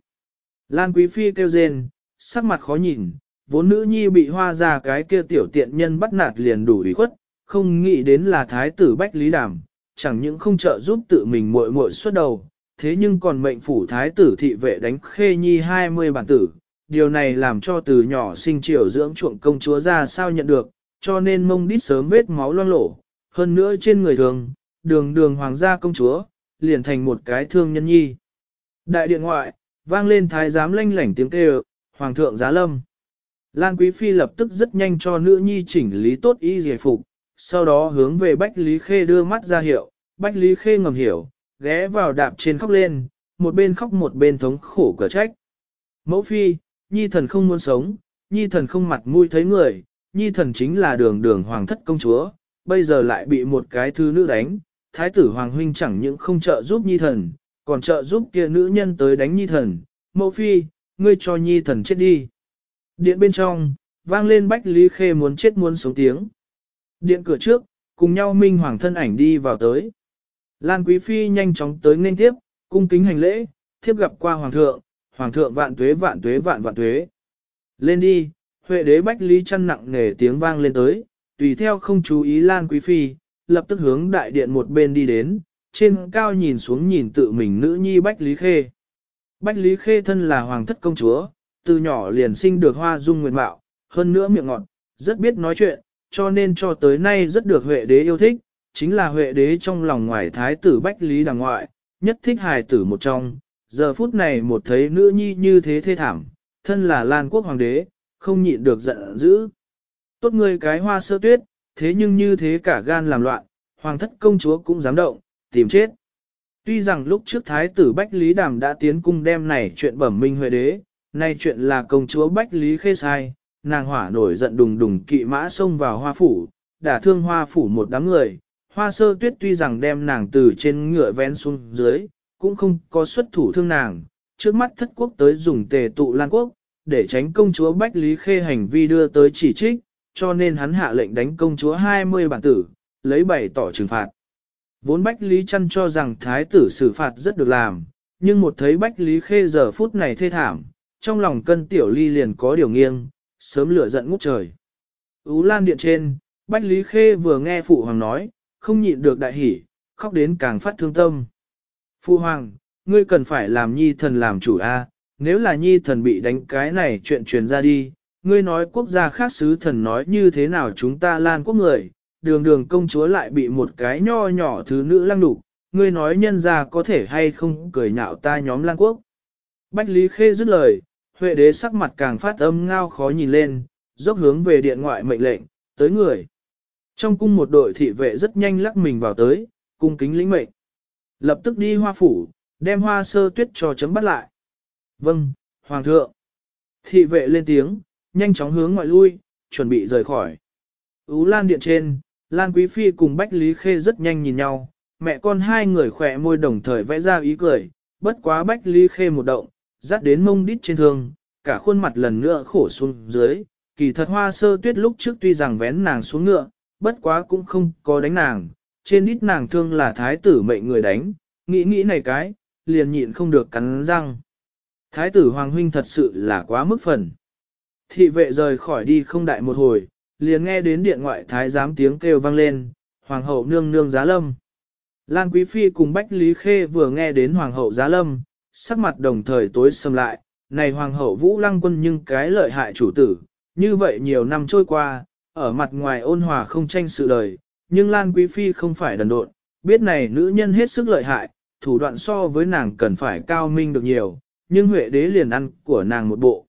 Lan Quý Phi kêu rên, sắc mặt khó nhìn, vốn nữ nhi bị hoa ra cái kia tiểu tiện nhân bắt nạt liền đủ ủy khuất, không nghĩ đến là thái tử Bách Lý Đàm, chẳng những không trợ giúp tự mình muội muội xuất đầu, thế nhưng còn mệnh phủ thái tử thị vệ đánh khê nhi 20 bản tử. Điều này làm cho từ nhỏ sinh triều dưỡng chuộng công chúa ra sao nhận được, cho nên mông đít sớm vết máu loang lổ. Hơn nữa trên người thường, đường đường hoàng gia công chúa, liền thành một cái thương nhân nhi. Đại điện ngoại, vang lên thái giám lanh lảnh tiếng kêu, hoàng thượng giá lâm. Lan Quý Phi lập tức rất nhanh cho nữ nhi chỉnh lý tốt y giải phục, sau đó hướng về Bách Lý Khê đưa mắt ra hiệu, Bách Lý Khê ngầm hiểu, ghé vào đạp trên khóc lên, một bên khóc một bên thống khổ cửa trách. Mẫu Phi, Nhi thần không muốn sống, Nhi thần không mặt mũi thấy người, Nhi thần chính là đường đường hoàng thất công chúa, bây giờ lại bị một cái thư nữ đánh, Thái tử Hoàng Huynh chẳng những không trợ giúp Nhi thần, còn trợ giúp kia nữ nhân tới đánh Nhi thần, Mẫu Phi, ngươi cho Nhi thần chết đi. Điện bên trong, vang lên Bách Lý Khê muốn chết muốn sống tiếng. Điện cửa trước, cùng nhau Minh Hoàng thân ảnh đi vào tới. Lan Quý Phi nhanh chóng tới nên tiếp, cung kính hành lễ, thiếp gặp qua Hoàng thượng, Hoàng thượng vạn tuế vạn tuế vạn vạn tuế. Lên đi, Huệ đế Bách Lý chăn nặng nề tiếng vang lên tới, tùy theo không chú ý Lan Quý Phi, lập tức hướng đại điện một bên đi đến, trên cao nhìn xuống nhìn tự mình nữ nhi Bách Lý Khê. Bách Lý Khê thân là Hoàng thất công chúa, từ nhỏ liền sinh được hoa dung nguyện mạo, hơn nữa miệng ngọt, rất biết nói chuyện, cho nên cho tới nay rất được Huệ đế yêu thích, chính là Huệ đế trong lòng ngoài thái tử Bách Lý đằng ngoại, nhất thích hài tử một trong. Giờ phút này một thấy nữ nhi như thế thê thảm, thân là Lan quốc hoàng đế, không nhịn được giận dữ. Tốt ngươi cái hoa sơ tuyết, thế nhưng như thế cả gan làm loạn, hoàng thất công chúa cũng dám động, tìm chết. Tuy rằng lúc trước Thái tử Bách Lý Đàm đã tiến cung đem này chuyện bẩm minh huệ đế, nay chuyện là công chúa Bách Lý Khê sai, nàng hỏa nổi giận đùng đùng kỵ mã xông vào hoa phủ, đả thương hoa phủ một đám người. Hoa sơ tuyết tuy rằng đem nàng từ trên ngựa vén xuống dưới, cũng không có xuất thủ thương nàng, trước mắt thất quốc tới dùng tề tụ lan quốc, để tránh công chúa Bách Lý Khê hành vi đưa tới chỉ trích, cho nên hắn hạ lệnh đánh công chúa 20 bản tử, lấy bảy tỏ trừng phạt. Vốn Bách Lý chăn cho rằng thái tử xử phạt rất được làm, nhưng một thấy Bách Lý Khê giờ phút này thê thảm, trong lòng cân tiểu ly liền có điều nghiêng, sớm lửa giận ngút trời. Ú lan điện trên, Bách Lý Khê vừa nghe Phụ Hoàng nói, không nhịn được đại hỉ, khóc đến càng phát thương tâm. Phu Hoàng, ngươi cần phải làm nhi thần làm chủ a. nếu là nhi thần bị đánh cái này chuyện truyền ra đi, ngươi nói quốc gia khác sứ thần nói như thế nào chúng ta lan quốc người, đường đường công chúa lại bị một cái nho nhỏ thứ nữ lăng đục, ngươi nói nhân ra có thể hay không cười nhạo ta nhóm lan quốc. Bách Lý Khê dứt lời, Huệ đế sắc mặt càng phát âm ngao khó nhìn lên, dốc hướng về điện ngoại mệnh lệnh, tới người. Trong cung một đội thị vệ rất nhanh lắc mình vào tới, cung kính lĩnh mệnh. Lập tức đi hoa phủ, đem hoa sơ tuyết cho chấm bắt lại. Vâng, Hoàng thượng. Thị vệ lên tiếng, nhanh chóng hướng ngoại lui, chuẩn bị rời khỏi. Ú Lan điện trên, Lan Quý Phi cùng Bách Lý Khê rất nhanh nhìn nhau, mẹ con hai người khỏe môi đồng thời vẽ ra ý cười, bất quá Bách Lý Khê một động, dắt đến mông đít trên thương, cả khuôn mặt lần nữa khổ xuống dưới, kỳ thật hoa sơ tuyết lúc trước tuy rằng vén nàng xuống ngựa, bất quá cũng không có đánh nàng, trên ít nàng thương là thái tử mệnh người đánh, nghĩ nghĩ này cái, liền nhịn không được cắn răng. Thái tử Hoàng Huynh thật sự là quá mức phần. Thị vệ rời khỏi đi không đại một hồi, liền nghe đến điện ngoại thái giám tiếng kêu vang lên, Hoàng hậu nương nương giá lâm. Lan Quý Phi cùng Bách Lý Khê vừa nghe đến Hoàng hậu giá lâm, sắc mặt đồng thời tối sầm lại, này Hoàng hậu Vũ Lăng Quân nhưng cái lợi hại chủ tử, như vậy nhiều năm trôi qua, ở mặt ngoài ôn hòa không tranh sự đời, nhưng Lan Quý Phi không phải đần độn, biết này nữ nhân hết sức lợi hại, thủ đoạn so với nàng cần phải cao minh được nhiều, nhưng Huệ đế liền ăn của nàng một bộ.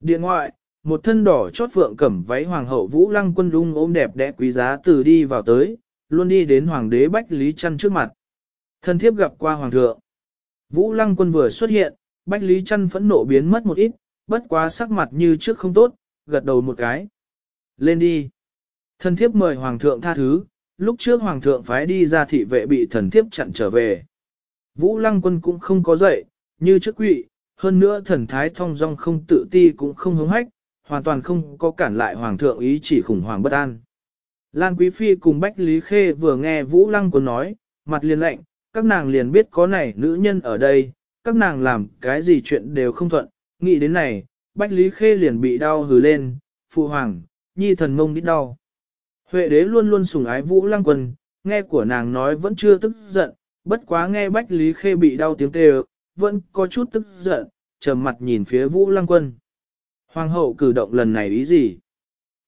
Điện ngoại, một thân đỏ chót vượng cẩm váy hoàng hậu Vũ Lăng quân đung ôm đẹp đẽ quý giá từ đi vào tới, luôn đi đến hoàng đế Bách Lý Trăn trước mặt. Thân thiếp gặp qua hoàng thượng. Vũ Lăng quân vừa xuất hiện, Bách Lý Trăn phẫn nộ biến mất một ít, bất quá sắc mặt như trước không tốt, gật đầu một cái. Lên đi thần thiếp mời hoàng thượng tha thứ, lúc trước hoàng thượng phái đi ra thị vệ bị thần thiếp chặn trở về. Vũ Lăng quân cũng không có dậy, như trước quỵ, hơn nữa thần thái thông dong không tự ti cũng không hứng hách, hoàn toàn không có cản lại hoàng thượng ý chỉ khủng hoảng bất an. Lan Quý Phi cùng Bách Lý Khê vừa nghe Vũ Lăng Quân nói, mặt liền lạnh, các nàng liền biết có này nữ nhân ở đây, các nàng làm cái gì chuyện đều không thuận, nghĩ đến này, Bách Lý Khê liền bị đau hừ lên, phụ hoàng, nhi thần mông đít đau. Huệ đế luôn luôn sủng ái Vũ Lăng Quân, nghe của nàng nói vẫn chưa tức giận, bất quá nghe Bách Lý Khê bị đau tiếng kêu, vẫn có chút tức giận, trầm mặt nhìn phía Vũ Lăng Quân. Hoàng hậu cử động lần này ý gì?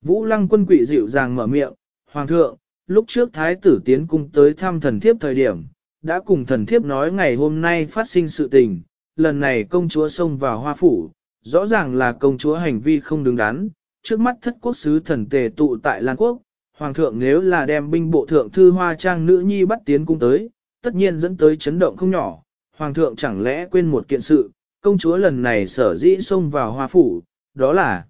Vũ lăng quân quỷ dịu dàng mở miệng, Hoàng thượng, lúc trước thái tử tiến cung tới thăm thần thiếp thời điểm, đã cùng thần thiếp nói ngày hôm nay phát sinh sự tình, lần này công chúa xông vào hoa phủ, rõ ràng là công chúa hành vi không đứng đắn, trước mắt thất quốc sứ thần tề tụ tại Lan Quốc, Hoàng thượng nếu là đem binh bộ thượng thư hoa trang nữ nhi bắt tiến cung tới, tất nhiên dẫn tới chấn động không nhỏ, Hoàng thượng chẳng lẽ quên một kiện sự, công chúa lần này sở dĩ xông vào hoa phủ, đó là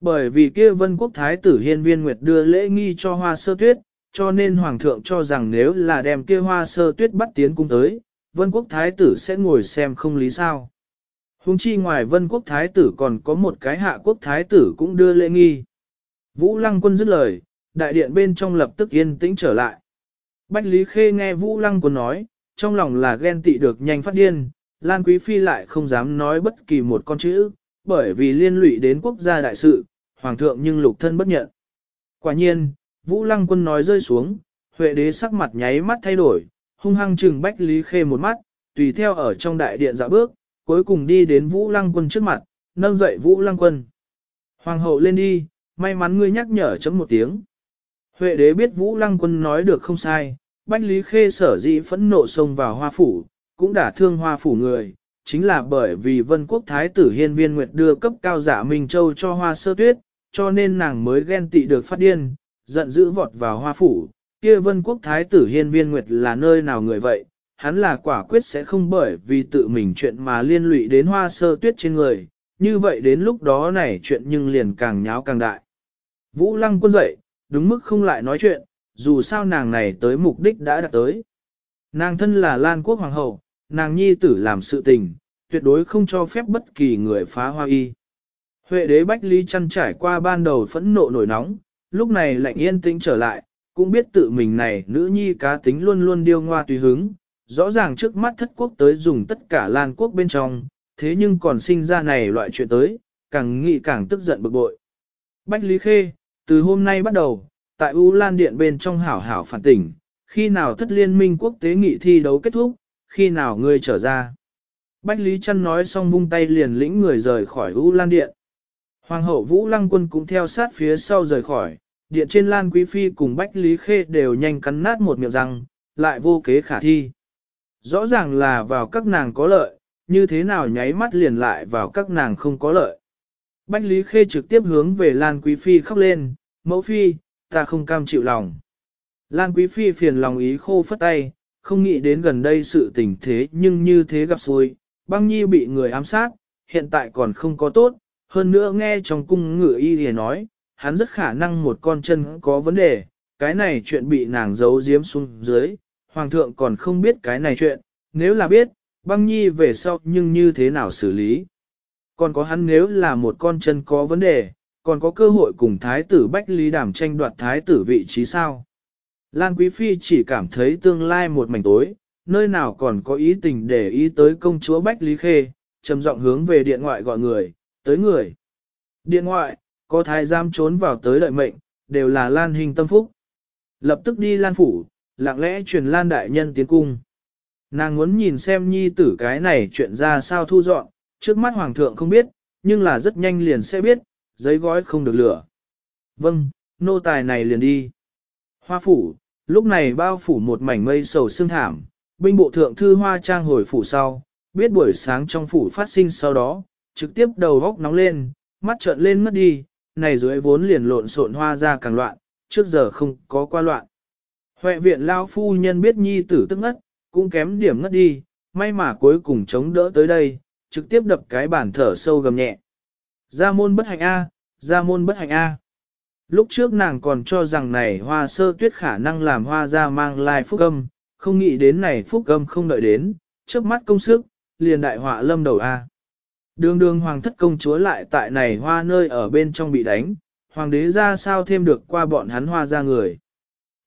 bởi vì kia vân quốc thái tử hiên viên nguyệt đưa lễ nghi cho hoa sơ tuyết, cho nên hoàng thượng cho rằng nếu là đem kia hoa sơ tuyết bắt tiến cung tới, vân quốc thái tử sẽ ngồi xem không lý sao. Hùng chi ngoài vân quốc thái tử còn có một cái hạ quốc thái tử cũng đưa lễ nghi. Vũ lăng quân dứt lời, đại điện bên trong lập tức yên tĩnh trở lại. Bách Lý Khê nghe Vũ lăng quân nói, trong lòng là ghen tị được nhanh phát điên, Lan Quý Phi lại không dám nói bất kỳ một con chữ, bởi vì liên lụy đến quốc gia đại sự, hoàng thượng nhưng lục thân bất nhận. Quả nhiên, Vũ Lăng Quân nói rơi xuống, Huệ đế sắc mặt nháy mắt thay đổi, hung hăng trừng Bách Lý Khê một mắt, tùy theo ở trong đại điện dạo bước, cuối cùng đi đến Vũ Lăng Quân trước mặt, nâng dậy Vũ Lăng Quân. Hoàng hậu lên đi, may mắn ngươi nhắc nhở chấm một tiếng. Huệ đế biết Vũ Lăng Quân nói được không sai, Bách Lý Khê sở dĩ phẫn nộ xông vào hoa phủ, cũng đã thương hoa phủ người, chính là bởi vì vân quốc thái tử hiên viên nguyệt đưa cấp cao giả Minh Châu cho hoa sơ tuyết, cho nên nàng mới ghen tị được phát điên, giận dữ vọt vào hoa phủ, kia vân quốc thái tử hiên viên nguyệt là nơi nào người vậy, hắn là quả quyết sẽ không bởi vì tự mình chuyện mà liên lụy đến hoa sơ tuyết trên người, như vậy đến lúc đó này chuyện nhưng liền càng nháo càng đại. Vũ lăng quân dậy, đúng mức không lại nói chuyện, dù sao nàng này tới mục đích đã đạt tới. Nàng thân là Lan quốc hoàng hậu, nàng nhi tử làm sự tình, tuyệt đối không cho phép bất kỳ người phá hoa y. Huệ đế Bách Lý chăn trải qua ban đầu phẫn nộ nổi nóng, lúc này lạnh yên tĩnh trở lại, cũng biết tự mình này nữ nhi cá tính luôn luôn điêu ngoa tùy hứng, rõ ràng trước mắt thất quốc tới dùng tất cả Lan quốc bên trong, thế nhưng còn sinh ra này loại chuyện tới, càng nghĩ càng tức giận bực bội. Bách Lý Khê, từ hôm nay bắt đầu, tại U Lan Điện bên trong hảo hảo phản tỉnh, khi nào thất liên minh quốc tế nghị thi đấu kết thúc, khi nào ngươi trở ra. Bách Lý Trân nói xong vung tay liền lĩnh người rời khỏi U Lan Điện. Hoàng hậu Vũ Lăng Quân cũng theo sát phía sau rời khỏi, điện trên Lan Quý Phi cùng Bách Lý Khê đều nhanh cắn nát một miệng răng, lại vô kế khả thi. Rõ ràng là vào các nàng có lợi, như thế nào nháy mắt liền lại vào các nàng không có lợi. Bách Lý Khê trực tiếp hướng về Lan Quý Phi khóc lên, mẫu phi, ta không cam chịu lòng. Lan Quý Phi phiền lòng ý khô phất tay, không nghĩ đến gần đây sự tình thế nhưng như thế gặp xui, băng nhi bị người ám sát, hiện tại còn không có tốt, hơn nữa nghe trong cung ngự y thì nói, hắn rất khả năng một con chân có vấn đề, cái này chuyện bị nàng giấu giếm xuống dưới, hoàng thượng còn không biết cái này chuyện, nếu là biết, băng nhi về sau nhưng như thế nào xử lý. Còn có hắn nếu là một con chân có vấn đề, còn có cơ hội cùng thái tử Bách Lý Đàm tranh đoạt thái tử vị trí sao. Lan Quý Phi chỉ cảm thấy tương lai một mảnh tối, nơi nào còn có ý tình để ý tới công chúa Bách Lý Khê, trầm giọng hướng về điện ngoại gọi người, tới người. Điện ngoại, có thái giam trốn vào tới đợi mệnh, đều là Lan hình tâm phúc. Lập tức đi Lan Phủ, lặng lẽ truyền Lan Đại Nhân tiến cung. Nàng muốn nhìn xem nhi tử cái này chuyện ra sao thu dọn, trước mắt Hoàng thượng không biết, nhưng là rất nhanh liền sẽ biết, giấy gói không được lửa. Vâng, nô tài này liền đi. Hoa phủ, lúc này bao phủ một mảnh mây sầu sương thảm, binh bộ thượng thư hoa trang hồi phủ sau, biết buổi sáng trong phủ phát sinh sau đó, trực tiếp đầu góc nóng lên, mắt trợn lên mất đi, này dưới vốn liền lộn xộn hoa ra càng loạn, trước giờ không có qua loạn. Huệ viện lao phu nhân biết nhi tử tức ngất, cũng kém điểm ngất đi, may mà cuối cùng chống đỡ tới đây, trực tiếp đập cái bản thở sâu gầm nhẹ. Gia môn bất hạnh A, gia môn bất hạnh A. Lúc trước nàng còn cho rằng này hoa sơ tuyết khả năng làm hoa ra mang lai phúc âm, không nghĩ đến này phúc âm không đợi đến, trước mắt công sức, liền đại họa lâm đầu A. Đường đường hoàng thất công chúa lại tại này hoa nơi ở bên trong bị đánh, hoàng đế ra sao thêm được qua bọn hắn hoa ra người.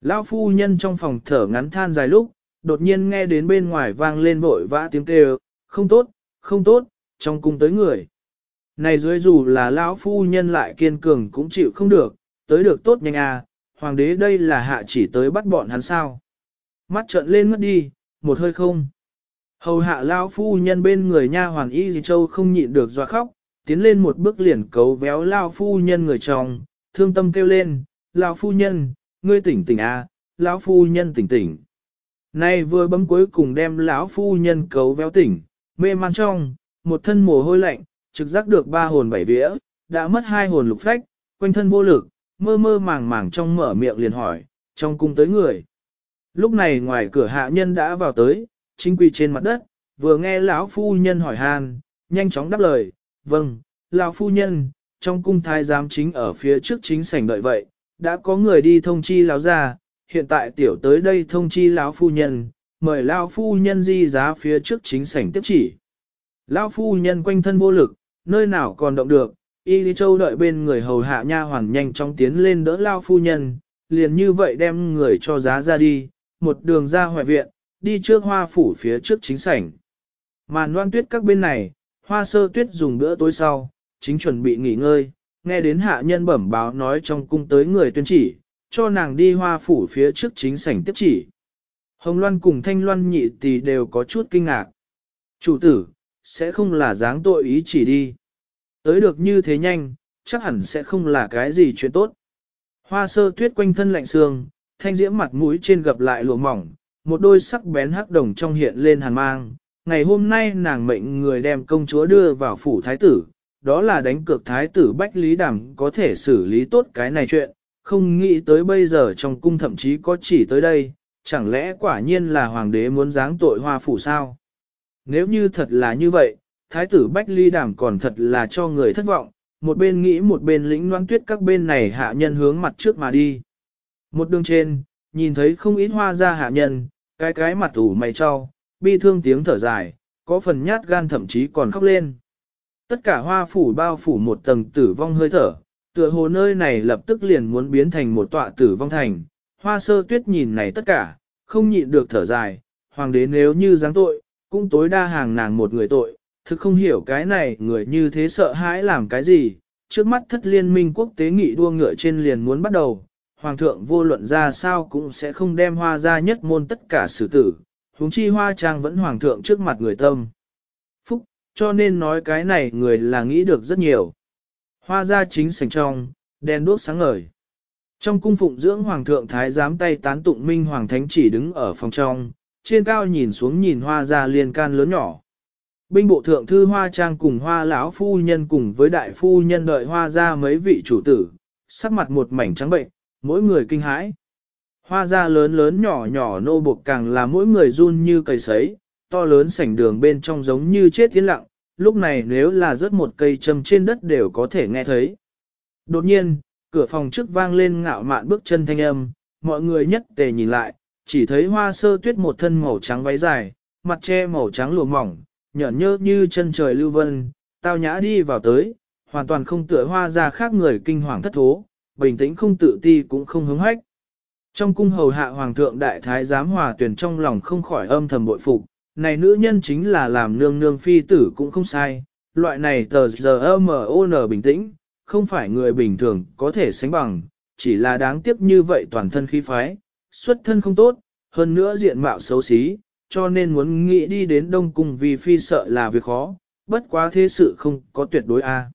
Lão phu nhân trong phòng thở ngắn than dài lúc, đột nhiên nghe đến bên ngoài vang lên vội vã tiếng kêu, không tốt, không tốt, trong cung tới người. Này dưới dù là lão phu nhân lại kiên cường cũng chịu không được, tới được tốt nhanh à, hoàng đế đây là hạ chỉ tới bắt bọn hắn sao. Mắt trợn lên mất đi, một hơi không. Hầu hạ lão phu nhân bên người nha hoàn y gì châu không nhịn được doa khóc, tiến lên một bước liền cấu véo lão phu nhân người chồng, thương tâm kêu lên, lão phu nhân, ngươi tỉnh tỉnh à, lão phu nhân tỉnh tỉnh. Này vừa bấm cuối cùng đem lão phu nhân cấu véo tỉnh, mê man trong, một thân mồ hôi lạnh, trực giác được ba hồn bảy vía, đã mất hai hồn lục phách, quanh thân vô lực, mơ mơ màng màng trong mở miệng liền hỏi, trong cung tới người. Lúc này ngoài cửa hạ nhân đã vào tới, chính quy trên mặt đất, vừa nghe lão phu nhân hỏi han, nhanh chóng đáp lời, vâng, lão phu nhân, trong cung thái giám chính ở phía trước chính sảnh đợi vậy, đã có người đi thông chi lão ra, hiện tại tiểu tới đây thông chi lão phu nhân, mời lão phu nhân di giá phía trước chính sảnh tiếp chỉ. Lão phu nhân quanh thân vô lực, nơi nào còn động được, Y Lý Châu đợi bên người hầu hạ nha hoàn nhanh chóng tiến lên đỡ lao phu nhân, liền như vậy đem người cho giá ra đi, một đường ra hoại viện, đi trước hoa phủ phía trước chính sảnh. Màn loan tuyết các bên này, hoa sơ tuyết dùng bữa tối sau, chính chuẩn bị nghỉ ngơi, nghe đến hạ nhân bẩm báo nói trong cung tới người tuyên chỉ, cho nàng đi hoa phủ phía trước chính sảnh tiếp chỉ. Hồng Loan cùng Thanh Loan nhị tỷ đều có chút kinh ngạc. Chủ tử, sẽ không là dáng tội ý chỉ đi. Tới được như thế nhanh, chắc hẳn sẽ không là cái gì chuyện tốt. Hoa sơ tuyết quanh thân lạnh xương, thanh diễm mặt mũi trên gập lại lụa mỏng, một đôi sắc bén hắc đồng trong hiện lên hàn mang. Ngày hôm nay nàng mệnh người đem công chúa đưa vào phủ thái tử, đó là đánh cược thái tử Bách Lý Đàm có thể xử lý tốt cái này chuyện, không nghĩ tới bây giờ trong cung thậm chí có chỉ tới đây, chẳng lẽ quả nhiên là hoàng đế muốn giáng tội hoa phủ sao? Nếu như thật là như vậy, thái tử Bách Ly Đàm còn thật là cho người thất vọng, một bên nghĩ một bên lĩnh loan tuyết các bên này hạ nhân hướng mặt trước mà đi. Một đường trên, nhìn thấy không ít hoa ra hạ nhân, cái cái mặt ủ mày cho, bi thương tiếng thở dài, có phần nhát gan thậm chí còn khóc lên. Tất cả hoa phủ bao phủ một tầng tử vong hơi thở, tựa hồ nơi này lập tức liền muốn biến thành một tọa tử vong thành. Hoa sơ tuyết nhìn này tất cả, không nhịn được thở dài, hoàng đế nếu như giáng tội, cũng tối đa hàng nàng một người tội, thực không hiểu cái này người như thế sợ hãi làm cái gì, trước mắt thất liên minh quốc tế nghị đua ngựa trên liền muốn bắt đầu, hoàng thượng vô luận ra sao cũng sẽ không đem hoa ra nhất môn tất cả xử tử, huống chi hoa trang vẫn hoàng thượng trước mặt người tâm. Phúc, cho nên nói cái này người là nghĩ được rất nhiều. Hoa ra chính sành trong, đèn đuốc sáng ngời. Trong cung phụng dưỡng hoàng thượng thái giám tay tán tụng minh hoàng thánh chỉ đứng ở phòng trong, trên cao nhìn xuống nhìn hoa ra liên can lớn nhỏ. Binh bộ thượng thư hoa trang cùng hoa lão phu nhân cùng với đại phu nhân đợi hoa ra mấy vị chủ tử, sắc mặt một mảnh trắng bệnh, mỗi người kinh hãi. Hoa ra lớn lớn nhỏ nhỏ nô buộc càng là mỗi người run như cây sấy, to lớn sảnh đường bên trong giống như chết tiến lặng, lúc này nếu là rớt một cây châm trên đất đều có thể nghe thấy. Đột nhiên, cửa phòng trước vang lên ngạo mạn bước chân thanh âm, mọi người nhất tề nhìn lại, chỉ thấy hoa sơ tuyết một thân màu trắng váy dài, mặt che màu trắng lùa mỏng, nhợn nhơ như chân trời lưu vân, tao nhã đi vào tới, hoàn toàn không tựa hoa ra khác người kinh hoàng thất thố, bình tĩnh không tự ti cũng không hứng hách. Trong cung hầu hạ hoàng thượng đại thái giám hòa tuyển trong lòng không khỏi âm thầm bội phục, này nữ nhân chính là làm nương nương phi tử cũng không sai, loại này tờ giờ M.O.N. bình tĩnh, không phải người bình thường có thể sánh bằng, chỉ là đáng tiếc như vậy toàn thân khí phái, xuất thân không tốt, hơn nữa diện mạo xấu xí, cho nên muốn nghĩ đi đến Đông Cung vì phi sợ là việc khó, bất quá thế sự không có tuyệt đối a. À.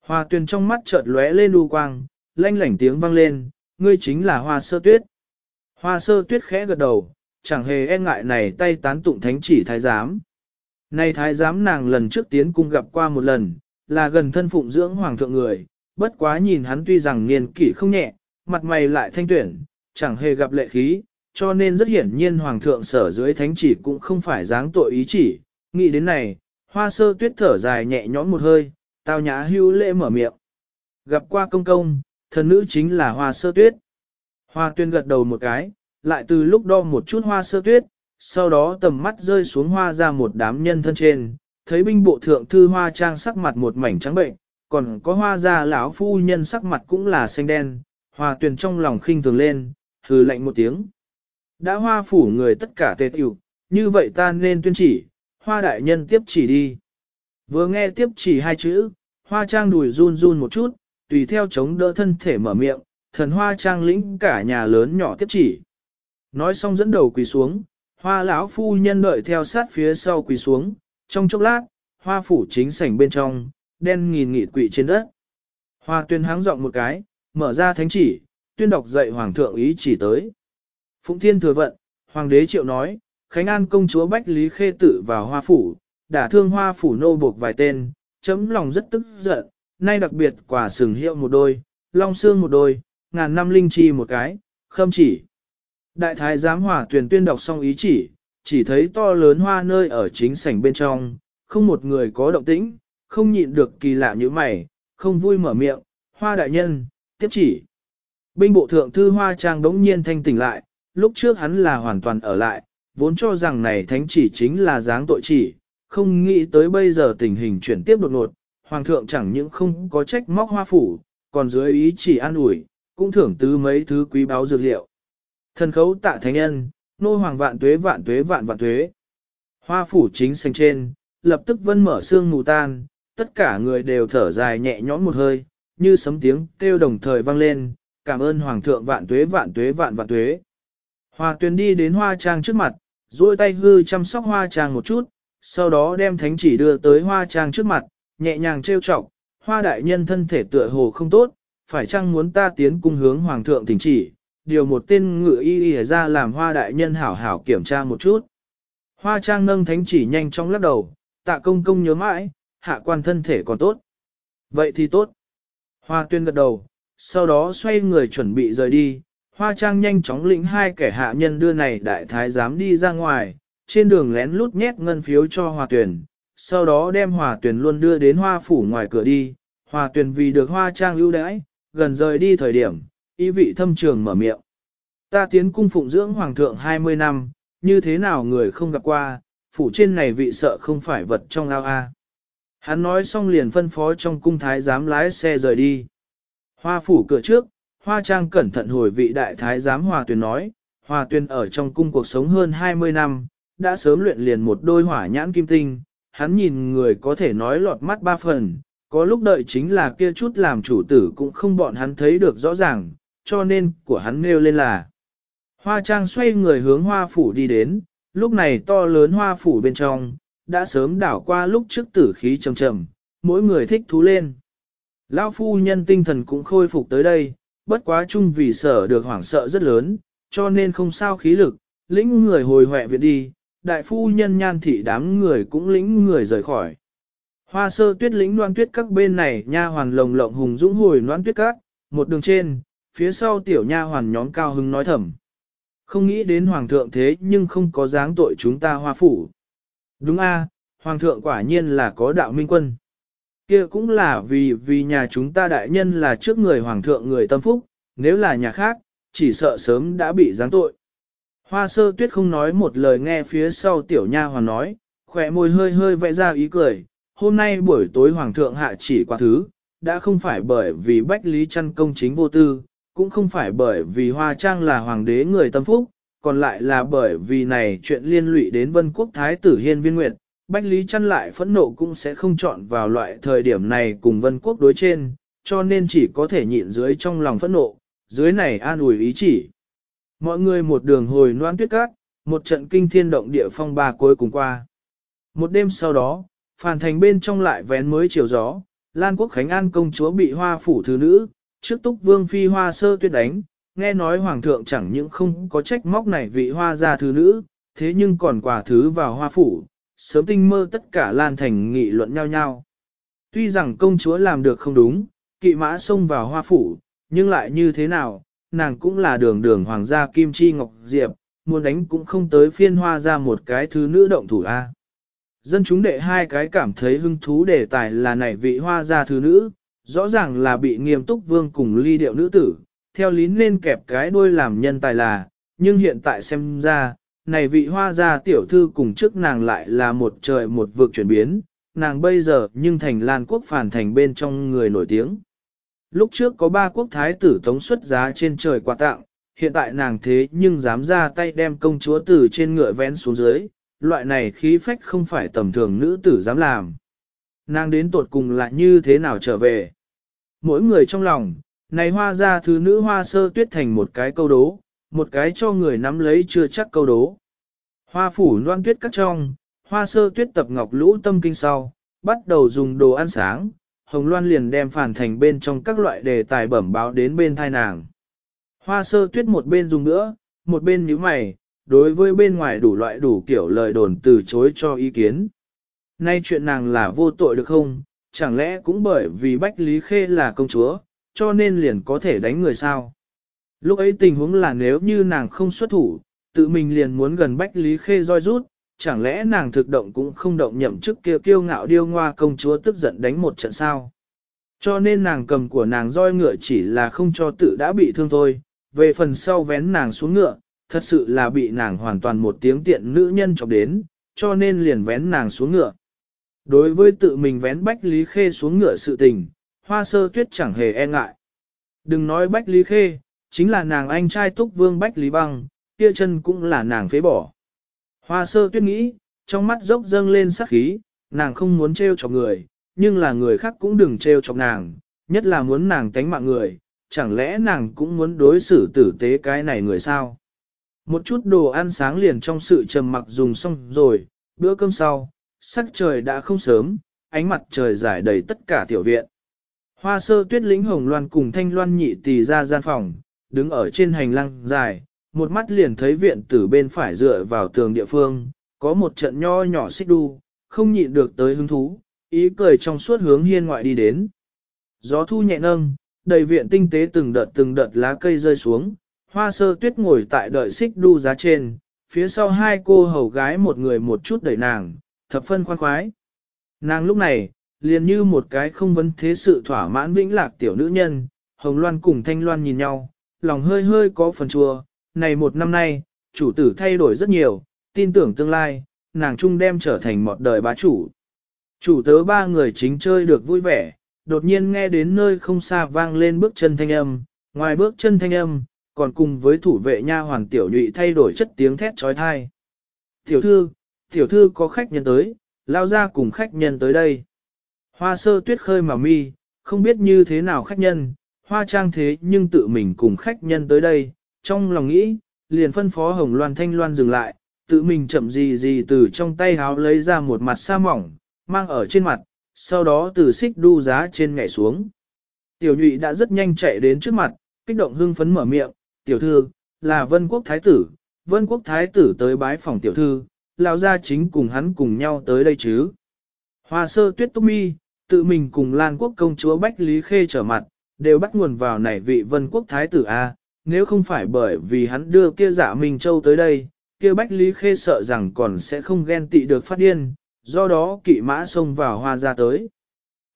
Hoa tuyền trong mắt chợt lóe lên u quang, lanh lảnh tiếng vang lên, ngươi chính là hoa sơ tuyết. Hoa sơ tuyết khẽ gật đầu, chẳng hề e ngại này tay tán tụng thánh chỉ thái giám. Này thái giám nàng lần trước tiến cung gặp qua một lần, là gần thân phụng dưỡng hoàng thượng người, bất quá nhìn hắn tuy rằng niên kỷ không nhẹ, mặt mày lại thanh tuyển, chẳng hề gặp lệ khí, cho nên rất hiển nhiên hoàng thượng sở dưới thánh chỉ cũng không phải dáng tội ý chỉ. Nghĩ đến này, hoa sơ tuyết thở dài nhẹ nhõm một hơi, tao nhã hưu lễ mở miệng. Gặp qua công công, thần nữ chính là hoa sơ tuyết. Hoa tuyên gật đầu một cái, lại từ lúc đo một chút hoa sơ tuyết, sau đó tầm mắt rơi xuống hoa ra một đám nhân thân trên, thấy binh bộ thượng thư hoa trang sắc mặt một mảnh trắng bệnh, còn có hoa ra lão phu nhân sắc mặt cũng là xanh đen, hoa tuyền trong lòng khinh thường lên, hừ lạnh một tiếng. Đã hoa phủ người tất cả tề tiểu, như vậy ta nên tuyên chỉ, hoa đại nhân tiếp chỉ đi. Vừa nghe tiếp chỉ hai chữ, hoa trang đùi run run một chút, tùy theo chống đỡ thân thể mở miệng, thần hoa trang lĩnh cả nhà lớn nhỏ tiếp chỉ. Nói xong dẫn đầu quỳ xuống, hoa lão phu nhân đợi theo sát phía sau quỳ xuống, trong chốc lát, hoa phủ chính sảnh bên trong, đen nghìn nghị quỵ trên đất. Hoa tuyên háng giọng một cái, mở ra thánh chỉ, tuyên đọc dạy hoàng thượng ý chỉ tới. Phụng thiên thừa vận, hoàng đế triệu nói, Khánh An công chúa Bách Lý Khê tự vào hoa phủ, đả thương hoa phủ nô buộc vài tên, chấm lòng rất tức giận, nay đặc biệt quả sừng hiệu một đôi, long xương một đôi, ngàn năm linh chi một cái, khâm chỉ. Đại thái giám hòa tuyển tuyên đọc xong ý chỉ, chỉ thấy to lớn hoa nơi ở chính sảnh bên trong, không một người có động tĩnh, không nhịn được kỳ lạ như mày, không vui mở miệng, hoa đại nhân, tiếp chỉ. Binh bộ thượng thư hoa trang đống nhiên thanh tỉnh lại, lúc trước hắn là hoàn toàn ở lại, vốn cho rằng này thánh chỉ chính là dáng tội chỉ, không nghĩ tới bây giờ tình hình chuyển tiếp đột ngột, hoàng thượng chẳng những không có trách móc hoa phủ, còn dưới ý chỉ an ủi, cũng thưởng tứ mấy thứ quý báu dược liệu. Thần khấu tạ thánh nhân, nô hoàng vạn tuế vạn tuế vạn vạn tuế. Hoa phủ chính xanh trên, lập tức vân mở xương mù tan, tất cả người đều thở dài nhẹ nhõm một hơi, như sấm tiếng kêu đồng thời vang lên, cảm ơn hoàng thượng vạn tuế vạn tuế vạn vạn tuế. Hoa tuyền đi đến hoa trang trước mặt, duỗi tay hư chăm sóc hoa trang một chút, sau đó đem thánh chỉ đưa tới hoa trang trước mặt, nhẹ nhàng trêu chọc, hoa đại nhân thân thể tựa hồ không tốt, phải chăng muốn ta tiến cung hướng hoàng thượng thỉnh chỉ, điều một tên ngự y y ra làm hoa đại nhân hảo hảo kiểm tra một chút. Hoa trang nâng thánh chỉ nhanh trong lắc đầu, tạ công công nhớ mãi, hạ quan thân thể còn tốt. Vậy thì tốt. Hoa tuyên gật đầu, sau đó xoay người chuẩn bị rời đi, Hoa Trang nhanh chóng lĩnh hai kẻ hạ nhân đưa này đại thái giám đi ra ngoài, trên đường lén lút nhét ngân phiếu cho hòa tuyển, sau đó đem hòa tuyển luôn đưa đến hoa phủ ngoài cửa đi, hòa tuyển vì được hoa trang ưu đãi, gần rời đi thời điểm, ý vị thâm trường mở miệng. Ta tiến cung phụng dưỡng hoàng thượng 20 năm, như thế nào người không gặp qua, phủ trên này vị sợ không phải vật trong ao a. Hắn nói xong liền phân phó trong cung thái giám lái xe rời đi. Hoa phủ cửa trước, hoa trang cẩn thận hồi vị đại thái giám hòa Tuyền nói, hòa Tuyền ở trong cung cuộc sống hơn 20 năm, đã sớm luyện liền một đôi hỏa nhãn kim tinh, hắn nhìn người có thể nói lọt mắt ba phần, có lúc đợi chính là kia chút làm chủ tử cũng không bọn hắn thấy được rõ ràng, cho nên của hắn nêu lên là. Hoa trang xoay người hướng hoa phủ đi đến, lúc này to lớn hoa phủ bên trong, đã sớm đảo qua lúc trước tử khí trầm trầm, mỗi người thích thú lên. Lão phu nhân tinh thần cũng khôi phục tới đây, bất quá chung vì sở được hoảng sợ rất lớn, cho nên không sao khí lực, lĩnh người hồi hoẹ viện đi, đại phu nhân nhan thị đám người cũng lĩnh người rời khỏi. Hoa sơ tuyết lĩnh đoan tuyết các bên này nha hoàn lồng lộng hùng dũng hồi đoan tuyết các, một đường trên, phía sau tiểu nha hoàn nhóm cao hứng nói thầm. Không nghĩ đến hoàng thượng thế nhưng không có dáng tội chúng ta hoa phủ. Đúng a, hoàng thượng quả nhiên là có đạo minh quân. Kia cũng là vì vì nhà chúng ta đại nhân là trước người hoàng thượng người tâm phúc, nếu là nhà khác, chỉ sợ sớm đã bị giáng tội. Hoa sơ tuyết không nói một lời nghe phía sau tiểu nha hoàn nói, khỏe môi hơi hơi vẽ ra ý cười, hôm nay buổi tối hoàng thượng hạ chỉ qua thứ, đã không phải bởi vì bách lý chăn công chính vô tư, cũng không phải bởi vì hoa trang là hoàng đế người tâm phúc, còn lại là bởi vì này chuyện liên lụy đến vân quốc thái tử hiên viên nguyệt, bách lý chăn lại phẫn nộ cũng sẽ không chọn vào loại thời điểm này cùng vân quốc đối trên, cho nên chỉ có thể nhịn dưới trong lòng phẫn nộ, dưới này an ủi ý chỉ. Mọi người một đường hồi noan tuyết cát, một trận kinh thiên động địa phong ba cuối cùng qua. Một đêm sau đó, phản thành bên trong lại vén mới chiều gió, Lan Quốc Khánh An công chúa bị hoa phủ thứ nữ, trước túc vương phi hoa sơ tuyết đánh, nghe nói hoàng thượng chẳng những không có trách móc này vị hoa gia thứ nữ, thế nhưng còn quả thứ vào hoa phủ, sớm tinh mơ tất cả Lan Thành nghị luận nhau nhau. Tuy rằng công chúa làm được không đúng, kỵ mã xông vào hoa phủ, nhưng lại như thế nào, nàng cũng là đường đường hoàng gia Kim Chi Ngọc Diệp, muốn đánh cũng không tới phiên hoa ra một cái thứ nữ động thủ A. Dân chúng đệ hai cái cảm thấy hứng thú đề tài là này vị hoa gia thứ nữ, rõ ràng là bị nghiêm túc vương cùng ly điệu nữ tử, theo lý nên kẹp cái đuôi làm nhân tài là, nhưng hiện tại xem ra, này vị hoa gia tiểu thư cùng trước nàng lại là một trời một vực chuyển biến, nàng bây giờ nhưng thành Lan quốc phản thành bên trong người nổi tiếng. Lúc trước có ba quốc thái tử tống xuất giá trên trời quà tặng, hiện tại nàng thế nhưng dám ra tay đem công chúa tử trên ngựa vén xuống dưới, loại này khí phách không phải tầm thường nữ tử dám làm. Nàng đến tột cùng lại như thế nào trở về. Mỗi người trong lòng, này hoa ra thứ nữ hoa sơ tuyết thành một cái câu đố, một cái cho người nắm lấy chưa chắc câu đố. Hoa phủ loan tuyết cắt trong, hoa sơ tuyết tập ngọc lũ tâm kinh sau, bắt đầu dùng đồ ăn sáng, Hồng Loan liền đem phản thành bên trong các loại đề tài bẩm báo đến bên thai nàng. Hoa sơ tuyết một bên dùng nữa, một bên nhíu mày, đối với bên ngoài đủ loại đủ kiểu lời đồn từ chối cho ý kiến. Nay chuyện nàng là vô tội được không, chẳng lẽ cũng bởi vì Bách Lý Khê là công chúa, cho nên liền có thể đánh người sao? Lúc ấy tình huống là nếu như nàng không xuất thủ, tự mình liền muốn gần Bách Lý Khê roi rút, chẳng lẽ nàng thực động cũng không động nhậm chức kia kiêu ngạo điêu ngoa công chúa tức giận đánh một trận sao? Cho nên nàng cầm của nàng roi ngựa chỉ là không cho tự đã bị thương thôi, về phần sau vén nàng xuống ngựa, thật sự là bị nàng hoàn toàn một tiếng tiện nữ nhân chọc đến, cho nên liền vén nàng xuống ngựa. Đối với tự mình vén Bách Lý Khê xuống ngựa sự tình, hoa sơ tuyết chẳng hề e ngại. Đừng nói Bách Lý Khê, chính là nàng anh trai túc vương Bách Lý Băng, kia chân cũng là nàng phế bỏ. Hoa sơ tuyết nghĩ, trong mắt dốc dâng lên sắc khí, nàng không muốn trêu chọc người, nhưng là người khác cũng đừng trêu chọc nàng, nhất là muốn nàng tánh mạng người, chẳng lẽ nàng cũng muốn đối xử tử tế cái này người sao? Một chút đồ ăn sáng liền trong sự trầm mặc dùng xong rồi, bữa cơm sau, sắc trời đã không sớm, ánh mặt trời giải đầy tất cả tiểu viện. Hoa sơ tuyết lĩnh hồng loan cùng thanh loan nhị tì ra gian phòng, đứng ở trên hành lang dài, một mắt liền thấy viện tử bên phải dựa vào tường địa phương, có một trận nho nhỏ xích đu, không nhịn được tới hứng thú, ý cười trong suốt hướng hiên ngoại đi đến. Gió thu nhẹ nâng, đầy viện tinh tế từng đợt từng đợt lá cây rơi xuống, Hoa sơ tuyết ngồi tại đợi xích đu giá trên, phía sau hai cô hầu gái một người một chút đẩy nàng, thập phân khoan khoái. Nàng lúc này, liền như một cái không vấn thế sự thỏa mãn vĩnh lạc tiểu nữ nhân, Hồng Loan cùng Thanh Loan nhìn nhau, lòng hơi hơi có phần chua, này một năm nay, chủ tử thay đổi rất nhiều, tin tưởng tương lai, nàng trung đem trở thành một đời bá chủ. Chủ tớ ba người chính chơi được vui vẻ, đột nhiên nghe đến nơi không xa vang lên bước chân thanh âm, ngoài bước chân thanh âm, còn cùng với thủ vệ nha hoàng tiểu nhụy thay đổi chất tiếng thét trói thai. Tiểu thư, tiểu thư có khách nhân tới, lao ra cùng khách nhân tới đây. Hoa sơ tuyết khơi mà mi, không biết như thế nào khách nhân, hoa trang thế nhưng tự mình cùng khách nhân tới đây, trong lòng nghĩ, liền phân phó hồng loan thanh loan dừng lại, tự mình chậm gì gì từ trong tay háo lấy ra một mặt sa mỏng, mang ở trên mặt, sau đó từ xích đu giá trên ngảy xuống. Tiểu nhụy đã rất nhanh chạy đến trước mặt, kích động hưng phấn mở miệng, tiểu thư, là vân quốc thái tử, vân quốc thái tử tới bái phòng tiểu thư, lão gia chính cùng hắn cùng nhau tới đây chứ. Hoa sơ tuyết túc mi, tự mình cùng Lan quốc công chúa Bách Lý Khê trở mặt, đều bắt nguồn vào nảy vị vân quốc thái tử A, nếu không phải bởi vì hắn đưa kia giả Minh Châu tới đây, kia Bách Lý Khê sợ rằng còn sẽ không ghen tị được phát điên, do đó kỵ mã xông vào hoa ra tới.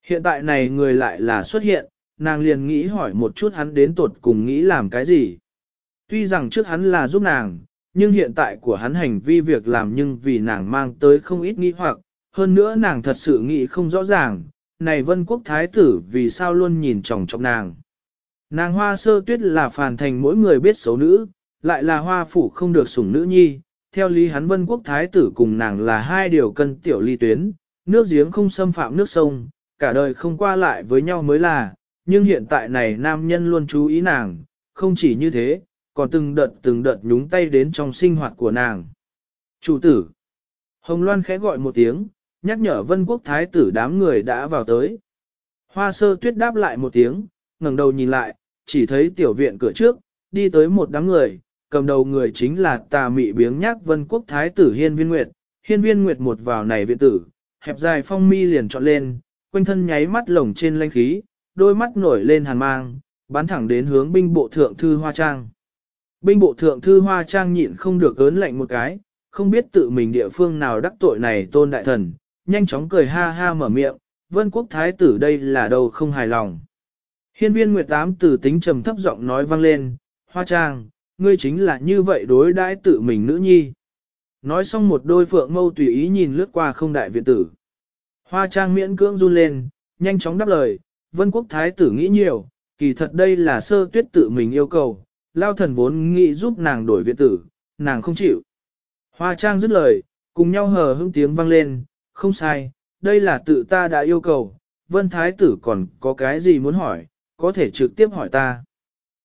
Hiện tại này người lại là xuất hiện, nàng liền nghĩ hỏi một chút hắn đến tuột cùng nghĩ làm cái gì. Tuy rằng trước hắn là giúp nàng, nhưng hiện tại của hắn hành vi việc làm nhưng vì nàng mang tới không ít nghi hoặc, hơn nữa nàng thật sự nghĩ không rõ ràng, này vân quốc thái tử vì sao luôn nhìn chòng chọc nàng. Nàng hoa sơ tuyết là phàn thành mỗi người biết xấu nữ, lại là hoa phủ không được sủng nữ nhi, theo lý hắn vân quốc thái tử cùng nàng là hai điều cân tiểu ly tuyến, nước giếng không xâm phạm nước sông, cả đời không qua lại với nhau mới là, nhưng hiện tại này nam nhân luôn chú ý nàng, không chỉ như thế, còn từng đợt từng đợt nhúng tay đến trong sinh hoạt của nàng. Chủ tử. Hồng Loan khẽ gọi một tiếng, nhắc nhở vân quốc thái tử đám người đã vào tới. Hoa sơ tuyết đáp lại một tiếng, ngẩng đầu nhìn lại, chỉ thấy tiểu viện cửa trước, đi tới một đám người, cầm đầu người chính là tà mị biếng nhác vân quốc thái tử hiên viên nguyệt. Hiên viên nguyệt một vào này viện tử, hẹp dài phong mi liền trọn lên, quanh thân nháy mắt lồng trên lanh khí, đôi mắt nổi lên hàn mang, bắn thẳng đến hướng binh bộ thượng thư hoa trang. Binh bộ thượng thư hoa trang nhịn không được ớn lạnh một cái, không biết tự mình địa phương nào đắc tội này tôn đại thần, nhanh chóng cười ha ha mở miệng, vân quốc thái tử đây là đâu không hài lòng. Hiên viên Nguyệt Tám từ tính trầm thấp giọng nói vang lên, hoa trang, ngươi chính là như vậy đối đãi tự mình nữ nhi. Nói xong một đôi phượng mâu tùy ý nhìn lướt qua không đại viện tử. Hoa trang miễn cưỡng run lên, nhanh chóng đáp lời, vân quốc thái tử nghĩ nhiều, kỳ thật đây là sơ tuyết tự mình yêu cầu, lao thần vốn nghĩ giúp nàng đổi viện tử, nàng không chịu. Hoa trang dứt lời, cùng nhau hờ hững tiếng vang lên, không sai, đây là tự ta đã yêu cầu, vân thái tử còn có cái gì muốn hỏi, có thể trực tiếp hỏi ta.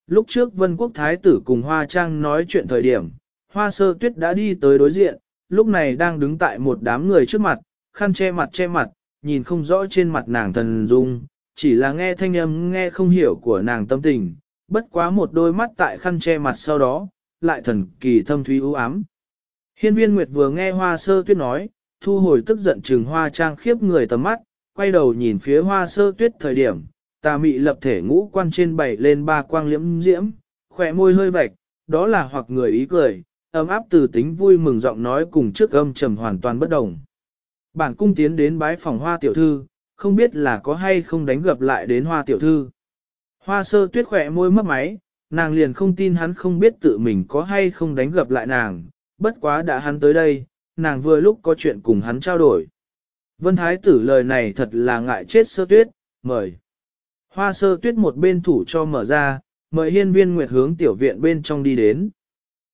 Lúc trước vân quốc thái tử cùng hoa trang nói chuyện thời điểm, hoa sơ tuyết đã đi tới đối diện, lúc này đang đứng tại một đám người trước mặt, khăn che mặt che mặt, nhìn không rõ trên mặt nàng thần dung, chỉ là nghe thanh âm nghe không hiểu của nàng tâm tình, bất quá một đôi mắt tại khăn che mặt sau đó, lại thần kỳ thâm thúy ưu ám. Hiên viên Nguyệt vừa nghe hoa sơ tuyết nói, thu hồi tức giận trừng hoa trang khiếp người tầm mắt, quay đầu nhìn phía hoa sơ tuyết thời điểm, tà mị lập thể ngũ quan trên bảy lên ba quang liễm diễm, khỏe môi hơi vạch, đó là hoặc người ý cười, ấm áp từ tính vui mừng giọng nói cùng trước âm trầm hoàn toàn bất đồng. Bản cung tiến đến bái phòng hoa tiểu thư, không biết là có hay không đánh gặp lại đến hoa tiểu thư. Hoa sơ tuyết khỏe môi mất máy, nàng liền không tin hắn không biết tự mình có hay không đánh gặp lại nàng, bất quá đã hắn tới đây, nàng vừa lúc có chuyện cùng hắn trao đổi. Vân Thái tử lời này thật là ngại chết sơ tuyết, mời. Hoa sơ tuyết một bên thủ cho mở ra, mời hiên viên nguyệt hướng tiểu viện bên trong đi đến.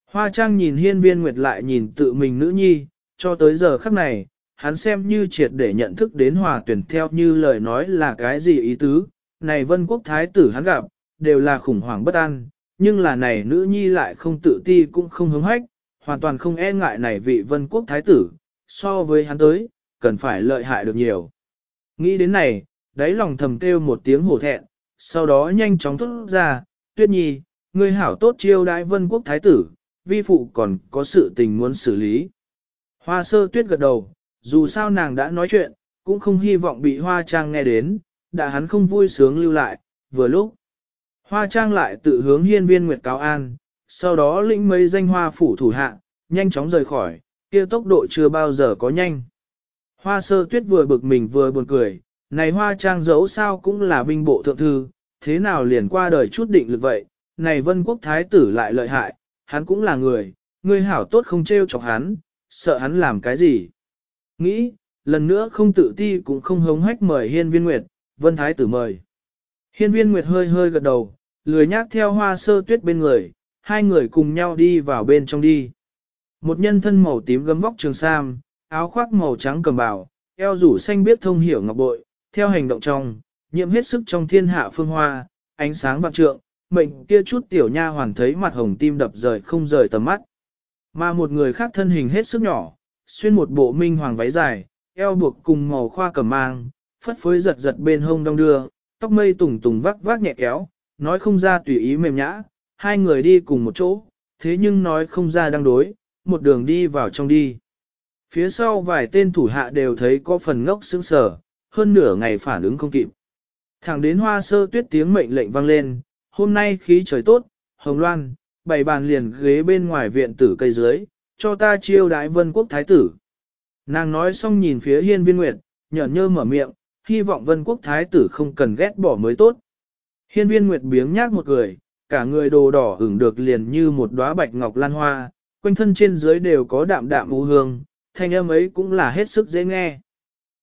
Hoa trang nhìn hiên viên nguyệt lại nhìn tự mình nữ nhi, cho tới giờ khắc này, hắn xem như triệt để nhận thức đến hòa tuyển theo như lời nói là cái gì ý tứ, này vân quốc thái tử hắn gặp, đều là khủng hoảng bất an, nhưng là này nữ nhi lại không tự ti cũng không hứng hách, hoàn toàn không e ngại này vị vân quốc thái tử, so với hắn tới, cần phải lợi hại được nhiều. Nghĩ đến này, đáy lòng thầm kêu một tiếng hổ thẹn, sau đó nhanh chóng thốt ra, tuyết nhi, ngươi hảo tốt chiêu đại vân quốc thái tử, vi phụ còn có sự tình muốn xử lý. Hoa sơ tuyết gật đầu, dù sao nàng đã nói chuyện, cũng không hy vọng bị hoa trang nghe đến, đã hắn không vui sướng lưu lại, vừa lúc. Hoa trang lại tự hướng hiên viên nguyệt cáo an, sau đó lĩnh mấy danh hoa phủ thủ hạ, nhanh chóng rời khỏi, kia tốc độ chưa bao giờ có nhanh. Hoa sơ tuyết vừa bực mình vừa buồn cười, này hoa trang dẫu sao cũng là binh bộ thượng thư, thế nào liền qua đời chút định lực vậy, này vân quốc thái tử lại lợi hại, hắn cũng là người, người hảo tốt không trêu chọc hắn, sợ hắn làm cái gì. Nghĩ, lần nữa không tự ti cũng không hống hách mời hiên viên nguyệt, vân thái tử mời. Hiên viên nguyệt hơi hơi gật đầu, lười nhác theo hoa sơ tuyết bên người, hai người cùng nhau đi vào bên trong đi. Một nhân thân màu tím gấm vóc trường sam, áo khoác màu trắng cầm bào, eo rủ xanh biết thông hiểu ngọc bội, theo hành động trong, nhiễm hết sức trong thiên hạ phương hoa, ánh sáng vạn trượng, mệnh kia chút tiểu nha hoàn thấy mặt hồng tim đập rời không rời tầm mắt. Mà một người khác thân hình hết sức nhỏ, xuyên một bộ minh hoàng váy dài, eo buộc cùng màu khoa cầm mang, phất phới giật giật bên hông đong đưa, tóc mây tùng tùng vác vác nhẹ kéo, nói không ra tùy ý mềm nhã, hai người đi cùng một chỗ, thế nhưng nói không ra đang đối, một đường đi vào trong đi. Phía sau vài tên thủ hạ đều thấy có phần ngốc sững sở, hơn nửa ngày phản ứng không kịp. Thẳng đến hoa sơ tuyết tiếng mệnh lệnh vang lên, hôm nay khí trời tốt, hồng loan, bày bàn liền ghế bên ngoài viện tử cây dưới, cho ta chiêu đái vân quốc thái tử. Nàng nói xong nhìn phía hiên viên nguyệt, nhởn nhơ mở miệng, hy vọng vân quốc thái tử không cần ghét bỏ mới tốt. Hiên viên nguyệt biếng nhác một người, cả người đồ đỏ hưởng được liền như một đóa bạch ngọc lan hoa, quanh thân trên dưới đều có đạm đạm u hương, thanh âm ấy cũng là hết sức dễ nghe.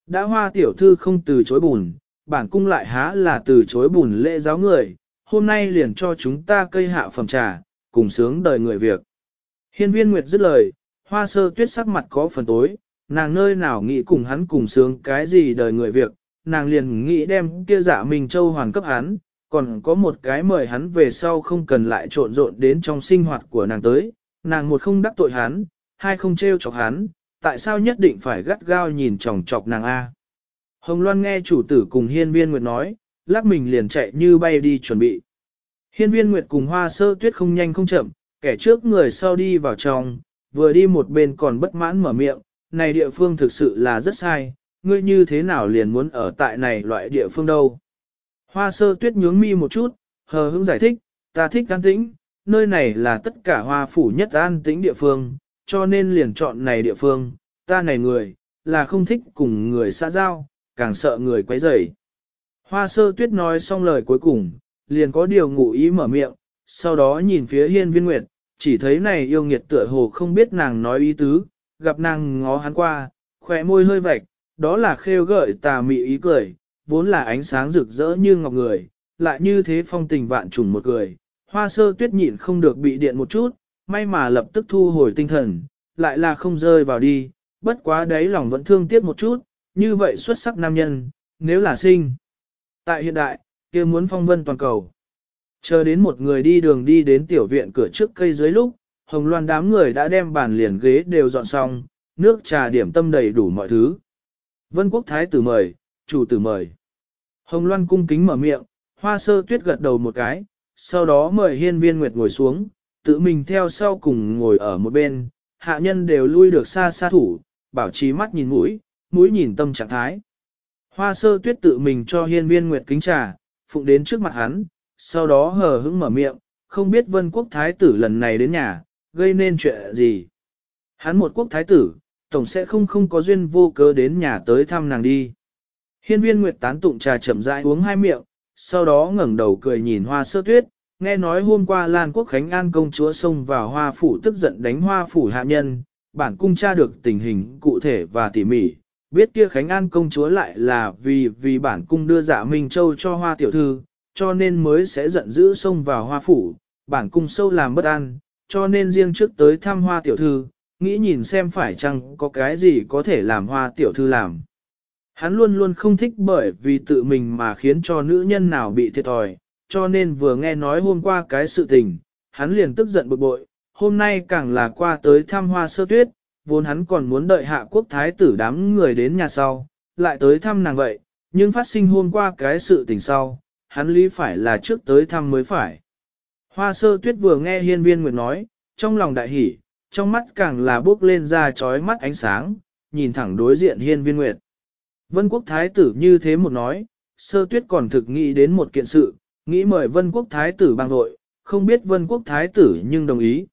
Đã hoa tiểu thư không từ chối bùn, bản cung lại há là từ chối bùn lễ giáo người, hôm nay liền cho chúng ta cây hạ phẩm trà, cùng sướng đời người việc. Hiên viên Nguyệt dứt lời, hoa sơ tuyết sắc mặt có phần tối, nàng nơi nào nghĩ cùng hắn cùng sướng cái gì đời người việc, nàng liền nghĩ đem kia dạ mình châu hoàn cấp hắn, còn có một cái mời hắn về sau không cần lại trộn rộn đến trong sinh hoạt của nàng tới, nàng một không đắc tội hắn, hai không trêu chọc hắn, tại sao nhất định phải gắt gao nhìn chòng chọc nàng A. Hồng Loan nghe chủ tử cùng hiên viên Nguyệt nói, lắc mình liền chạy như bay đi chuẩn bị. Hiên viên Nguyệt cùng hoa sơ tuyết không nhanh không chậm, kẻ trước người sau đi vào trong, vừa đi một bên còn bất mãn mở miệng, này địa phương thực sự là rất sai, ngươi như thế nào liền muốn ở tại này loại địa phương đâu. Hoa sơ tuyết nhướng mi một chút, hờ hững giải thích, ta thích an tĩnh, nơi này là tất cả hoa phủ nhất an tĩnh địa phương, cho nên liền chọn này địa phương, ta này người, là không thích cùng người xã giao, càng sợ người quấy rầy. Hoa sơ tuyết nói xong lời cuối cùng, liền có điều ngụ ý mở miệng, sau đó nhìn phía hiên viên nguyệt, chỉ thấy này yêu nghiệt tựa hồ không biết nàng nói ý tứ, gặp nàng ngó hắn qua, khỏe môi hơi vạch, đó là khêu gợi tà mị ý cười, vốn là ánh sáng rực rỡ như ngọc người, lại như thế phong tình vạn trùng một người. Hoa sơ tuyết nhịn không được bị điện một chút, may mà lập tức thu hồi tinh thần, lại là không rơi vào đi, bất quá đấy lòng vẫn thương tiếc một chút, như vậy xuất sắc nam nhân, nếu là sinh. Tại hiện đại, kia muốn phong vân toàn cầu. Chờ đến một người đi đường đi đến tiểu viện cửa trước cây dưới lúc, hồng loan đám người đã đem bàn liền ghế đều dọn xong, nước trà điểm tâm đầy đủ mọi thứ. Vân quốc thái tử mời, chủ tử mời. Hồng loan cung kính mở miệng, hoa sơ tuyết gật đầu một cái, sau đó mời hiên viên nguyệt ngồi xuống, tự mình theo sau cùng ngồi ở một bên, hạ nhân đều lui được xa xa thủ, bảo trì mắt nhìn mũi, mũi nhìn tâm trạng thái. Hoa sơ tuyết tự mình cho hiên viên nguyệt kính trà, phụng đến trước mặt hắn, sau đó hờ hững mở miệng, không biết vân quốc thái tử lần này đến nhà, gây nên chuyện gì. Hắn một quốc thái tử, tổng sẽ không không có duyên vô cớ đến nhà tới thăm nàng đi. Hiên viên nguyệt tán tụng trà chậm rãi uống hai miệng, sau đó ngẩng đầu cười nhìn hoa sơ tuyết, nghe nói hôm qua Lan Quốc Khánh An công chúa xông vào hoa phủ tức giận đánh hoa phủ hạ nhân, bản cung tra được tình hình cụ thể và tỉ mỉ, biết kia Khánh An công chúa lại là vì vì bản cung đưa dạ Minh Châu cho hoa tiểu thư, cho nên mới sẽ giận dữ xông vào hoa phủ, bản cung sâu làm bất an, cho nên riêng trước tới thăm hoa tiểu thư, nghĩ nhìn xem phải chăng có cái gì có thể làm hoa tiểu thư làm. Hắn luôn luôn không thích bởi vì tự mình mà khiến cho nữ nhân nào bị thiệt thòi, cho nên vừa nghe nói hôm qua cái sự tình, hắn liền tức giận bực bội, hôm nay càng là qua tới thăm hoa sơ tuyết, vốn hắn còn muốn đợi hạ quốc thái tử đám người đến nhà sau, lại tới thăm nàng vậy, nhưng phát sinh hôm qua cái sự tình sau, hắn lý phải là trước tới thăm mới phải. Hoa sơ tuyết vừa nghe hiên viên nguyệt nói, trong lòng đại hỉ, trong mắt càng là bước lên ra chói mắt ánh sáng, nhìn thẳng đối diện hiên viên nguyệt. Vân quốc thái tử như thế một nói, sơ tuyết còn thực nghĩ đến một kiện sự, nghĩ mời vân quốc thái tử bằng đội, không biết vân quốc thái tử nhưng đồng ý.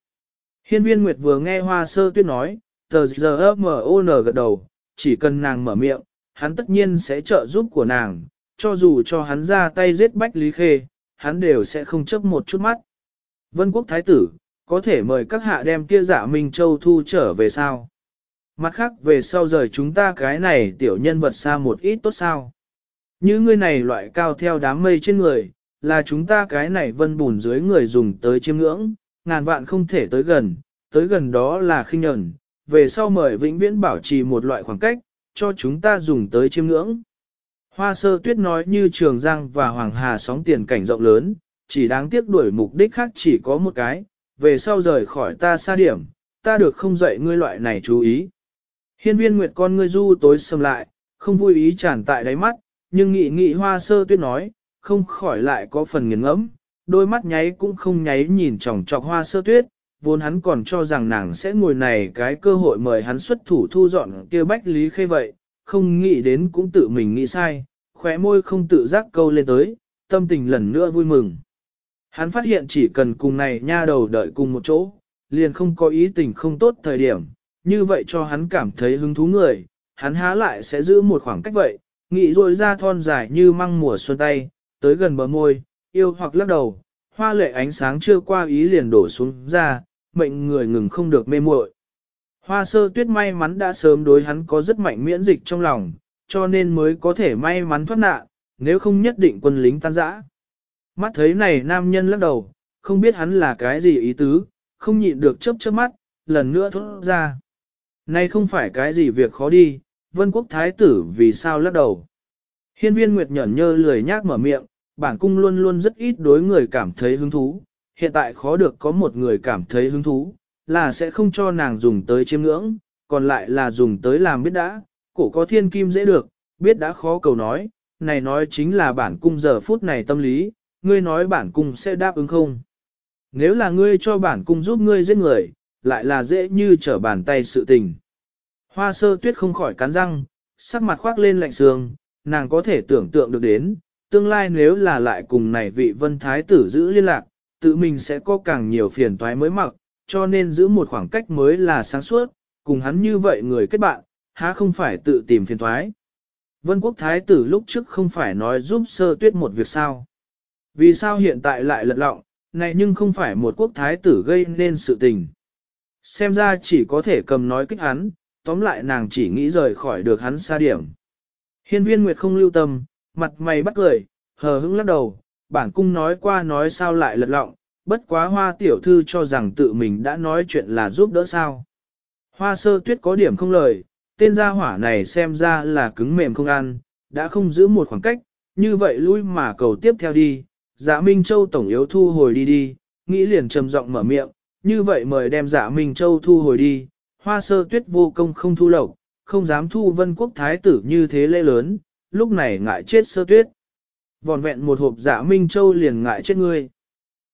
Hiên viên Nguyệt vừa nghe hoa sơ tuyết nói, tờ giờ M.O.N gật đầu, chỉ cần nàng mở miệng, hắn tất nhiên sẽ trợ giúp của nàng, cho dù cho hắn ra tay giết Bách Lý Khê, hắn đều sẽ không chấp một chút mắt. Vân quốc thái tử, có thể mời các hạ đem kia giả Minh Châu thu trở về sao? Mặt khác về sau rời chúng ta cái này tiểu nhân vật xa một ít tốt sao? Như ngươi này loại cao theo đám mây trên người, là chúng ta cái này vân bùn dưới người dùng tới chiêm ngưỡng, ngàn vạn không thể tới gần, tới gần đó là khinh nhẫn, về sau mời vĩnh viễn bảo trì một loại khoảng cách, cho chúng ta dùng tới chiêm ngưỡng. Hoa sơ tuyết nói như Trường Giang và Hoàng Hà sóng tiền cảnh rộng lớn, chỉ đáng tiếc đuổi mục đích khác chỉ có một cái, về sau rời khỏi ta xa điểm, ta được không dạy ngươi loại này chú ý. Hiên viên nguyệt con ngươi du tối sầm lại, không vui ý tràn tại đáy mắt, nhưng nghị nghị hoa sơ tuyết nói, không khỏi lại có phần nghiền ngẫm, đôi mắt nháy cũng không nháy nhìn chòng chọc hoa sơ tuyết, vốn hắn còn cho rằng nàng sẽ ngồi này cái cơ hội mời hắn xuất thủ thu dọn kia bách lý khê vậy, không nghĩ đến cũng tự mình nghĩ sai, khóe môi không tự giác câu lên tới, tâm tình lần nữa vui mừng. Hắn phát hiện chỉ cần cùng này nha đầu đợi cùng một chỗ, liền không có ý tình không tốt thời điểm, như vậy cho hắn cảm thấy hứng thú người, hắn há lại sẽ giữ một khoảng cách vậy, nghĩ rồi ra thon dài như măng mùa xuân tay, tới gần bờ môi, yêu hoặc lắc đầu, hoa lệ ánh sáng chưa qua ý liền đổ xuống ra, mệnh người ngừng không được mê muội. Hoa sơ tuyết may mắn đã sớm đối hắn có rất mạnh miễn dịch trong lòng, cho nên mới có thể may mắn thoát nạn, nếu không nhất định quân lính tan rã. Mắt thấy này nam nhân lắc đầu, không biết hắn là cái gì ý tứ, không nhịn được chớp chớp mắt, lần nữa thốt ra nay không phải cái gì việc khó đi, vân quốc thái tử vì sao lắc đầu. Hiên viên Nguyệt nhẫn nhơ lười nhác mở miệng, bản cung luôn luôn rất ít đối người cảm thấy hứng thú, hiện tại khó được có một người cảm thấy hứng thú, là sẽ không cho nàng dùng tới chiêm ngưỡng, còn lại là dùng tới làm biết đã, cổ có thiên kim dễ được, biết đã khó cầu nói, này nói chính là bản cung giờ phút này tâm lý, ngươi nói bản cung sẽ đáp ứng không? Nếu là ngươi cho bản cung giúp ngươi giết người, lại là dễ như trở bàn tay sự tình. Hoa sơ tuyết không khỏi cắn răng, sắc mặt khoác lên lạnh sương, nàng có thể tưởng tượng được đến, tương lai nếu là lại cùng này vị vân thái tử giữ liên lạc, tự mình sẽ có càng nhiều phiền toái mới mặc, cho nên giữ một khoảng cách mới là sáng suốt, cùng hắn như vậy người kết bạn, há không phải tự tìm phiền toái. Vân quốc thái tử lúc trước không phải nói giúp sơ tuyết một việc sao. Vì sao hiện tại lại lật lọng, này nhưng không phải một quốc thái tử gây nên sự tình. Xem ra chỉ có thể cầm nói kích hắn, tóm lại nàng chỉ nghĩ rời khỏi được hắn xa điểm. Hiên viên Nguyệt không lưu tâm, mặt mày bắt cười, hờ hững lắc đầu, bản cung nói qua nói sao lại lật lọng, bất quá hoa tiểu thư cho rằng tự mình đã nói chuyện là giúp đỡ sao. Hoa sơ tuyết có điểm không lời, tên gia hỏa này xem ra là cứng mềm không ăn, đã không giữ một khoảng cách, như vậy lui mà cầu tiếp theo đi, dạ Minh Châu tổng yếu thu hồi đi đi, nghĩ liền trầm giọng mở miệng, như vậy mời đem dạ Minh Châu thu hồi đi, hoa sơ tuyết vô công không thu lộc, không dám thu vân quốc thái tử như thế lễ lớn, lúc này ngại chết sơ tuyết. Vòn vẹn một hộp dạ Minh Châu liền ngại chết ngươi.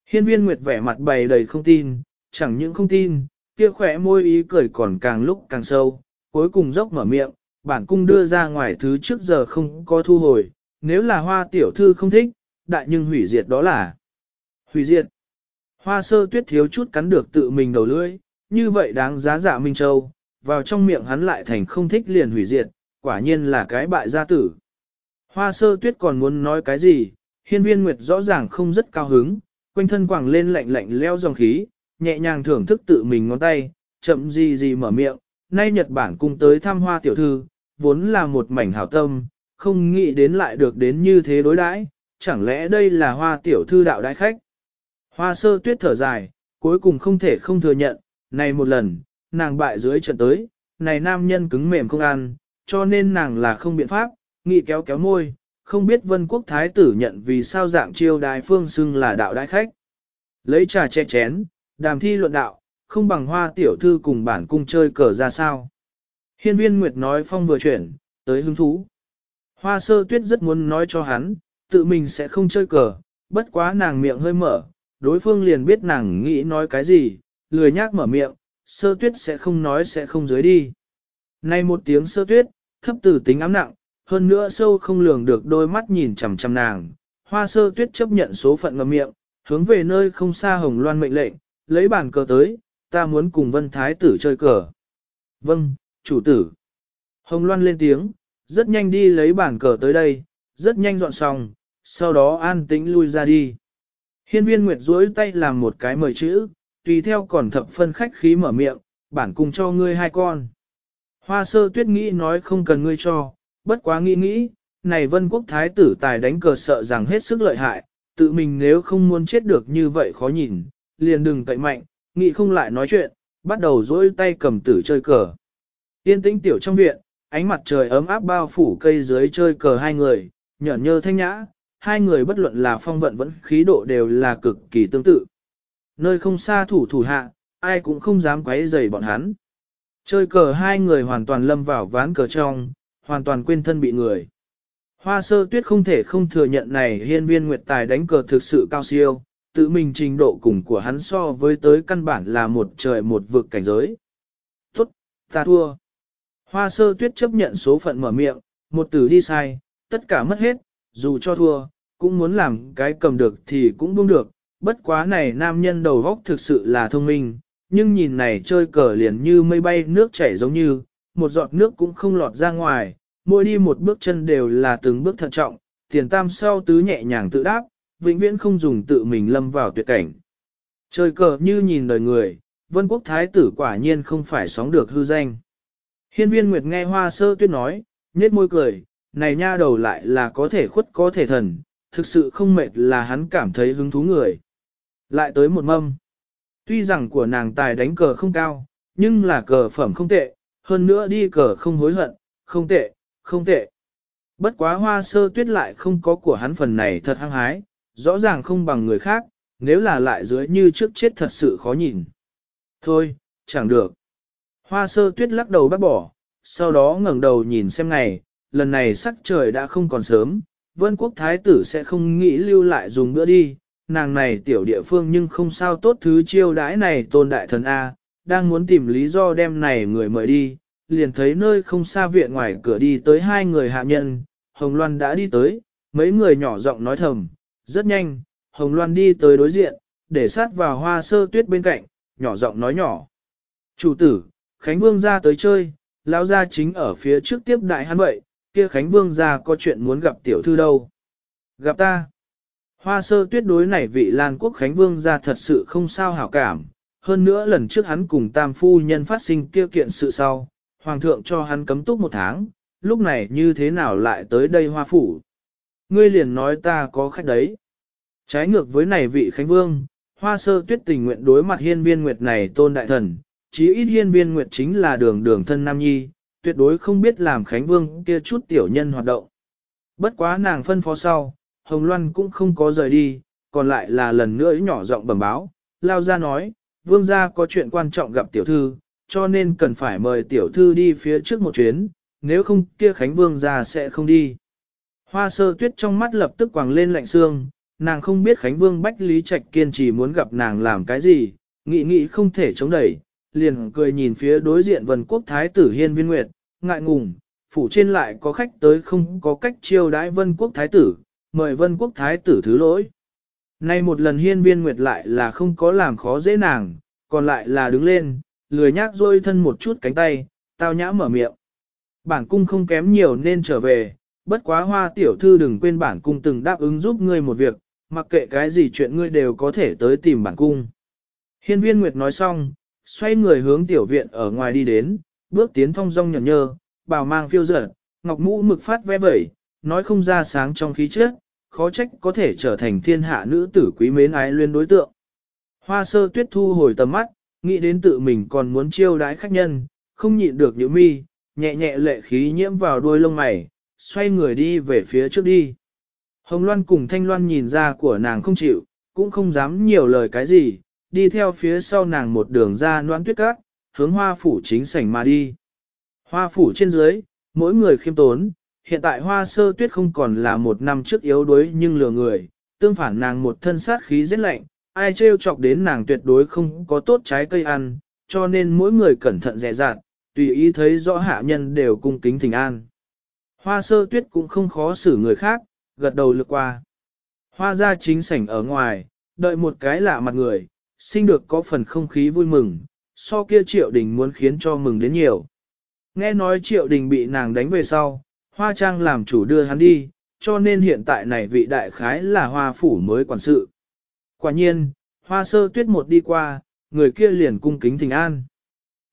Hiên viên Nguyệt vẻ mặt bày đầy không tin, chẳng những không tin, kia khỏe môi ý cười còn càng lúc càng sâu, cuối cùng dốc mở miệng, bản cung đưa ra ngoài thứ trước giờ không có thu hồi, nếu là hoa tiểu thư không thích, đại nhưng hủy diệt đó là hủy diệt. Hoa sơ tuyết thiếu chút cắn được tự mình đầu lưỡi, như vậy đáng giá dạ Minh Châu, vào trong miệng hắn lại thành không thích liền hủy diệt, quả nhiên là cái bại gia tử. Hoa sơ tuyết còn muốn nói cái gì, hiên viên nguyệt rõ ràng không rất cao hứng, quanh thân quảng lên lạnh lạnh leo dòng khí, nhẹ nhàng thưởng thức tự mình ngón tay, chậm gì gì mở miệng, nay Nhật Bản cung tới thăm hoa tiểu thư, vốn là một mảnh hảo tâm, không nghĩ đến lại được đến như thế đối đãi, chẳng lẽ đây là hoa tiểu thư đạo đại khách. Hoa sơ tuyết thở dài, cuối cùng không thể không thừa nhận, này một lần, nàng bại dưới trận tới, này nam nhân cứng mềm không ăn, cho nên nàng là không biện pháp, nghị kéo kéo môi, không biết vân quốc thái tử nhận vì sao dạng chiêu đài phương xưng là đạo đại khách. Lấy trà che chén, đàm thi luận đạo, không bằng hoa tiểu thư cùng bản cung chơi cờ ra sao. Hiên viên Nguyệt nói phong vừa chuyển, tới hứng thú. Hoa sơ tuyết rất muốn nói cho hắn, tự mình sẽ không chơi cờ, bất quá nàng miệng hơi mở, đối phương liền biết nàng nghĩ nói cái gì, lười nhác mở miệng, sơ tuyết sẽ không nói sẽ không dưới đi. Nay một tiếng sơ tuyết, thấp từ tính ám nặng, hơn nữa sâu không lường được đôi mắt nhìn chằm chằm nàng, hoa sơ tuyết chấp nhận số phận ngầm miệng, hướng về nơi không xa Hồng Loan mệnh lệnh, lấy bàn cờ tới, ta muốn cùng Vân Thái tử chơi cờ. Vâng, chủ tử. Hồng Loan lên tiếng, rất nhanh đi lấy bàn cờ tới đây, rất nhanh dọn xong, sau đó an tĩnh lui ra đi. Hiên viên Nguyệt duỗi tay làm một cái mời chữ, tùy theo còn thập phân khách khí mở miệng, bản cùng cho ngươi hai con. Hoa sơ tuyết nghĩ nói không cần ngươi cho, bất quá nghĩ nghĩ, này vân quốc thái tử tài đánh cờ sợ rằng hết sức lợi hại, tự mình nếu không muốn chết được như vậy khó nhìn, liền đừng tẩy mạnh, nghĩ không lại nói chuyện, bắt đầu dỗi tay cầm tử chơi cờ. Yên tĩnh tiểu trong viện, ánh mặt trời ấm áp bao phủ cây dưới chơi cờ hai người, nhởn nhơ thanh nhã, hai người bất luận là phong vận vẫn khí độ đều là cực kỳ tương tự. Nơi không xa thủ thủ hạ, ai cũng không dám quấy rầy bọn hắn. Chơi cờ hai người hoàn toàn lâm vào ván cờ trong, hoàn toàn quên thân bị người. Hoa sơ tuyết không thể không thừa nhận này hiên viên nguyệt tài đánh cờ thực sự cao siêu, tự mình trình độ cùng của hắn so với tới căn bản là một trời một vực cảnh giới. Tốt, ta thua. Hoa sơ tuyết chấp nhận số phận mở miệng, một tử đi sai, tất cả mất hết, dù cho thua, cũng muốn làm cái cầm được thì cũng buông được, bất quá này nam nhân đầu góc thực sự là thông minh, nhưng nhìn này chơi cờ liền như mây bay nước chảy giống như, một giọt nước cũng không lọt ra ngoài, mỗi đi một bước chân đều là từng bước thận trọng, tiền tam sau tứ nhẹ nhàng tự đáp, vĩnh viễn không dùng tự mình lâm vào tuyệt cảnh. Chơi cờ như nhìn đời người, vân quốc thái tử quả nhiên không phải sóng được hư danh. Hiên viên Nguyệt nghe hoa sơ tuyết nói, nhếch môi cười, này nha đầu lại là có thể khuất có thể thần, thực sự không mệt là hắn cảm thấy hứng thú người. Lại tới một mâm. Tuy rằng của nàng tài đánh cờ không cao, nhưng là cờ phẩm không tệ, hơn nữa đi cờ không hối hận, không tệ, không tệ. Bất quá hoa sơ tuyết lại không có của hắn phần này thật hăng hái, rõ ràng không bằng người khác, nếu là lại dưới như trước chết thật sự khó nhìn. Thôi, chẳng được. Hoa sơ tuyết lắc đầu bác bỏ, sau đó ngẩng đầu nhìn xem ngày, lần này sắc trời đã không còn sớm, vân quốc thái tử sẽ không nghĩ lưu lại dùng bữa đi, nàng này tiểu địa phương nhưng không sao tốt thứ chiêu đãi này tôn đại thần A, đang muốn tìm lý do đem này người mời đi, liền thấy nơi không xa viện ngoài cửa đi tới hai người hạ nhân, Hồng Loan đã đi tới, mấy người nhỏ giọng nói thầm, rất nhanh, Hồng Loan đi tới đối diện, để sát vào hoa sơ tuyết bên cạnh, nhỏ giọng nói nhỏ. Chủ tử, Khánh Vương ra tới chơi, lão gia chính ở phía trước tiếp đại hắn vậy, kia Khánh Vương ra có chuyện muốn gặp tiểu thư đâu. Gặp ta. Hoa sơ tuyết đối này vị Lan Quốc Khánh Vương ra thật sự không sao hảo cảm, hơn nữa lần trước hắn cùng tam phu nhân phát sinh kia kiện sự sau, Hoàng thượng cho hắn cấm túc một tháng, lúc này như thế nào lại tới đây hoa phủ. Ngươi liền nói ta có khách đấy. Trái ngược với này vị Khánh Vương, hoa sơ tuyết tình nguyện đối mặt hiên viên nguyệt này tôn đại thần, chí ít hiên viên nguyệt chính là đường đường thân nam nhi, tuyệt đối không biết làm Khánh Vương kia chút tiểu nhân hoạt động. Bất quá nàng phân phó sau, Hồng Loan cũng không có rời đi, còn lại là lần nữa nhỏ giọng bẩm báo, lao ra nói, vương gia có chuyện quan trọng gặp tiểu thư, cho nên cần phải mời tiểu thư đi phía trước một chuyến, nếu không kia Khánh Vương gia sẽ không đi. Hoa sơ tuyết trong mắt lập tức quàng lên lạnh xương, nàng không biết Khánh Vương Bách Lý Trạch kiên trì muốn gặp nàng làm cái gì, nghĩ nghĩ không thể chống đẩy, liền cười nhìn phía đối diện vần quốc thái tử hiên viên nguyệt, ngại ngùng, phủ trên lại có khách tới không có cách chiêu đãi vân quốc thái tử, mời vân quốc thái tử thứ lỗi. Nay một lần hiên viên nguyệt lại là không có làm khó dễ nàng, còn lại là đứng lên, lười nhác rôi thân một chút cánh tay, tao nhã mở miệng. Bản cung không kém nhiều nên trở về, bất quá hoa tiểu thư đừng quên bản cung từng đáp ứng giúp ngươi một việc, mặc kệ cái gì chuyện ngươi đều có thể tới tìm bản cung. Hiên viên Nguyệt nói xong, xoay người hướng tiểu viện ở ngoài đi đến, bước tiến thong dong nhợn nhơ, bào mang phiêu dở, ngọc mũ mực phát ve vẩy, nói không ra sáng trong khí chất, khó trách có thể trở thành thiên hạ nữ tử quý mến ái luyên đối tượng. Hoa sơ tuyết thu hồi tầm mắt, nghĩ đến tự mình còn muốn chiêu đái khách nhân, không nhịn được những mi, nhẹ nhẹ lệ khí nhiễm vào đuôi lông mày, xoay người đi về phía trước đi. Hồng Loan cùng Thanh Loan nhìn ra của nàng không chịu, cũng không dám nhiều lời cái gì, đi theo phía sau nàng một đường ra noan tuyết cát, hướng hoa phủ chính sảnh mà đi. Hoa phủ trên dưới, mỗi người khiêm tốn, hiện tại hoa sơ tuyết không còn là một năm trước yếu đuối nhưng lừa người, tương phản nàng một thân sát khí rất lạnh, ai trêu chọc đến nàng tuyệt đối không có tốt trái cây ăn, cho nên mỗi người cẩn thận dè dặt, tùy ý thấy rõ hạ nhân đều cung kính thỉnh an. Hoa sơ tuyết cũng không khó xử người khác, gật đầu lược qua. Hoa ra chính sảnh ở ngoài, đợi một cái lạ mặt người, sinh được có phần không khí vui mừng, so kia triệu đình muốn khiến cho mừng đến nhiều. Nghe nói triệu đình bị nàng đánh về sau, hoa trang làm chủ đưa hắn đi, cho nên hiện tại này vị đại khái là hoa phủ mới quản sự. Quả nhiên, hoa sơ tuyết một đi qua, người kia liền cung kính thỉnh an.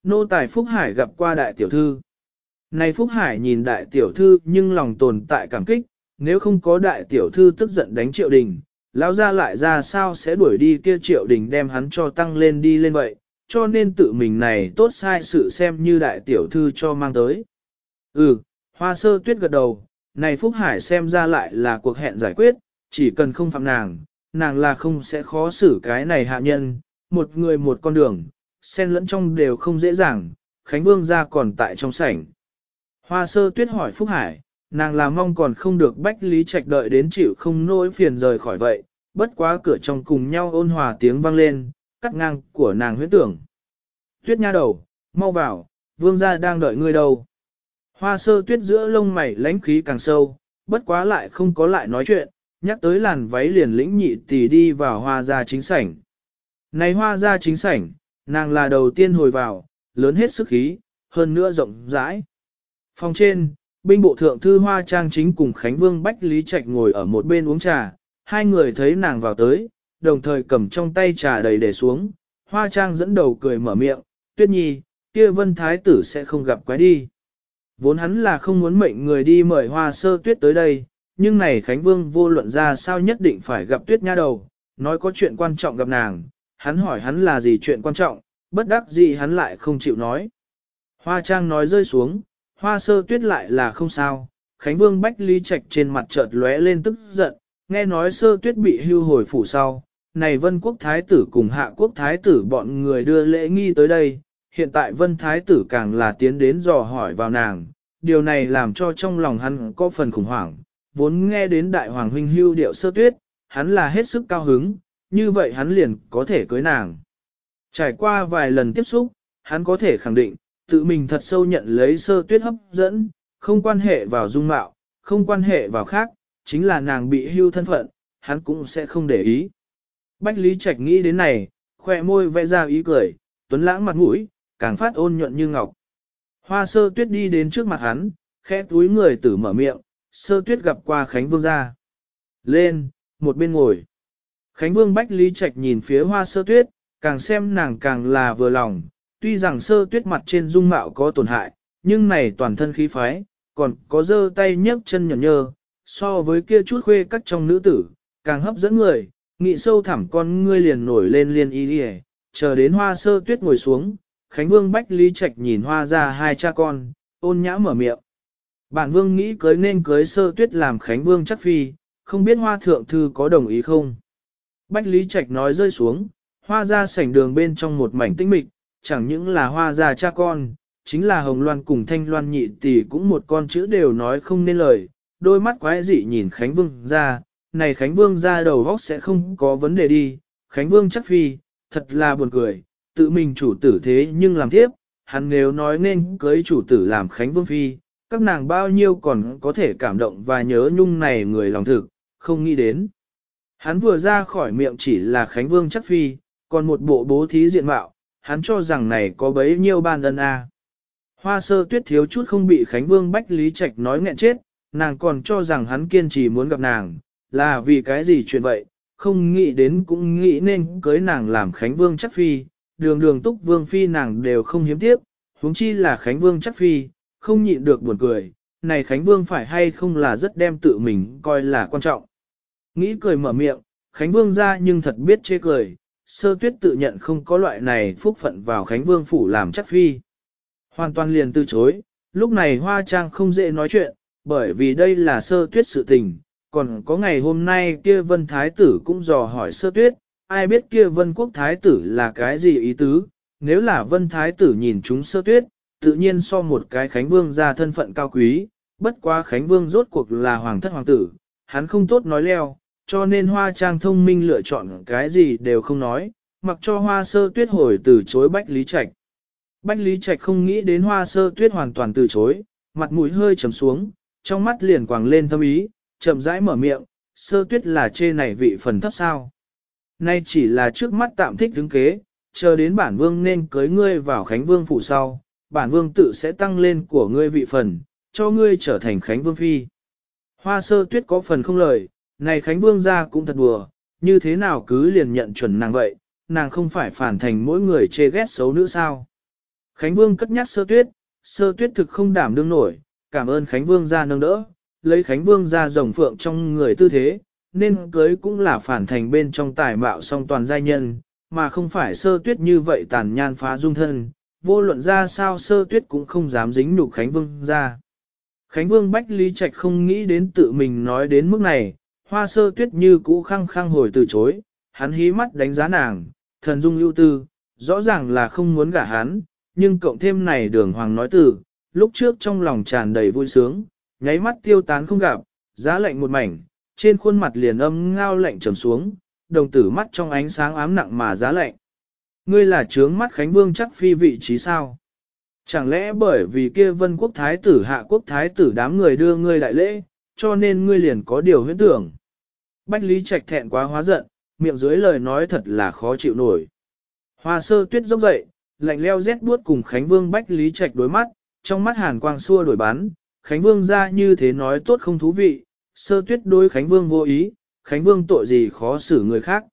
Nô tài Phúc Hải gặp qua đại tiểu thư. Này Phúc Hải nhìn đại tiểu thư nhưng lòng tồn tại cảm kích, nếu không có đại tiểu thư tức giận đánh triệu đình, lão ra lại ra sao sẽ đuổi đi kia triệu đình đem hắn cho tăng lên đi lên vậy, cho nên tự mình này tốt sai sự xem như đại tiểu thư cho mang tới. Ừ, hoa sơ tuyết gật đầu, này Phúc Hải xem ra lại là cuộc hẹn giải quyết, chỉ cần không phạm nàng, nàng là không sẽ khó xử cái này hạ nhân, một người một con đường, xen lẫn trong đều không dễ dàng, Khánh Vương ra còn tại trong sảnh. Hoa sơ tuyết hỏi Phúc Hải, nàng là mong còn không được Bách Lý Trạch đợi đến chịu không nỗi phiền rời khỏi vậy, bất quá cửa trong cùng nhau ôn hòa tiếng vang lên, cắt ngang của nàng huyết tưởng. Tuyết nha đầu, mau vào, vương gia đang đợi ngươi đâu. Hoa sơ tuyết giữa lông mày lánh khí càng sâu, bất quá lại không có lại nói chuyện, nhắc tới làn váy liền lĩnh nhị tỷ đi vào hoa gia chính sảnh. Này hoa gia chính sảnh, nàng là đầu tiên hồi vào, lớn hết sức khí, hơn nữa rộng rãi. Phòng trên, binh bộ thượng thư hoa trang chính cùng Khánh Vương Bách Lý Trạch ngồi ở một bên uống trà, hai người thấy nàng vào tới, đồng thời cầm trong tay trà đầy để xuống, hoa trang dẫn đầu cười mở miệng, tuyết nhi, kia vân thái tử sẽ không gặp quái đi. Vốn hắn là không muốn mệnh người đi mời hoa sơ tuyết tới đây, nhưng này Khánh Vương vô luận ra sao nhất định phải gặp tuyết nha đầu, nói có chuyện quan trọng gặp nàng, hắn hỏi hắn là gì chuyện quan trọng, bất đắc gì hắn lại không chịu nói. Hoa trang nói rơi xuống, hoa sơ tuyết lại là không sao, Khánh Vương Bách Lý Trạch trên mặt chợt lóe lên tức giận, nghe nói sơ tuyết bị hưu hồi phủ sau, này vân quốc thái tử cùng hạ quốc thái tử bọn người đưa lễ nghi tới đây, hiện tại vân thái tử càng là tiến đến dò hỏi vào nàng, điều này làm cho trong lòng hắn có phần khủng hoảng, vốn nghe đến đại hoàng huynh hưu điệu sơ tuyết, hắn là hết sức cao hứng, như vậy hắn liền có thể cưới nàng. Trải qua vài lần tiếp xúc, hắn có thể khẳng định, tự mình thật sâu nhận lấy sơ tuyết hấp dẫn, không quan hệ vào dung mạo, không quan hệ vào khác, chính là nàng bị hưu thân phận, hắn cũng sẽ không để ý. Bách Lý Trạch nghĩ đến này, khoe môi vẽ ra ý cười, tuấn lãng mặt mũi, càng phát ôn nhuận như ngọc. Hoa sơ tuyết đi đến trước mặt hắn, khẽ túi người tử mở miệng, sơ tuyết gặp qua Khánh Vương ra. Lên, một bên ngồi. Khánh Vương Bách Lý Trạch nhìn phía hoa sơ tuyết, càng xem nàng càng là vừa lòng, tuy rằng sơ tuyết mặt trên dung mạo có tổn hại, nhưng này toàn thân khí phái, còn có dơ tay nhấc chân nhẫn nhơ, so với kia chút khuê các trong nữ tử, càng hấp dẫn người, nghị sâu thẳm con ngươi liền nổi lên liên y đi chờ đến hoa sơ tuyết ngồi xuống, Khánh Vương Bách Lý Trạch nhìn hoa ra hai cha con, ôn nhã mở miệng. Bản Vương nghĩ cưới nên cưới sơ tuyết làm Khánh Vương chắc phi, không biết hoa thượng thư có đồng ý không? Bách Lý Trạch nói rơi xuống, hoa ra sảnh đường bên trong một mảnh tinh mịch, chẳng những là hoa già cha con, chính là Hồng Loan cùng Thanh Loan nhị tỷ cũng một con chữ đều nói không nên lời, đôi mắt quái dị nhìn Khánh Vương ra, này Khánh Vương ra đầu góc sẽ không có vấn đề đi, Khánh Vương chắc phi, thật là buồn cười, tự mình chủ tử thế nhưng làm tiếp, hắn nếu nói nên cưới chủ tử làm Khánh Vương phi, các nàng bao nhiêu còn có thể cảm động và nhớ nhung này người lòng thực, không nghĩ đến. Hắn vừa ra khỏi miệng chỉ là Khánh Vương chắc phi, còn một bộ bố thí diện mạo, hắn cho rằng này có bấy nhiêu ban ân a. Hoa sơ tuyết thiếu chút không bị Khánh Vương Bách Lý Trạch nói nghẹn chết, nàng còn cho rằng hắn kiên trì muốn gặp nàng, là vì cái gì chuyện vậy, không nghĩ đến cũng nghĩ nên cưới nàng làm Khánh Vương chắc phi, đường đường túc Vương phi nàng đều không hiếm tiếc huống chi là Khánh Vương chắc phi, không nhịn được buồn cười, này Khánh Vương phải hay không là rất đem tự mình coi là quan trọng. Nghĩ cười mở miệng, Khánh Vương ra nhưng thật biết chê cười, sơ tuyết tự nhận không có loại này phúc phận vào Khánh Vương phủ làm chắc phi. Hoàn toàn liền từ chối, lúc này Hoa Trang không dễ nói chuyện, bởi vì đây là sơ tuyết sự tình, còn có ngày hôm nay kia vân thái tử cũng dò hỏi sơ tuyết, ai biết kia vân quốc thái tử là cái gì ý tứ, nếu là vân thái tử nhìn chúng sơ tuyết, tự nhiên so một cái Khánh Vương ra thân phận cao quý, bất quá Khánh Vương rốt cuộc là hoàng thất hoàng tử, hắn không tốt nói leo, cho nên hoa trang thông minh lựa chọn cái gì đều không nói, mặc cho hoa sơ tuyết hồi từ chối Bách Lý Trạch. Bách Lý Trạch không nghĩ đến hoa sơ tuyết hoàn toàn từ chối, mặt mũi hơi trầm xuống, trong mắt liền quàng lên thâm ý, chậm rãi mở miệng, sơ tuyết là chê này vị phần thấp sao. Nay chỉ là trước mắt tạm thích đứng kế, chờ đến bản vương nên cưới ngươi vào Khánh Vương phủ sau, bản vương tự sẽ tăng lên của ngươi vị phần, cho ngươi trở thành Khánh Vương Phi. Hoa sơ tuyết có phần không lời, này Khánh Vương ra cũng thật đùa, như thế nào cứ liền nhận chuẩn nàng vậy, nàng không phải phản thành mỗi người chê ghét xấu nữ sao. Khánh Vương cất nhắc sơ tuyết, sơ tuyết thực không đảm đương nổi, cảm ơn Khánh Vương ra nâng đỡ, lấy Khánh Vương ra rồng phượng trong người tư thế, nên cưới cũng là phản thành bên trong tài mạo song toàn giai nhân, mà không phải sơ tuyết như vậy tàn nhan phá dung thân, vô luận ra sao sơ tuyết cũng không dám dính nhục Khánh Vương ra. Khánh Vương Bách Lý Trạch không nghĩ đến tự mình nói đến mức này, hoa sơ tuyết như cũ khăng khăng hồi từ chối, hắn hí mắt đánh giá nàng, thần dung ưu tư, rõ ràng là không muốn gả hắn, nhưng cộng thêm này đường hoàng nói từ, lúc trước trong lòng tràn đầy vui sướng, nháy mắt tiêu tán không gặp, giá lạnh một mảnh, trên khuôn mặt liền âm ngao lạnh trầm xuống, đồng tử mắt trong ánh sáng ám nặng mà giá lạnh. Ngươi là trướng mắt Khánh Vương chắc phi vị trí sao? Chẳng lẽ bởi vì kia vân quốc thái tử hạ quốc thái tử đám người đưa ngươi đại lễ, cho nên ngươi liền có điều huyễn tưởng. Bách Lý Trạch thẹn quá hóa giận, miệng dưới lời nói thật là khó chịu nổi. Hoa sơ tuyết dốc dậy, lạnh leo rét buốt cùng Khánh Vương Bách Lý Trạch đối mắt, trong mắt hàn quang xua đổi bắn, Khánh Vương ra như thế nói tốt không thú vị, sơ tuyết đối Khánh Vương vô ý, Khánh Vương tội gì khó xử người khác.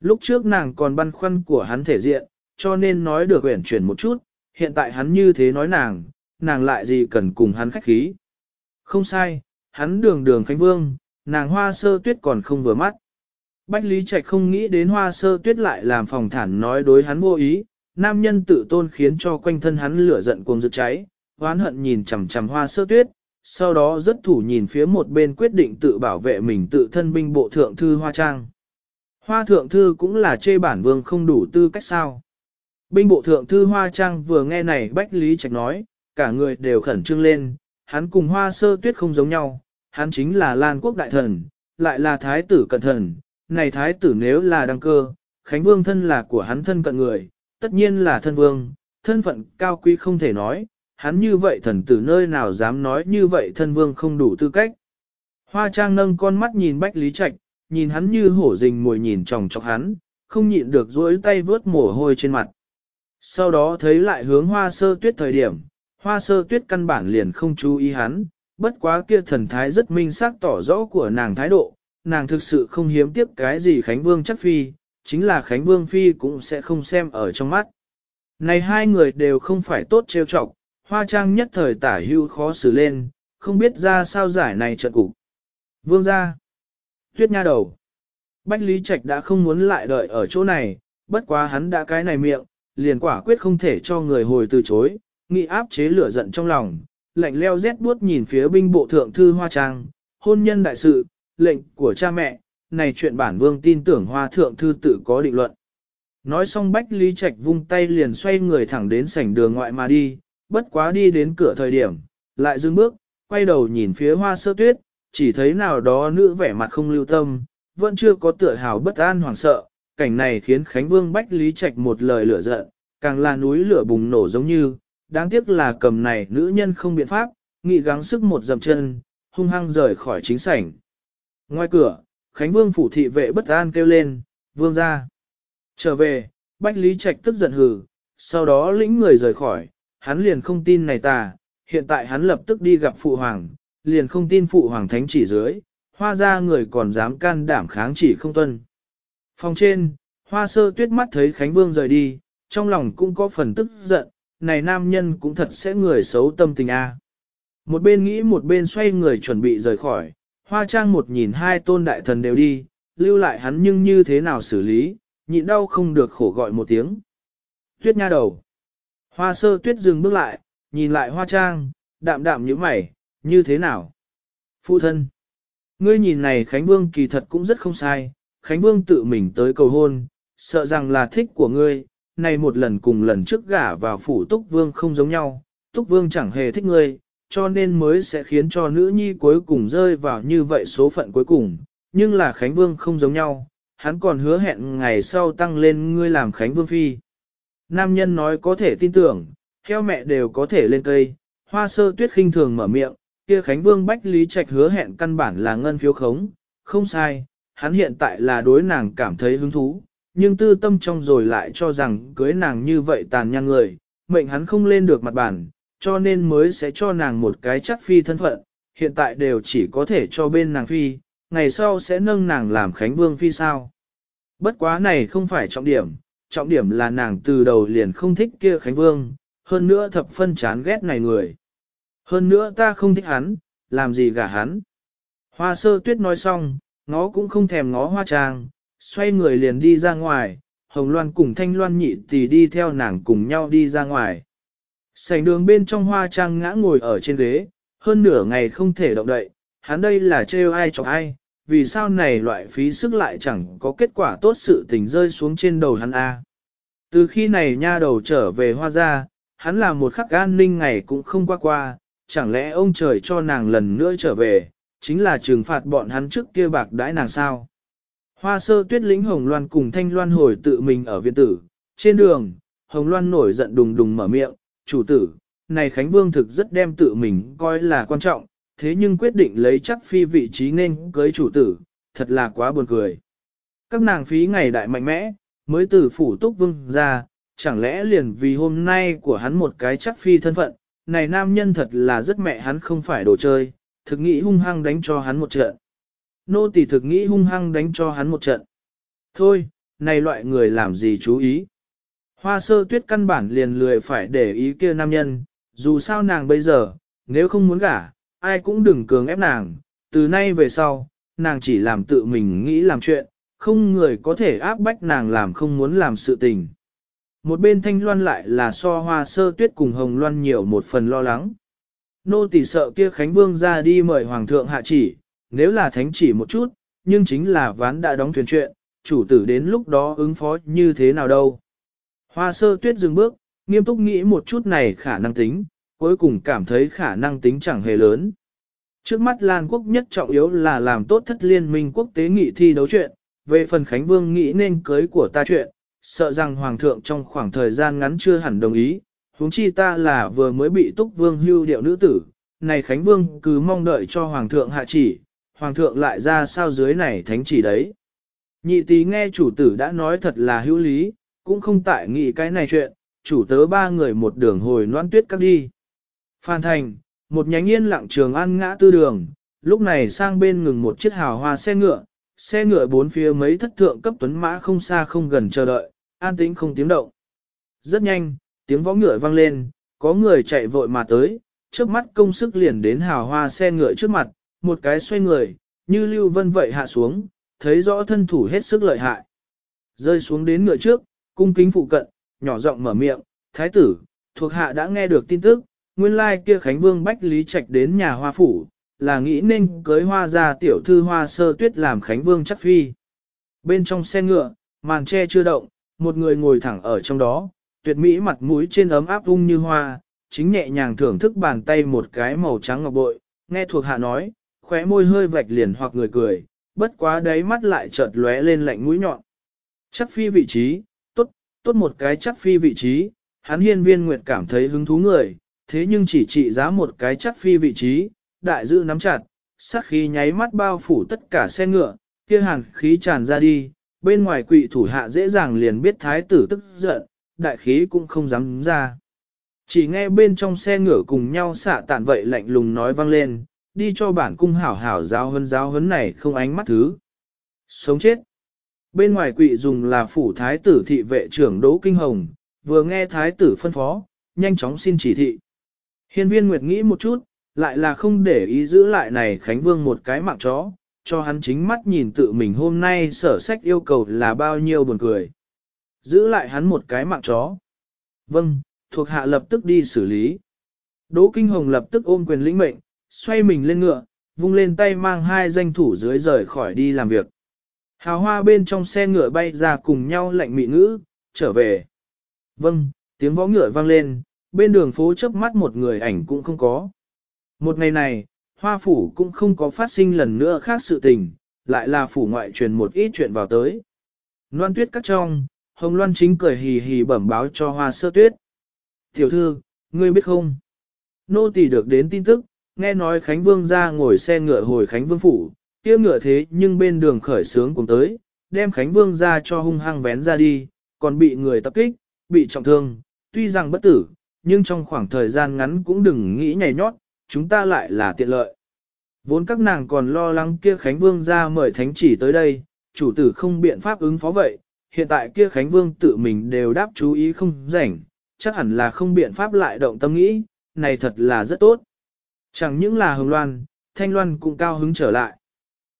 Lúc trước nàng còn băn khoăn của hắn thể diện, cho nên nói được uyển chuyển một chút, hiện tại hắn như thế nói nàng, nàng lại gì cần cùng hắn khách khí. Không sai, hắn đường đường Khánh Vương, nàng hoa sơ tuyết còn không vừa mắt. Bách Lý Trạch không nghĩ đến hoa sơ tuyết lại làm phòng thản nói đối hắn vô ý, nam nhân tự tôn khiến cho quanh thân hắn lửa giận cuồng rực cháy, hoán hận nhìn chằm chằm hoa sơ tuyết, sau đó rất thủ nhìn phía một bên quyết định tự bảo vệ mình tự thân binh bộ thượng thư hoa trang. Hoa thượng thư cũng là chê bản vương không đủ tư cách sao. Binh bộ thượng thư hoa trang vừa nghe này Bách Lý Trạch nói, cả người đều khẩn trương lên, hắn cùng hoa sơ tuyết không giống nhau, hắn chính là Lan quốc đại thần, lại là thái tử cẩn thần, này thái tử nếu là đăng cơ, Khánh Vương thân là của hắn thân cận người, tất nhiên là thân vương, thân phận cao quý không thể nói, hắn như vậy thần tử nơi nào dám nói như vậy thân vương không đủ tư cách. Hoa trang nâng con mắt nhìn Bách Lý Trạch, nhìn hắn như hổ rình mồi nhìn chòng chọc hắn, không nhịn được dối tay vớt mồ hôi trên mặt. Sau đó thấy lại hướng hoa sơ tuyết thời điểm, hoa sơ tuyết căn bản liền không chú ý hắn, bất quá kia thần thái rất minh xác tỏ rõ của nàng thái độ, nàng thực sự không hiếm tiếc cái gì Khánh Vương chắc phi, chính là Khánh Vương phi cũng sẽ không xem ở trong mắt. Này hai người đều không phải tốt trêu chọc, hoa trang nhất thời tả hưu khó xử lên, không biết ra sao giải này trận cục. Vương ra. Tuyết nha đầu. Bách Lý Trạch đã không muốn lại đợi ở chỗ này, bất quá hắn đã cái này miệng, liền quả quyết không thể cho người hồi từ chối, nghị áp chế lửa giận trong lòng, lạnh leo rét buốt nhìn phía binh bộ thượng thư Hoa Trang, hôn nhân đại sự, lệnh của cha mẹ, này chuyện bản vương tin tưởng Hoa thượng thư tự có định luận. Nói xong Bách Lý Trạch vung tay liền xoay người thẳng đến sảnh đường ngoại mà đi, bất quá đi đến cửa thời điểm, lại dừng bước, quay đầu nhìn phía hoa sơ tuyết, chỉ thấy nào đó nữ vẻ mặt không lưu tâm, vẫn chưa có tựa hào bất an hoảng sợ, cảnh này khiến Khánh Vương Bách Lý Trạch một lời lửa giận, càng là núi lửa bùng nổ giống như, đáng tiếc là cầm này nữ nhân không biện pháp, nghị gắng sức một dầm chân, hung hăng rời khỏi chính sảnh. Ngoài cửa, Khánh Vương phủ thị vệ bất an kêu lên, vương ra. Trở về, Bách Lý Trạch tức giận hừ, sau đó lĩnh người rời khỏi, hắn liền không tin này ta, hiện tại hắn lập tức đi gặp phụ hoàng, liền không tin phụ hoàng thánh chỉ dưới, hoa ra người còn dám can đảm kháng chỉ không tuân. Phòng trên, hoa sơ tuyết mắt thấy Khánh Vương rời đi, trong lòng cũng có phần tức giận, này nam nhân cũng thật sẽ người xấu tâm tình a. Một bên nghĩ một bên xoay người chuẩn bị rời khỏi, hoa trang một nhìn hai tôn đại thần đều đi, lưu lại hắn nhưng như thế nào xử lý, nhịn đau không được khổ gọi một tiếng. Tuyết nha đầu. Hoa sơ tuyết dừng bước lại, nhìn lại hoa trang, đạm đạm như mày, như thế nào? Phụ thân. Ngươi nhìn này Khánh Vương kỳ thật cũng rất không sai, Khánh Vương tự mình tới cầu hôn, sợ rằng là thích của ngươi, này một lần cùng lần trước gả vào phủ Túc Vương không giống nhau, Túc Vương chẳng hề thích ngươi, cho nên mới sẽ khiến cho nữ nhi cuối cùng rơi vào như vậy số phận cuối cùng, nhưng là Khánh Vương không giống nhau, hắn còn hứa hẹn ngày sau tăng lên ngươi làm Khánh Vương Phi. Nam nhân nói có thể tin tưởng, theo mẹ đều có thể lên cây, hoa sơ tuyết khinh thường mở miệng, kia Khánh Vương Bách Lý Trạch hứa hẹn căn bản là ngân phiếu khống, không sai, hắn hiện tại là đối nàng cảm thấy hứng thú, nhưng tư tâm trong rồi lại cho rằng cưới nàng như vậy tàn nhang người, mệnh hắn không lên được mặt bản, cho nên mới sẽ cho nàng một cái chắc phi thân phận, hiện tại đều chỉ có thể cho bên nàng phi, ngày sau sẽ nâng nàng làm Khánh Vương phi sao. Bất quá này không phải trọng điểm, trọng điểm là nàng từ đầu liền không thích kia Khánh Vương, hơn nữa thập phân chán ghét này người. Hơn nữa ta không thích hắn, làm gì gả hắn. Hoa sơ tuyết nói xong, ngó cũng không thèm ngó hoa trang, xoay người liền đi ra ngoài, Hồng Loan cùng Thanh Loan nhị tỷ đi theo nàng cùng nhau đi ra ngoài. Sảnh đường bên trong hoa trang ngã ngồi ở trên ghế, hơn nửa ngày không thể động đậy, hắn đây là trêu ai chọc ai, vì sao này loại phí sức lại chẳng có kết quả tốt sự tình rơi xuống trên đầu hắn a. Từ khi này nha đầu trở về hoa gia, hắn là một khắc an ninh ngày cũng không qua qua, chẳng lẽ ông trời cho nàng lần nữa trở về, chính là trừng phạt bọn hắn trước kia bạc đãi nàng sao. Hoa sơ tuyết lĩnh Hồng Loan cùng Thanh Loan hồi tự mình ở viện tử, trên đường, Hồng Loan nổi giận đùng đùng mở miệng, chủ tử, này Khánh Vương thực rất đem tự mình coi là quan trọng, thế nhưng quyết định lấy chắc phi vị trí nên cưới chủ tử, thật là quá buồn cười. Các nàng phí ngày đại mạnh mẽ, mới từ phủ túc vương ra, chẳng lẽ liền vì hôm nay của hắn một cái chắc phi thân phận, này nam nhân thật là rất mẹ hắn không phải đồ chơi, thực nghĩ hung hăng đánh cho hắn một trận. Nô tỳ thực nghĩ hung hăng đánh cho hắn một trận. Thôi, này loại người làm gì chú ý. Hoa sơ tuyết căn bản liền lười phải để ý kia nam nhân, dù sao nàng bây giờ, nếu không muốn gả, ai cũng đừng cường ép nàng, từ nay về sau, nàng chỉ làm tự mình nghĩ làm chuyện, không người có thể áp bách nàng làm không muốn làm sự tình. Một bên thanh loan lại là so hoa sơ tuyết cùng hồng loan nhiều một phần lo lắng. Nô tỳ sợ kia Khánh Vương ra đi mời Hoàng thượng hạ chỉ, nếu là thánh chỉ một chút, nhưng chính là ván đã đóng thuyền chuyện, chủ tử đến lúc đó ứng phó như thế nào đâu. Hoa sơ tuyết dừng bước, nghiêm túc nghĩ một chút này khả năng tính, cuối cùng cảm thấy khả năng tính chẳng hề lớn. Trước mắt Lan quốc nhất trọng yếu là làm tốt thất liên minh quốc tế nghị thi đấu chuyện, về phần Khánh Vương nghĩ nên cưới của ta chuyện, sợ rằng Hoàng thượng trong khoảng thời gian ngắn chưa hẳn đồng ý, huống chi ta là vừa mới bị túc vương hưu điệu nữ tử, này Khánh Vương cứ mong đợi cho Hoàng thượng hạ chỉ, Hoàng thượng lại ra sao dưới này thánh chỉ đấy. Nhị tí nghe chủ tử đã nói thật là hữu lý, cũng không tại nghị cái này chuyện, chủ tớ ba người một đường hồi noan tuyết các đi. Phan Thành, một nhánh yên lặng trường ăn ngã tư đường, lúc này sang bên ngừng một chiếc hào hoa xe ngựa, xe ngựa bốn phía mấy thất thượng cấp tuấn mã không xa không gần chờ đợi, an tĩnh không tiếng động. Rất nhanh, tiếng võ ngựa vang lên, có người chạy vội mà tới, trước mắt công sức liền đến hào hoa xe ngựa trước mặt, một cái xoay người, như lưu vân vậy hạ xuống, thấy rõ thân thủ hết sức lợi hại. Rơi xuống đến ngựa trước, cung kính phụ cận, nhỏ giọng mở miệng, thái tử, thuộc hạ đã nghe được tin tức, nguyên lai kia Khánh Vương Bách Lý Trạch đến nhà hoa phủ, là nghĩ nên cưới hoa ra tiểu thư hoa sơ tuyết làm Khánh Vương chắc phi. Bên trong xe ngựa, màn che chưa động, một người ngồi thẳng ở trong đó, tuyệt mỹ mặt mũi trên ấm áp ung như hoa, chính nhẹ nhàng thưởng thức bàn tay một cái màu trắng ngọc bội, nghe thuộc hạ nói, khóe môi hơi vạch liền hoặc người cười, bất quá đáy mắt lại chợt lóe lên lạnh mũi nhọn. Chắc phi vị trí, tốt, tốt một cái chắc phi vị trí, hắn hiên viên nguyệt cảm thấy hứng thú người, thế nhưng chỉ trị giá một cái chắc phi vị trí, đại dư nắm chặt, sát khí nháy mắt bao phủ tất cả xe ngựa, kia hàn khí tràn ra đi, bên ngoài quỵ thủ hạ dễ dàng liền biết thái tử tức giận, đại khí cũng không dám ra. Chỉ nghe bên trong xe ngựa cùng nhau xạ tản vậy lạnh lùng nói vang lên, đi cho bản cung hảo hảo giáo hấn giáo hấn này không ánh mắt thứ. Sống chết. Bên ngoài quỵ dùng là phủ thái tử thị vệ trưởng Đỗ Kinh Hồng, vừa nghe thái tử phân phó, nhanh chóng xin chỉ thị. Hiên viên Nguyệt nghĩ một chút, lại là không để ý giữ lại này Khánh Vương một cái mạng chó, cho hắn chính mắt nhìn tự mình hôm nay sở sách yêu cầu là bao nhiêu buồn cười. Giữ lại hắn một cái mạng chó. Vâng, thuộc hạ lập tức đi xử lý. Đỗ Kinh Hồng lập tức ôm quyền lĩnh mệnh, xoay mình lên ngựa, vung lên tay mang hai danh thủ dưới rời khỏi đi làm việc. Hào hoa bên trong xe ngựa bay ra cùng nhau lạnh mị ngữ, trở về. Vâng, tiếng võ ngựa vang lên, bên đường phố chớp mắt một người ảnh cũng không có. Một ngày này, hoa phủ cũng không có phát sinh lần nữa khác sự tình, lại là phủ ngoại truyền một ít chuyện vào tới. Loan tuyết cắt trong, hồng loan chính cười hì hì bẩm báo cho hoa sơ tuyết. Tiểu thư, ngươi biết không? Nô tỳ được đến tin tức, nghe nói Khánh Vương ra ngồi xe ngựa hồi Khánh Vương phủ, kia ngựa thế nhưng bên đường khởi sướng cùng tới, đem Khánh Vương ra cho hung hăng vén ra đi, còn bị người tập kích, bị trọng thương, tuy rằng bất tử, nhưng trong khoảng thời gian ngắn cũng đừng nghĩ nhảy nhót, chúng ta lại là tiện lợi. Vốn các nàng còn lo lắng kia Khánh Vương ra mời thánh chỉ tới đây, chủ tử không biện pháp ứng phó vậy, hiện tại kia Khánh Vương tự mình đều đáp chú ý không rảnh, chắc hẳn là không biện pháp lại động tâm nghĩ, này thật là rất tốt. Chẳng những là Hồng Loan, Thanh Loan cũng cao hứng trở lại.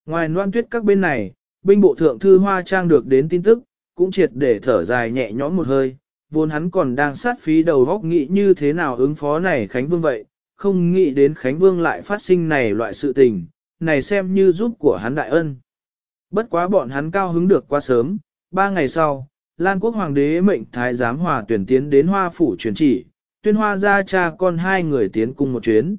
Ngoài loan tuyết các bên này, binh bộ thượng thư Hoa Trang được đến tin tức, cũng triệt để thở dài nhẹ nhõm một hơi, vốn hắn còn đang sát phí đầu góc nghĩ như thế nào ứng phó này Khánh Vương vậy, không nghĩ đến Khánh Vương lại phát sinh này loại sự tình, này xem như giúp của hắn đại ân. Bất quá bọn hắn cao hứng được quá sớm, ba ngày sau, Lan quốc hoàng đế mệnh thái giám hòa tuyển tiến đến hoa phủ truyền chỉ, tuyên hoa ra cha con hai người tiến cùng một chuyến.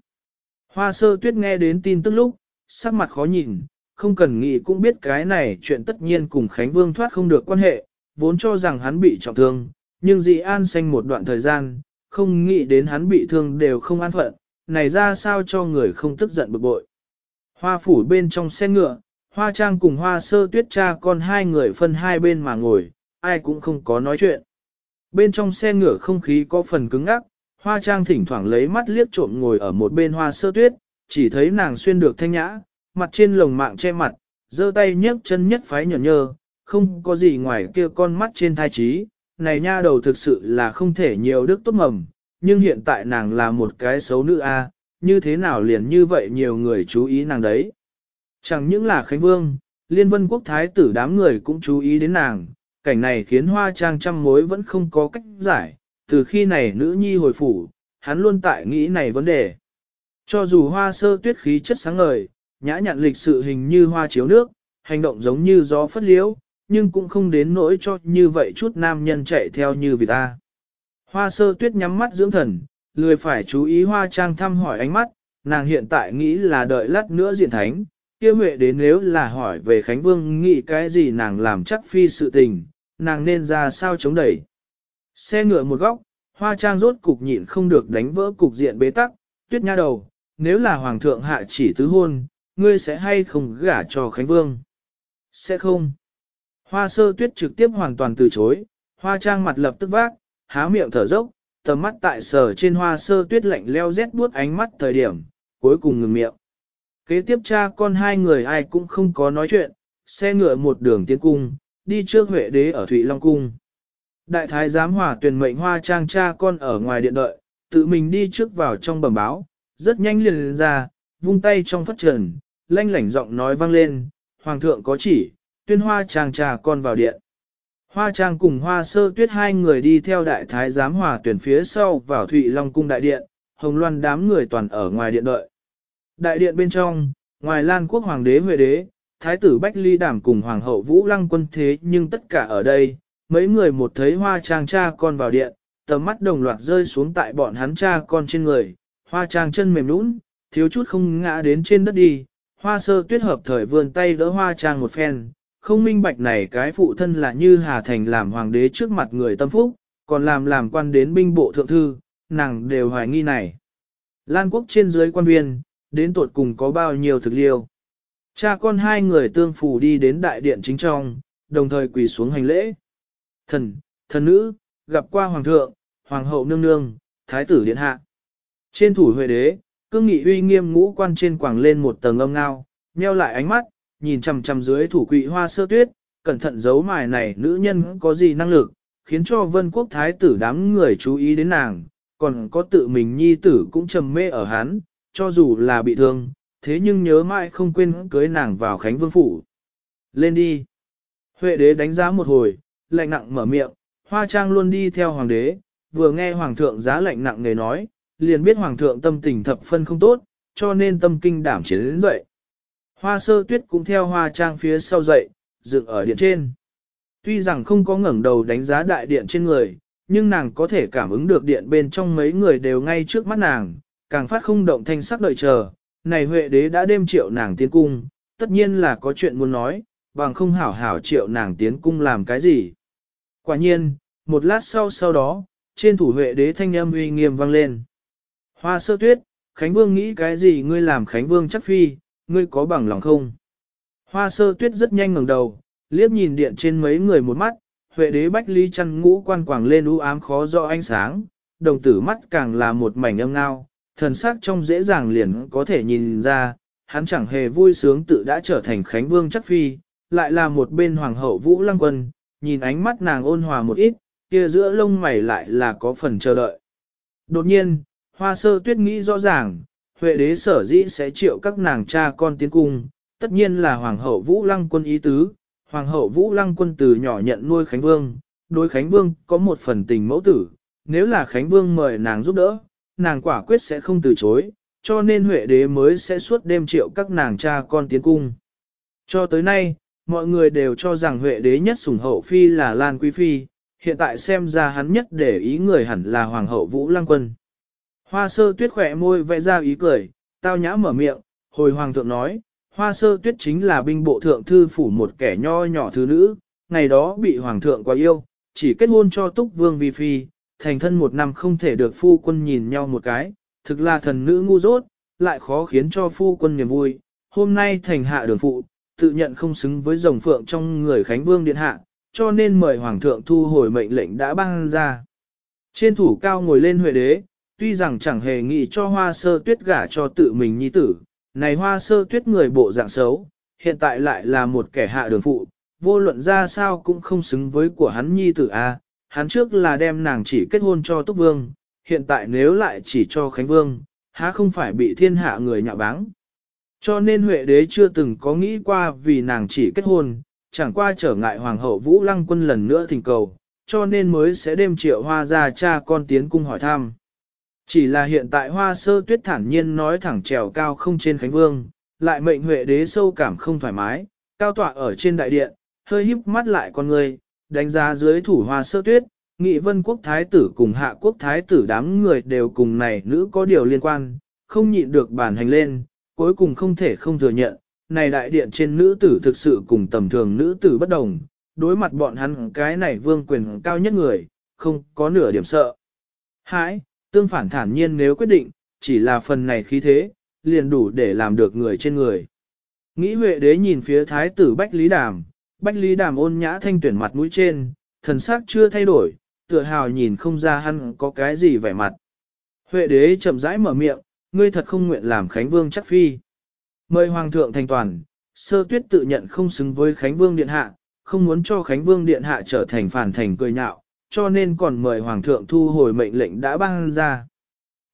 Hoa sơ tuyết nghe đến tin tức lúc, sắc mặt khó nhìn, không cần nghĩ cũng biết cái này chuyện tất nhiên cùng Khánh Vương thoát không được quan hệ, vốn cho rằng hắn bị trọng thương, nhưng dị an xanh một đoạn thời gian, không nghĩ đến hắn bị thương đều không an phận, này ra sao cho người không tức giận bực bội. Hoa phủ bên trong xe ngựa, hoa trang cùng hoa sơ tuyết cha con hai người phân hai bên mà ngồi, ai cũng không có nói chuyện. Bên trong xe ngựa không khí có phần cứng ngắc, hoa trang thỉnh thoảng lấy mắt liếc trộm ngồi ở một bên hoa sơ tuyết, chỉ thấy nàng xuyên được thanh nhã, mặt trên lồng mạng che mặt, giơ tay nhấc chân nhất phái nhở nhơ, không có gì ngoài kia con mắt trên thai trí, này nha đầu thực sự là không thể nhiều đức tốt mầm, nhưng hiện tại nàng là một cái xấu nữ a, như thế nào liền như vậy nhiều người chú ý nàng đấy. Chẳng những là Khánh Vương, Liên Vân Quốc Thái tử đám người cũng chú ý đến nàng, cảnh này khiến hoa trang trăm mối vẫn không có cách giải, từ khi này nữ nhi hồi phủ, hắn luôn tại nghĩ này vấn đề. Cho dù hoa sơ tuyết khí chất sáng ngời, nhã nhặn lịch sự hình như hoa chiếu nước, hành động giống như gió phất liễu, nhưng cũng không đến nỗi cho như vậy chút nam nhân chạy theo như vì ta. Hoa sơ tuyết nhắm mắt dưỡng thần, lười phải chú ý hoa trang thăm hỏi ánh mắt, nàng hiện tại nghĩ là đợi lát nữa diện thánh, kia huệ đến nếu là hỏi về Khánh Vương nghĩ cái gì nàng làm chắc phi sự tình, nàng nên ra sao chống đẩy. Xe ngựa một góc, hoa trang rốt cục nhịn không được đánh vỡ cục diện bế tắc, tuyết nha đầu, nếu là hoàng thượng hạ chỉ tứ hôn, ngươi sẽ hay không gả cho Khánh Vương? Sẽ không. Hoa sơ tuyết trực tiếp hoàn toàn từ chối, hoa trang mặt lập tức vác, há miệng thở dốc, tầm mắt tại sở trên hoa sơ tuyết lạnh leo rét buốt ánh mắt thời điểm, cuối cùng ngừng miệng. Kế tiếp cha con hai người ai cũng không có nói chuyện, xe ngựa một đường tiến cung, đi trước Huệ đế ở Thụy Long Cung. Đại thái giám hòa tuyển mệnh hoa trang cha con ở ngoài điện đợi, tự mình đi trước vào trong bẩm báo, rất nhanh liền lên ra, vung tay trong phất trần, lanh lảnh giọng nói vang lên, Hoàng thượng có chỉ, tuyên hoa trang cha con vào điện. Hoa trang cùng hoa sơ tuyết hai người đi theo đại thái giám hòa tuyển phía sau vào Thụy Long Cung đại điện, hồng loan đám người toàn ở ngoài điện đợi. Đại điện bên trong, ngoài Lan quốc hoàng đế Huệ đế, thái tử Bách Ly Đảm cùng hoàng hậu Vũ Lăng quân thế nhưng tất cả ở đây, mấy người một thấy hoa trang cha con vào điện, tầm mắt đồng loạt rơi xuống tại bọn hắn cha con trên người, hoa trang chân mềm nũng, thiếu chút không ngã đến trên đất đi, hoa sơ tuyết hợp thời vươn tay đỡ hoa trang một phen, không minh bạch này cái phụ thân là như Hà Thành làm hoàng đế trước mặt người tâm phúc, còn làm làm quan đến binh bộ thượng thư, nàng đều hoài nghi này. Lan quốc trên dưới quan viên, đến tột cùng có bao nhiêu thực liêu. Cha con hai người tương phù đi đến đại điện chính trong, đồng thời quỳ xuống hành lễ. Thần, thần nữ, gặp qua hoàng thượng, hoàng hậu nương nương, thái tử điện hạ. Trên thủ huệ đế, cương nghị uy nghiêm ngũ quan trên quảng lên một tầng âm ngao, nheo lại ánh mắt, nhìn chằm chằm dưới thủ quỵ hoa sơ tuyết, cẩn thận giấu mài này nữ nhân có gì năng lực, khiến cho vân quốc thái tử đám người chú ý đến nàng, còn có tự mình nhi tử cũng trầm mê ở hắn, cho dù là bị thương, thế nhưng nhớ mãi không quên cưới nàng vào Khánh Vương Phủ. Lên đi. Huệ đế đánh giá một hồi, lạnh nặng mở miệng, hoa trang luôn đi theo hoàng đế, vừa nghe hoàng thượng giá lạnh nặng người nói, liền biết hoàng thượng tâm tình thập phân không tốt, cho nên tâm kinh đảm chiến đến dậy. Hoa sơ tuyết cũng theo hoa trang phía sau dậy, dựng ở điện trên. Tuy rằng không có ngẩng đầu đánh giá đại điện trên người, nhưng nàng có thể cảm ứng được điện bên trong mấy người đều ngay trước mắt nàng, càng phát không động thanh sắc đợi chờ. Này Huệ đế đã đêm triệu nàng tiến cung, tất nhiên là có chuyện muốn nói, bằng không hảo hảo triệu nàng tiến cung làm cái gì. Quả nhiên, một lát sau sau đó, trên thủ Huệ đế thanh âm uy nghiêm vang lên. Hoa sơ tuyết, Khánh Vương nghĩ cái gì ngươi làm Khánh Vương chắc phi, ngươi có bằng lòng không? Hoa sơ tuyết rất nhanh ngẩng đầu, liếc nhìn điện trên mấy người một mắt, Huệ đế bách ly chăn ngũ quan quảng lên u ám khó do ánh sáng, đồng tử mắt càng là một mảnh âm ngao, thần sắc trong dễ dàng liền có thể nhìn ra, hắn chẳng hề vui sướng tự đã trở thành Khánh Vương chắc phi, lại là một bên hoàng hậu Vũ Lăng Quân, nhìn ánh mắt nàng ôn hòa một ít, kia giữa lông mày lại là có phần chờ đợi. Đột nhiên, hoa sơ tuyết nghĩ rõ ràng, Huệ đế sở dĩ sẽ triệu các nàng cha con tiến cung, tất nhiên là hoàng hậu Vũ Lăng Quân ý tứ, hoàng hậu Vũ Lăng Quân từ nhỏ nhận nuôi Khánh Vương, đối Khánh Vương có một phần tình mẫu tử, nếu là Khánh Vương mời nàng giúp đỡ, nàng quả quyết sẽ không từ chối, cho nên Huệ đế mới sẽ suốt đêm triệu các nàng cha con tiến cung. Cho tới nay, mọi người đều cho rằng Huệ đế nhất sủng hậu phi là Lan Quý Phi, hiện tại xem ra hắn nhất để ý người hẳn là Hoàng hậu Vũ Lăng Quân. Hoa sơ tuyết khỏe môi vẽ ra ý cười, tao nhã mở miệng, hồi Hoàng thượng nói, hoa sơ tuyết chính là binh bộ thượng thư phủ một kẻ nho nhỏ thứ nữ, ngày đó bị Hoàng thượng quá yêu, chỉ kết hôn cho túc vương vi phi, thành thân một năm không thể được phu quân nhìn nhau một cái, thực là thần nữ ngu dốt, lại khó khiến cho phu quân niềm vui. Hôm nay thành hạ đường phụ, tự nhận không xứng với rồng phượng trong người Khánh Vương Điện Hạ, cho nên mời Hoàng thượng thu hồi mệnh lệnh đã ban ra. Trên thủ cao ngồi lên huệ đế, tuy rằng chẳng hề nghĩ cho hoa sơ tuyết gả cho tự mình nhi tử, này hoa sơ tuyết người bộ dạng xấu, hiện tại lại là một kẻ hạ đường phụ, vô luận ra sao cũng không xứng với của hắn nhi tử a. hắn trước là đem nàng chỉ kết hôn cho Túc Vương, hiện tại nếu lại chỉ cho Khánh Vương, há không phải bị thiên hạ người nhạo báng. Cho nên Huệ đế chưa từng có nghĩ qua vì nàng chỉ kết hôn, chẳng qua trở ngại Hoàng hậu Vũ Lăng quân lần nữa thỉnh cầu, cho nên mới sẽ đêm triệu hoa ra cha con tiến cung hỏi thăm. Chỉ là hiện tại hoa sơ tuyết thản nhiên nói thẳng trèo cao không trên Khánh Vương, lại mệnh Huệ đế sâu cảm không thoải mái, cao tọa ở trên đại điện, hơi híp mắt lại con người, đánh giá dưới thủ hoa sơ tuyết, nghị vân quốc thái tử cùng hạ quốc thái tử đám người đều cùng này nữ có điều liên quan, không nhịn được bản hành lên, cuối cùng không thể không thừa nhận, này đại điện trên nữ tử thực sự cùng tầm thường nữ tử bất đồng, đối mặt bọn hắn cái này vương quyền cao nhất người, không có nửa điểm sợ. Hãi, tương phản thản nhiên nếu quyết định, chỉ là phần này khí thế, liền đủ để làm được người trên người. Nghĩ Huệ đế nhìn phía thái tử Bách Lý Đàm, Bách Lý Đàm ôn nhã thanh tuyển mặt mũi trên, thần sắc chưa thay đổi, tựa hào nhìn không ra hắn có cái gì vẻ mặt. Huệ đế chậm rãi mở miệng, ngươi thật không nguyện làm Khánh Vương chắc phi. Mời Hoàng thượng thành toàn, sơ tuyết tự nhận không xứng với Khánh Vương Điện Hạ, không muốn cho Khánh Vương Điện Hạ trở thành phản thành cười nhạo, cho nên còn mời Hoàng thượng thu hồi mệnh lệnh đã ban ra.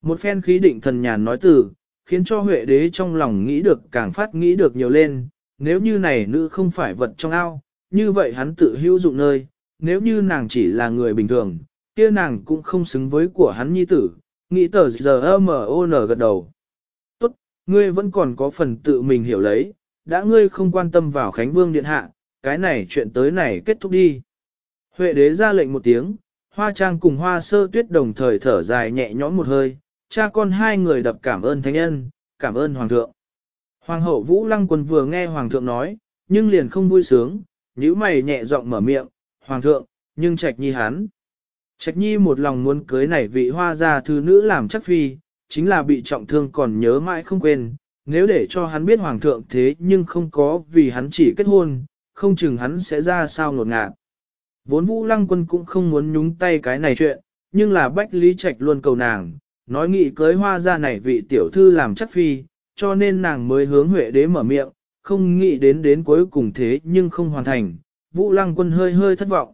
Một phen khí định thần nhàn nói từ, khiến cho Huệ đế trong lòng nghĩ được càng phát nghĩ được nhiều lên, nếu như này nữ không phải vật trong ao, như vậy hắn tự hữu dụng nơi, nếu như nàng chỉ là người bình thường, kia nàng cũng không xứng với của hắn nhi tử, nghĩ tờ giờ M.O.N. gật đầu. Tốt, ngươi vẫn còn có phần tự mình hiểu lấy, đã ngươi không quan tâm vào Khánh Vương Điện Hạ, cái này chuyện tới này kết thúc đi. Huệ đế ra lệnh một tiếng, hoa trang cùng hoa sơ tuyết đồng thời thở dài nhẹ nhõm một hơi, cha con hai người đập cảm ơn thánh nhân, cảm ơn hoàng thượng. Hoàng hậu Vũ Lăng Quân vừa nghe hoàng thượng nói, nhưng liền không vui sướng, nhíu mày nhẹ giọng mở miệng, hoàng thượng, nhưng trạch nhi hắn. Trạch nhi một lòng muốn cưới này vị hoa gia thư nữ làm chắc phi, chính là bị trọng thương còn nhớ mãi không quên, nếu để cho hắn biết hoàng thượng thế nhưng không có vì hắn chỉ kết hôn, không chừng hắn sẽ ra sao ngột ngạt. Vốn vũ lăng quân cũng không muốn nhúng tay cái này chuyện, nhưng là bách lý trạch luôn cầu nàng, nói nghị cưới hoa gia này vị tiểu thư làm chắc phi, cho nên nàng mới hướng huệ đế mở miệng, không nghĩ đến đến cuối cùng thế nhưng không hoàn thành, vũ lăng quân hơi hơi thất vọng.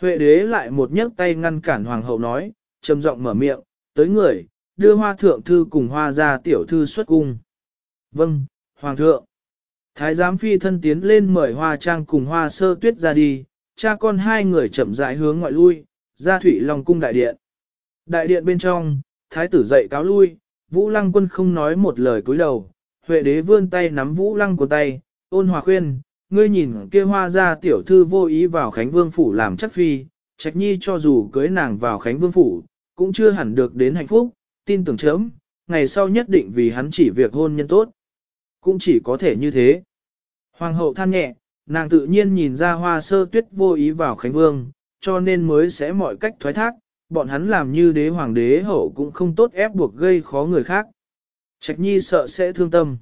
Huệ đế lại một nhấc tay ngăn cản hoàng hậu nói, trầm giọng mở miệng, tới người, đưa hoa thượng thư cùng hoa ra tiểu thư xuất cung. Vâng, hoàng thượng. Thái giám phi thân tiến lên mời hoa trang cùng hoa sơ tuyết ra đi, cha con hai người chậm rãi hướng ngoại lui, ra thủy long cung đại điện. Đại điện bên trong, thái tử dậy cáo lui, vũ lăng quân không nói một lời cúi đầu, huệ đế vươn tay nắm vũ lăng của tay, ôn hòa khuyên, ngươi nhìn kia hoa ra tiểu thư vô ý vào Khánh Vương Phủ làm chắc phi, trạch nhi cho dù cưới nàng vào Khánh Vương Phủ, cũng chưa hẳn được đến hạnh phúc, tin tưởng chớm, ngày sau nhất định vì hắn chỉ việc hôn nhân tốt. Cũng chỉ có thể như thế. Hoàng hậu than nhẹ, nàng tự nhiên nhìn ra hoa sơ tuyết vô ý vào Khánh Vương, cho nên mới sẽ mọi cách thoái thác, bọn hắn làm như đế hoàng đế hậu cũng không tốt ép buộc gây khó người khác. Trạch nhi sợ sẽ thương tâm.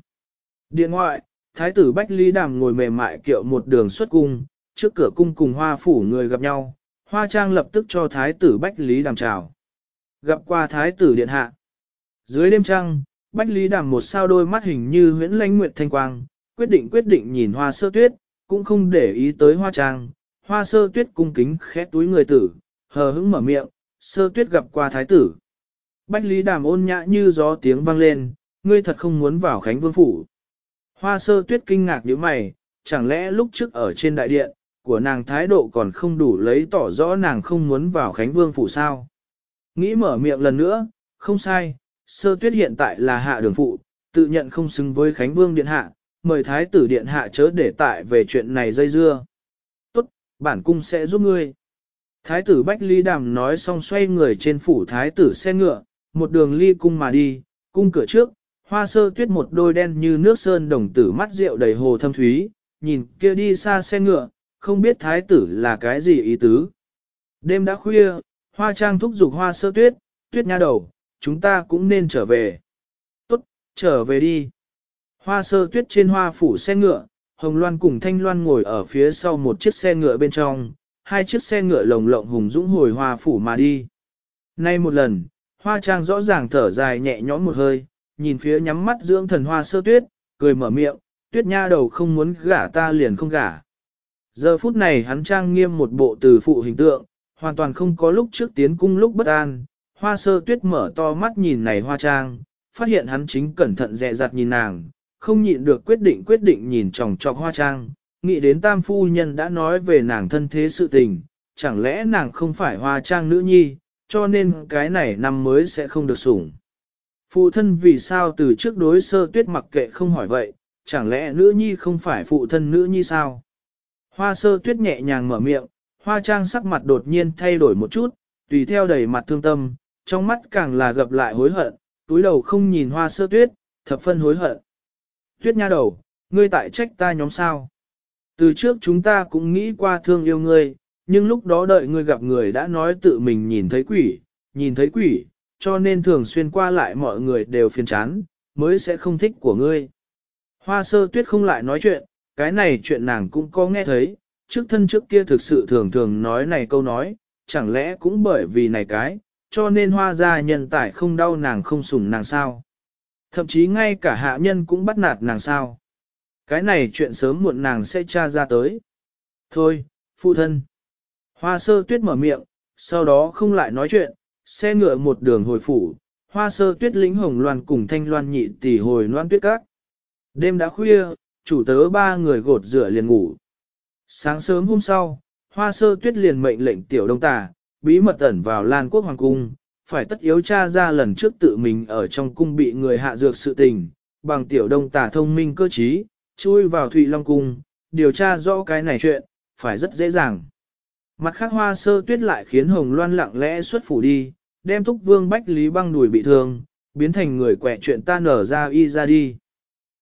Điện ngoại, Thái tử Bách Lý Đàm ngồi mềm mại kiệu một đường xuất cung, trước cửa cung cùng hoa phủ người gặp nhau, hoa trang lập tức cho thái tử Bách Lý Đàm chào. Gặp qua thái tử điện hạ. Dưới đêm trăng, Bách Lý Đàm một sao đôi mắt hình như huyễn lãnh nguyệt thanh quang, quyết định quyết định nhìn hoa sơ tuyết, cũng không để ý tới hoa trang. Hoa sơ tuyết cung kính khẽ túi người tử, hờ hững mở miệng, sơ tuyết gặp qua thái tử. Bách Lý Đàm ôn nhã như gió tiếng vang lên, ngươi thật không muốn vào Khánh Vương Phủ. Hoa sơ tuyết kinh ngạc như mày, chẳng lẽ lúc trước ở trên đại điện, của nàng thái độ còn không đủ lấy tỏ rõ nàng không muốn vào Khánh Vương Phủ sao. Nghĩ mở miệng lần nữa, không sai, sơ tuyết hiện tại là hạ đường phụ, tự nhận không xứng với Khánh Vương Điện Hạ, mời thái tử Điện Hạ chớ để tại về chuyện này dây dưa. Tốt, bản cung sẽ giúp ngươi. Thái tử Bách Ly Đàm nói xong xoay người trên phủ thái tử xe ngựa, một đường ly cung mà đi, cung cửa trước, hoa sơ tuyết một đôi đen như nước sơn đồng tử mắt rượu đầy hồ thâm thúy, nhìn kia đi xa xe ngựa, không biết thái tử là cái gì ý tứ. Đêm đã khuya, hoa trang thúc giục hoa sơ tuyết, tuyết nha đầu, chúng ta cũng nên trở về. Tốt, trở về đi. Hoa sơ tuyết trên hoa phủ xe ngựa, Hồng Loan cùng Thanh Loan ngồi ở phía sau một chiếc xe ngựa bên trong, hai chiếc xe ngựa lồng lộng hùng dũng hồi hoa phủ mà đi. Nay một lần, hoa trang rõ ràng thở dài nhẹ nhõm một hơi, nhìn phía nhắm mắt dưỡng thần hoa sơ tuyết, cười mở miệng, tuyết nha đầu không muốn gả ta liền không gả. Giờ phút này hắn trang nghiêm một bộ từ phụ hình tượng, hoàn toàn không có lúc trước tiến cung lúc bất an, hoa sơ tuyết mở to mắt nhìn này hoa trang, phát hiện hắn chính cẩn thận dè dặt nhìn nàng, không nhịn được quyết định quyết định nhìn tròng trọc hoa trang, nghĩ đến tam phu nhân đã nói về nàng thân thế sự tình, chẳng lẽ nàng không phải hoa trang nữ nhi, cho nên cái này năm mới sẽ không được sủng. Phụ thân vì sao từ trước đối sơ tuyết mặc kệ không hỏi vậy, chẳng lẽ nữ nhi không phải phụ thân nữ nhi sao? Hoa sơ tuyết nhẹ nhàng mở miệng, hoa trang sắc mặt đột nhiên thay đổi một chút, tùy theo đầy mặt thương tâm, trong mắt càng là gặp lại hối hận, túi đầu không nhìn hoa sơ tuyết, thập phân hối hận. Tuyết nha đầu, ngươi tại trách ta nhóm sao? Từ trước chúng ta cũng nghĩ qua thương yêu ngươi, nhưng lúc đó đợi ngươi gặp người đã nói tự mình nhìn thấy quỷ, nhìn thấy quỷ, cho nên thường xuyên qua lại mọi người đều phiền chán, mới sẽ không thích của ngươi. Hoa sơ tuyết không lại nói chuyện, cái này chuyện nàng cũng có nghe thấy, trước thân trước kia thực sự thường thường nói này câu nói, chẳng lẽ cũng bởi vì này cái, cho nên hoa gia nhân tài không đau nàng không sủng nàng sao. Thậm chí ngay cả hạ nhân cũng bắt nạt nàng sao. Cái này chuyện sớm muộn nàng sẽ tra ra tới. Thôi, phụ thân. Hoa sơ tuyết mở miệng, sau đó không lại nói chuyện, xe ngựa một đường hồi phủ, hoa sơ tuyết lĩnh hồng loan cùng thanh loan nhị tỷ hồi loan tuyết các. Đêm đã khuya, chủ tớ ba người gột rửa liền ngủ. Sáng sớm hôm sau, hoa sơ tuyết liền mệnh lệnh tiểu đông tà, bí mật ẩn vào Lan quốc hoàng cung, phải tất yếu tra ra lần trước tự mình ở trong cung bị người hạ dược sự tình, bằng tiểu đông tà thông minh cơ trí, chui vào Thụy Long cung, điều tra rõ cái này chuyện, phải rất dễ dàng. Mặt khác hoa sơ tuyết lại khiến Hồng Loan lặng lẽ xuất phủ đi, đem thúc vương bách lý băng đuổi bị thương, biến thành người quẻ chuyện ta nở ra y ra đi.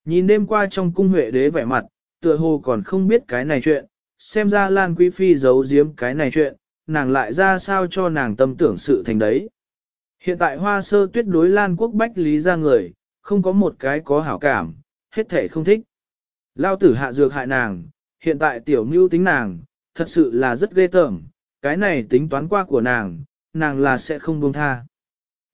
Nhìn đêm qua trong cung huệ đế vẻ mặt, tựa hồ còn không biết cái này chuyện, xem ra Lan Quý Phi giấu giếm cái này chuyện, nàng lại ra sao cho nàng tâm tưởng sự thành đấy. Hiện tại hoa sơ tuyết đối Lan Quốc Bách Lý ra người, không có một cái có hảo cảm, hết thể không thích. Lao tử hạ dược hại nàng, hiện tại tiểu mưu tính nàng, thật sự là rất ghê tởm, cái này tính toán qua của nàng, nàng là sẽ không buông tha.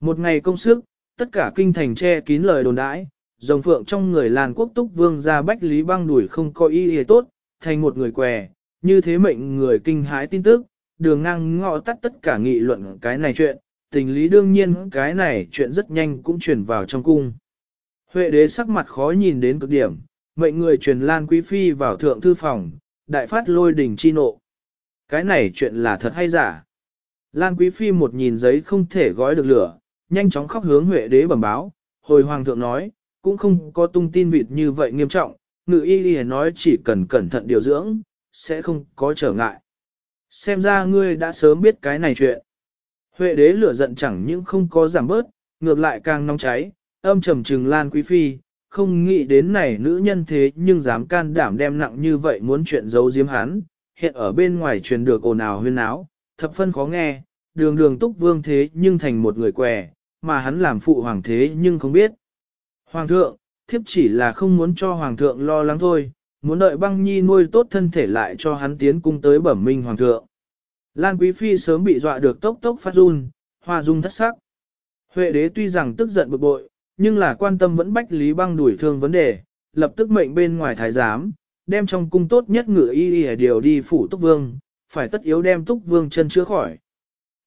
Một ngày công sức, tất cả kinh thành che kín lời đồn đãi, rồng phượng trong người làn quốc túc vương ra bách lý băng đuổi không có ý hề tốt, thành một người què, như thế mệnh người kinh hãi tin tức, đường ngang ngọ tắt tất cả nghị luận cái này chuyện, tình lý đương nhiên cái này chuyện rất nhanh cũng truyền vào trong cung. Huệ đế sắc mặt khó nhìn đến cực điểm, mệnh người truyền Lan Quý Phi vào thượng thư phòng, đại phát lôi đình chi nộ. Cái này chuyện là thật hay giả? Lan Quý Phi một nhìn giấy không thể gói được lửa, nhanh chóng khóc hướng Huệ đế bẩm báo, hồi hoàng thượng nói, cũng không có tung tin vịt như vậy nghiêm trọng, ngự y y nói chỉ cần cẩn thận điều dưỡng, sẽ không có trở ngại. Xem ra ngươi đã sớm biết cái này chuyện. Huệ đế lửa giận chẳng những không có giảm bớt, ngược lại càng nóng cháy, âm trầm trừng Lan Quý Phi, không nghĩ đến này nữ nhân thế nhưng dám can đảm đem nặng như vậy muốn chuyện giấu giếm hắn, hiện ở bên ngoài truyền được ồn ào huyên áo, thập phân khó nghe, đường đường túc vương thế nhưng thành một người què, mà hắn làm phụ hoàng thế nhưng không biết. Hoàng thượng, thiếp chỉ là không muốn cho hoàng thượng lo lắng thôi, muốn đợi băng nhi nuôi tốt thân thể lại cho hắn tiến cung tới bẩm minh hoàng thượng. Lan Quý Phi sớm bị dọa được tốc tốc phát run, hoa dung thất sắc. Huệ đế tuy rằng tức giận bực bội, nhưng là quan tâm vẫn bách lý băng đuổi thương vấn đề, lập tức mệnh bên ngoài thái giám, đem trong cung tốt nhất ngựa y y điều đi phủ túc vương, phải tất yếu đem túc vương chân chữa khỏi.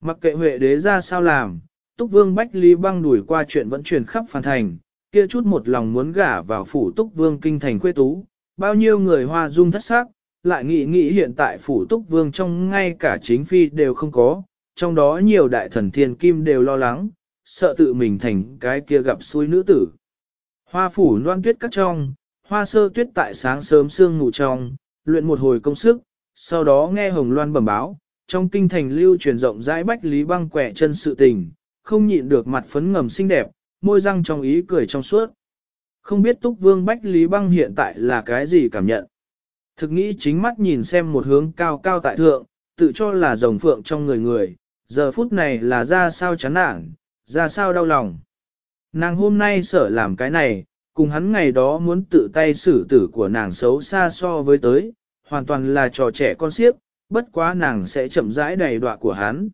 Mặc kệ huệ đế ra sao làm, túc vương bách lý băng đuổi qua chuyện vẫn truyền khắp phản thành, kia chút một lòng muốn gả vào phủ túc vương kinh thành khuê tú, bao nhiêu người hoa dung thất sắc, lại nghĩ nghĩ hiện tại phủ túc vương trong ngay cả chính phi đều không có, trong đó nhiều đại thần thiên kim đều lo lắng, sợ tự mình thành cái kia gặp xui nữ tử. Hoa phủ loan tuyết cắt trong, hoa sơ tuyết tại sáng sớm sương ngủ trong, luyện một hồi công sức, sau đó nghe hồng loan bẩm báo, trong kinh thành lưu truyền rộng rãi bách lý băng quẻ chân sự tình, không nhịn được mặt phấn ngầm xinh đẹp, môi răng trong ý cười trong suốt. Không biết túc vương bách lý băng hiện tại là cái gì cảm nhận. Thực nghĩ chính mắt nhìn xem một hướng cao cao tại thượng, tự cho là rồng phượng trong người người, giờ phút này là ra sao chán nản, ra sao đau lòng. Nàng hôm nay sợ làm cái này, cùng hắn ngày đó muốn tự tay xử tử của nàng xấu xa so với tới, hoàn toàn là trò trẻ con siếp, bất quá nàng sẽ chậm rãi đầy đọa của hắn.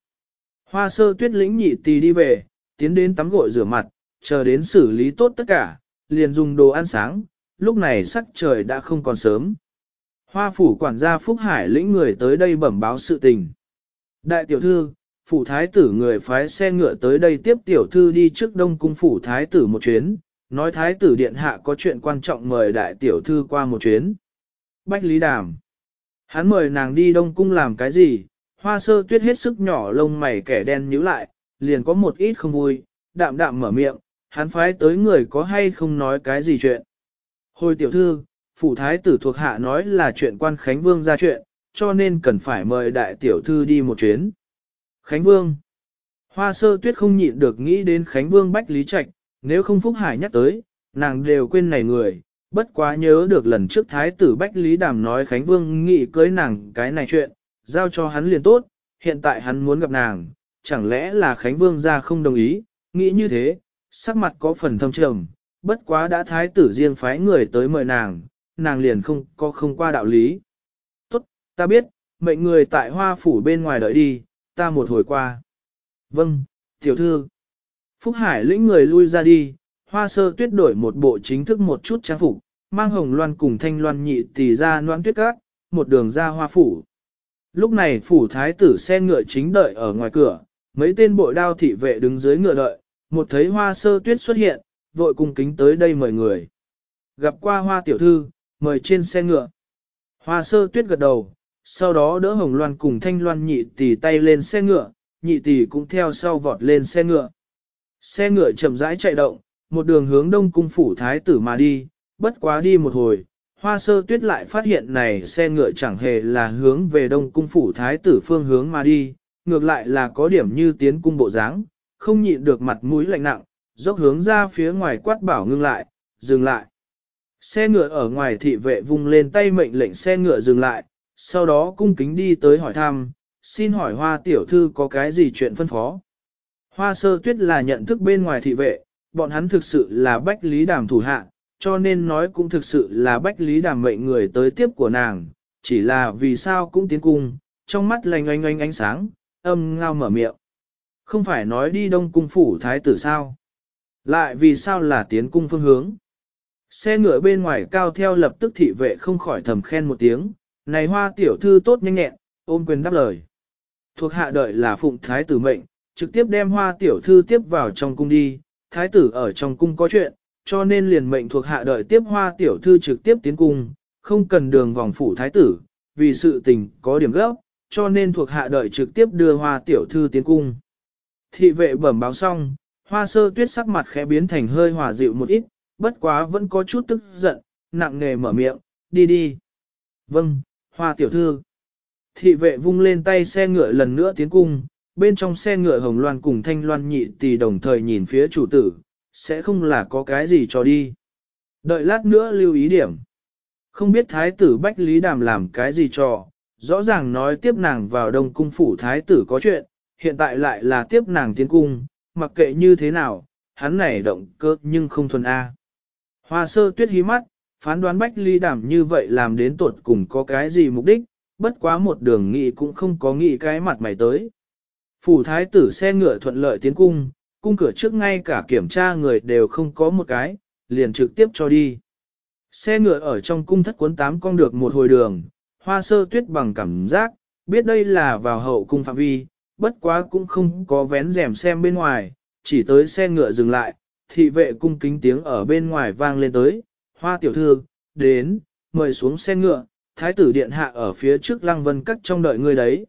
Hoa sơ tuyết lĩnh nhị tì đi về, tiến đến tắm gội rửa mặt, chờ đến xử lý tốt tất cả, liền dùng đồ ăn sáng, lúc này sắc trời đã không còn sớm. Hoa phủ quản gia Phúc Hải lĩnh người tới đây bẩm báo sự tình. Đại tiểu thư, phủ thái tử người phái xe ngựa tới đây tiếp tiểu thư đi trước đông cung phủ thái tử một chuyến, nói thái tử điện hạ có chuyện quan trọng mời đại tiểu thư qua một chuyến. Bách Lý Đàm. Hắn mời nàng đi đông cung làm cái gì, hoa sơ tuyết hết sức nhỏ lông mày kẻ đen nhíu lại, liền có một ít không vui, đạm đạm mở miệng, hắn phái tới người có hay không nói cái gì chuyện. Hồi tiểu thư, phủ thái tử thuộc hạ nói là chuyện quan Khánh Vương ra chuyện, cho nên cần phải mời đại tiểu thư đi một chuyến. Khánh Vương Hoa sơ tuyết không nhịn được nghĩ đến Khánh Vương Bách Lý Trạch, nếu không Phúc Hải nhắc tới, nàng đều quên này người, bất quá nhớ được lần trước Thái tử Bách Lý Đàm nói Khánh Vương nghị cưới nàng cái này chuyện, giao cho hắn liền tốt, hiện tại hắn muốn gặp nàng, chẳng lẽ là Khánh Vương ra không đồng ý, nghĩ như thế, sắc mặt có phần thâm trầm, bất quá đã Thái tử riêng phái người tới mời nàng, nàng liền không có không qua đạo lý. Tốt, ta biết, mệnh người tại hoa phủ bên ngoài đợi đi, ta một hồi qua. Vâng, tiểu thư. Phúc Hải lĩnh người lui ra đi, hoa sơ tuyết đổi một bộ chính thức một chút trang phục, mang hồng loan cùng thanh loan nhị tỷ ra noan tuyết cát, một đường ra hoa phủ. Lúc này phủ thái tử xe ngựa chính đợi ở ngoài cửa, mấy tên bội đao thị vệ đứng dưới ngựa đợi, một thấy hoa sơ tuyết xuất hiện, vội cùng kính tới đây mời người. Gặp qua hoa tiểu thư, mời trên xe ngựa. Hoa sơ tuyết gật đầu, sau đó đỡ hồng loan cùng thanh loan nhị tỷ tay lên xe ngựa, nhị tỷ cũng theo sau vọt lên xe ngựa. Xe ngựa chậm rãi chạy động, một đường hướng đông cung phủ thái tử mà đi, bất quá đi một hồi, hoa sơ tuyết lại phát hiện này xe ngựa chẳng hề là hướng về đông cung phủ thái tử phương hướng mà đi, ngược lại là có điểm như tiến cung bộ dáng, không nhịn được mặt mũi lạnh nặng, dốc hướng ra phía ngoài quát bảo ngưng lại, dừng lại. Xe ngựa ở ngoài thị vệ vung lên tay mệnh lệnh xe ngựa dừng lại, sau đó cung kính đi tới hỏi thăm, xin hỏi hoa tiểu thư có cái gì chuyện phân phó. Hoa sơ tuyết là nhận thức bên ngoài thị vệ, bọn hắn thực sự là bách lý đàm thủ hạ, cho nên nói cũng thực sự là bách lý đàm mệnh người tới tiếp của nàng, chỉ là vì sao cũng tiến cung, trong mắt lành oanh oanh ánh sáng, âm ngao mở miệng. Không phải nói đi đông cung phủ thái tử sao? Lại vì sao là tiến cung phương hướng? Xe ngựa bên ngoài cao theo lập tức thị vệ không khỏi thầm khen một tiếng, này hoa tiểu thư tốt nhanh nhẹn, ôm quyền đáp lời. Thuộc hạ đợi là phụng thái tử mệnh, trực tiếp đem hoa tiểu thư tiếp vào trong cung đi, thái tử ở trong cung có chuyện, cho nên liền mệnh thuộc hạ đợi tiếp hoa tiểu thư trực tiếp tiến cung, không cần đường vòng phủ thái tử, vì sự tình có điểm gấp, cho nên thuộc hạ đợi trực tiếp đưa hoa tiểu thư tiến cung. Thị vệ bẩm báo xong, hoa sơ tuyết sắc mặt khẽ biến thành hơi hòa dịu một ít, bất quá vẫn có chút tức giận, nặng nề mở miệng, đi đi. Vâng, hoa tiểu thư. Thị vệ vung lên tay xe ngựa lần nữa tiến cung, bên trong xe ngựa hồng loan cùng thanh loan nhị tỷ đồng thời nhìn phía chủ tử, sẽ không là có cái gì cho đi. Đợi lát nữa lưu ý điểm. Không biết thái tử Bách Lý Đàm làm cái gì cho, rõ ràng nói tiếp nàng vào đông cung phủ thái tử có chuyện, hiện tại lại là tiếp nàng tiến cung, mặc kệ như thế nào, hắn này động cơ nhưng không thuần A. Hoa sơ tuyết hí mắt, phán đoán Bách lý Đàm như vậy làm đến tuột cùng có cái gì mục đích, bất quá một đường nghị cũng không có nghị cái mặt mày tới. Phủ thái tử xe ngựa thuận lợi tiến cung, cung cửa trước ngay cả kiểm tra người đều không có một cái, liền trực tiếp cho đi. Xe ngựa ở trong cung thất cuốn tám con được một hồi đường, hoa sơ tuyết bằng cảm giác, biết đây là vào hậu cung phạm vi, bất quá cũng không có vén rèm xem bên ngoài, chỉ tới xe ngựa dừng lại, thị vệ cung kính tiếng ở bên ngoài vang lên tới, hoa tiểu thư, đến, mời xuống xe ngựa, thái tử điện hạ ở phía trước lăng vân cắt trong đợi người đấy.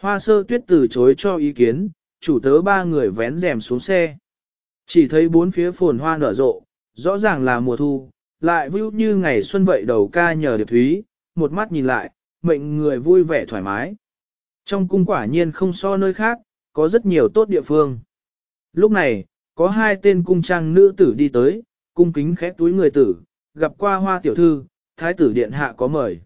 Hoa sơ tuyết từ chối cho ý kiến, chủ tớ ba người vén rèm xuống xe. Chỉ thấy bốn phía phồn hoa nở rộ, rõ ràng là mùa thu, lại vui như ngày xuân vậy đầu ca nhờ điệp thúy, một mắt nhìn lại, mệnh người vui vẻ thoải mái. Trong cung quả nhiên không so nơi khác, có rất nhiều tốt địa phương. Lúc này, có hai tên cung trang nữ tử đi tới, cung kính khép túi người tử, gặp qua hoa tiểu thư, thái tử điện hạ có mời.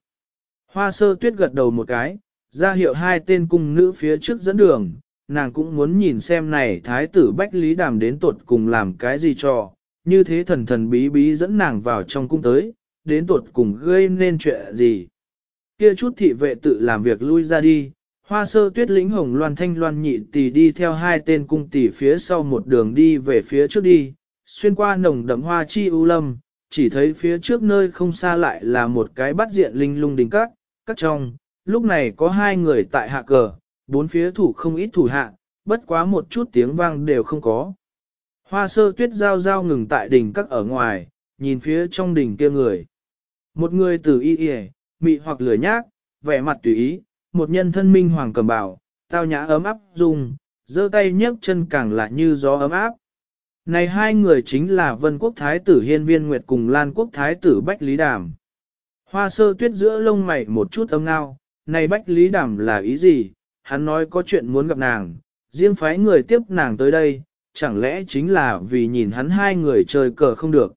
Hoa sơ tuyết gật đầu một cái, ra hiệu hai tên cung nữ phía trước dẫn đường, nàng cũng muốn nhìn xem này thái tử Bách Lý Đàm đến tuột cùng làm cái gì cho, như thế thần thần bí bí dẫn nàng vào trong cung tới, đến tuột cùng gây nên chuyện gì. Kia chút thị vệ tự làm việc lui ra đi, hoa sơ tuyết lĩnh hồng loan thanh loan nhị tỷ đi theo hai tên cung tỷ phía sau một đường đi về phía trước đi, xuyên qua nồng đậm hoa chi ưu lâm, chỉ thấy phía trước nơi không xa lại là một cái bắt diện linh lung đỉnh các, các trong, lúc này có hai người tại hạ cờ, bốn phía thủ không ít thủ hạ, bất quá một chút tiếng vang đều không có. Hoa sơ tuyết giao giao ngừng tại đỉnh các ở ngoài, nhìn phía trong đỉnh kia người. Một người tử y y, mị hoặc lười nhác, vẻ mặt tùy ý, một nhân thân minh hoàng cầm bảo, tao nhã ấm áp dùng giơ tay nhấc chân càng lại như gió ấm áp. Này hai người chính là Vân Quốc Thái tử Hiên Viên Nguyệt cùng Lan Quốc Thái tử Bách Lý Đàm. Hoa sơ tuyết giữa lông mày một chút âm ngao, này Bách Lý Đàm là ý gì, hắn nói có chuyện muốn gặp nàng, riêng phái người tiếp nàng tới đây, chẳng lẽ chính là vì nhìn hắn hai người chơi cờ không được.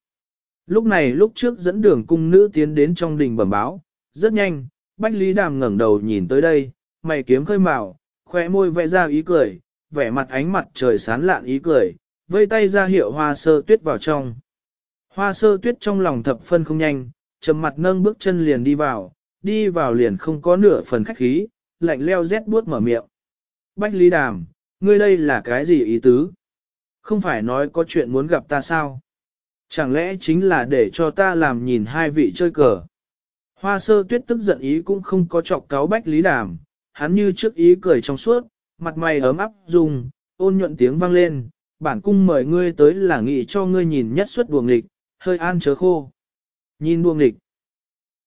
Lúc này lúc trước dẫn đường cung nữ tiến đến trong đình bẩm báo, rất nhanh, Bách Lý Đàm ngẩng đầu nhìn tới đây, mày kiếm khơi mào, khoe môi vẽ ra ý cười, vẻ mặt ánh mặt trời sán lạn ý cười, vây tay ra hiệu hoa sơ tuyết vào trong. Hoa sơ tuyết trong lòng thập phân không nhanh, trầm mặt nâng bước chân liền đi vào, đi vào liền không có nửa phần khách khí, lạnh leo rét buốt mở miệng. Bách Lý Đàm, ngươi đây là cái gì ý tứ? Không phải nói có chuyện muốn gặp ta sao? Chẳng lẽ chính là để cho ta làm nhìn hai vị chơi cờ? Hoa sơ tuyết tức giận ý cũng không có chọc cáo Bách Lý Đàm, hắn như trước ý cười trong suốt, mặt mày ấm áp dùng, ôn nhuận tiếng vang lên, bản cung mời ngươi tới là nghị cho ngươi nhìn nhất suất đuồng lịch, hơi an chớ khô. Nhìn đuồng lịch,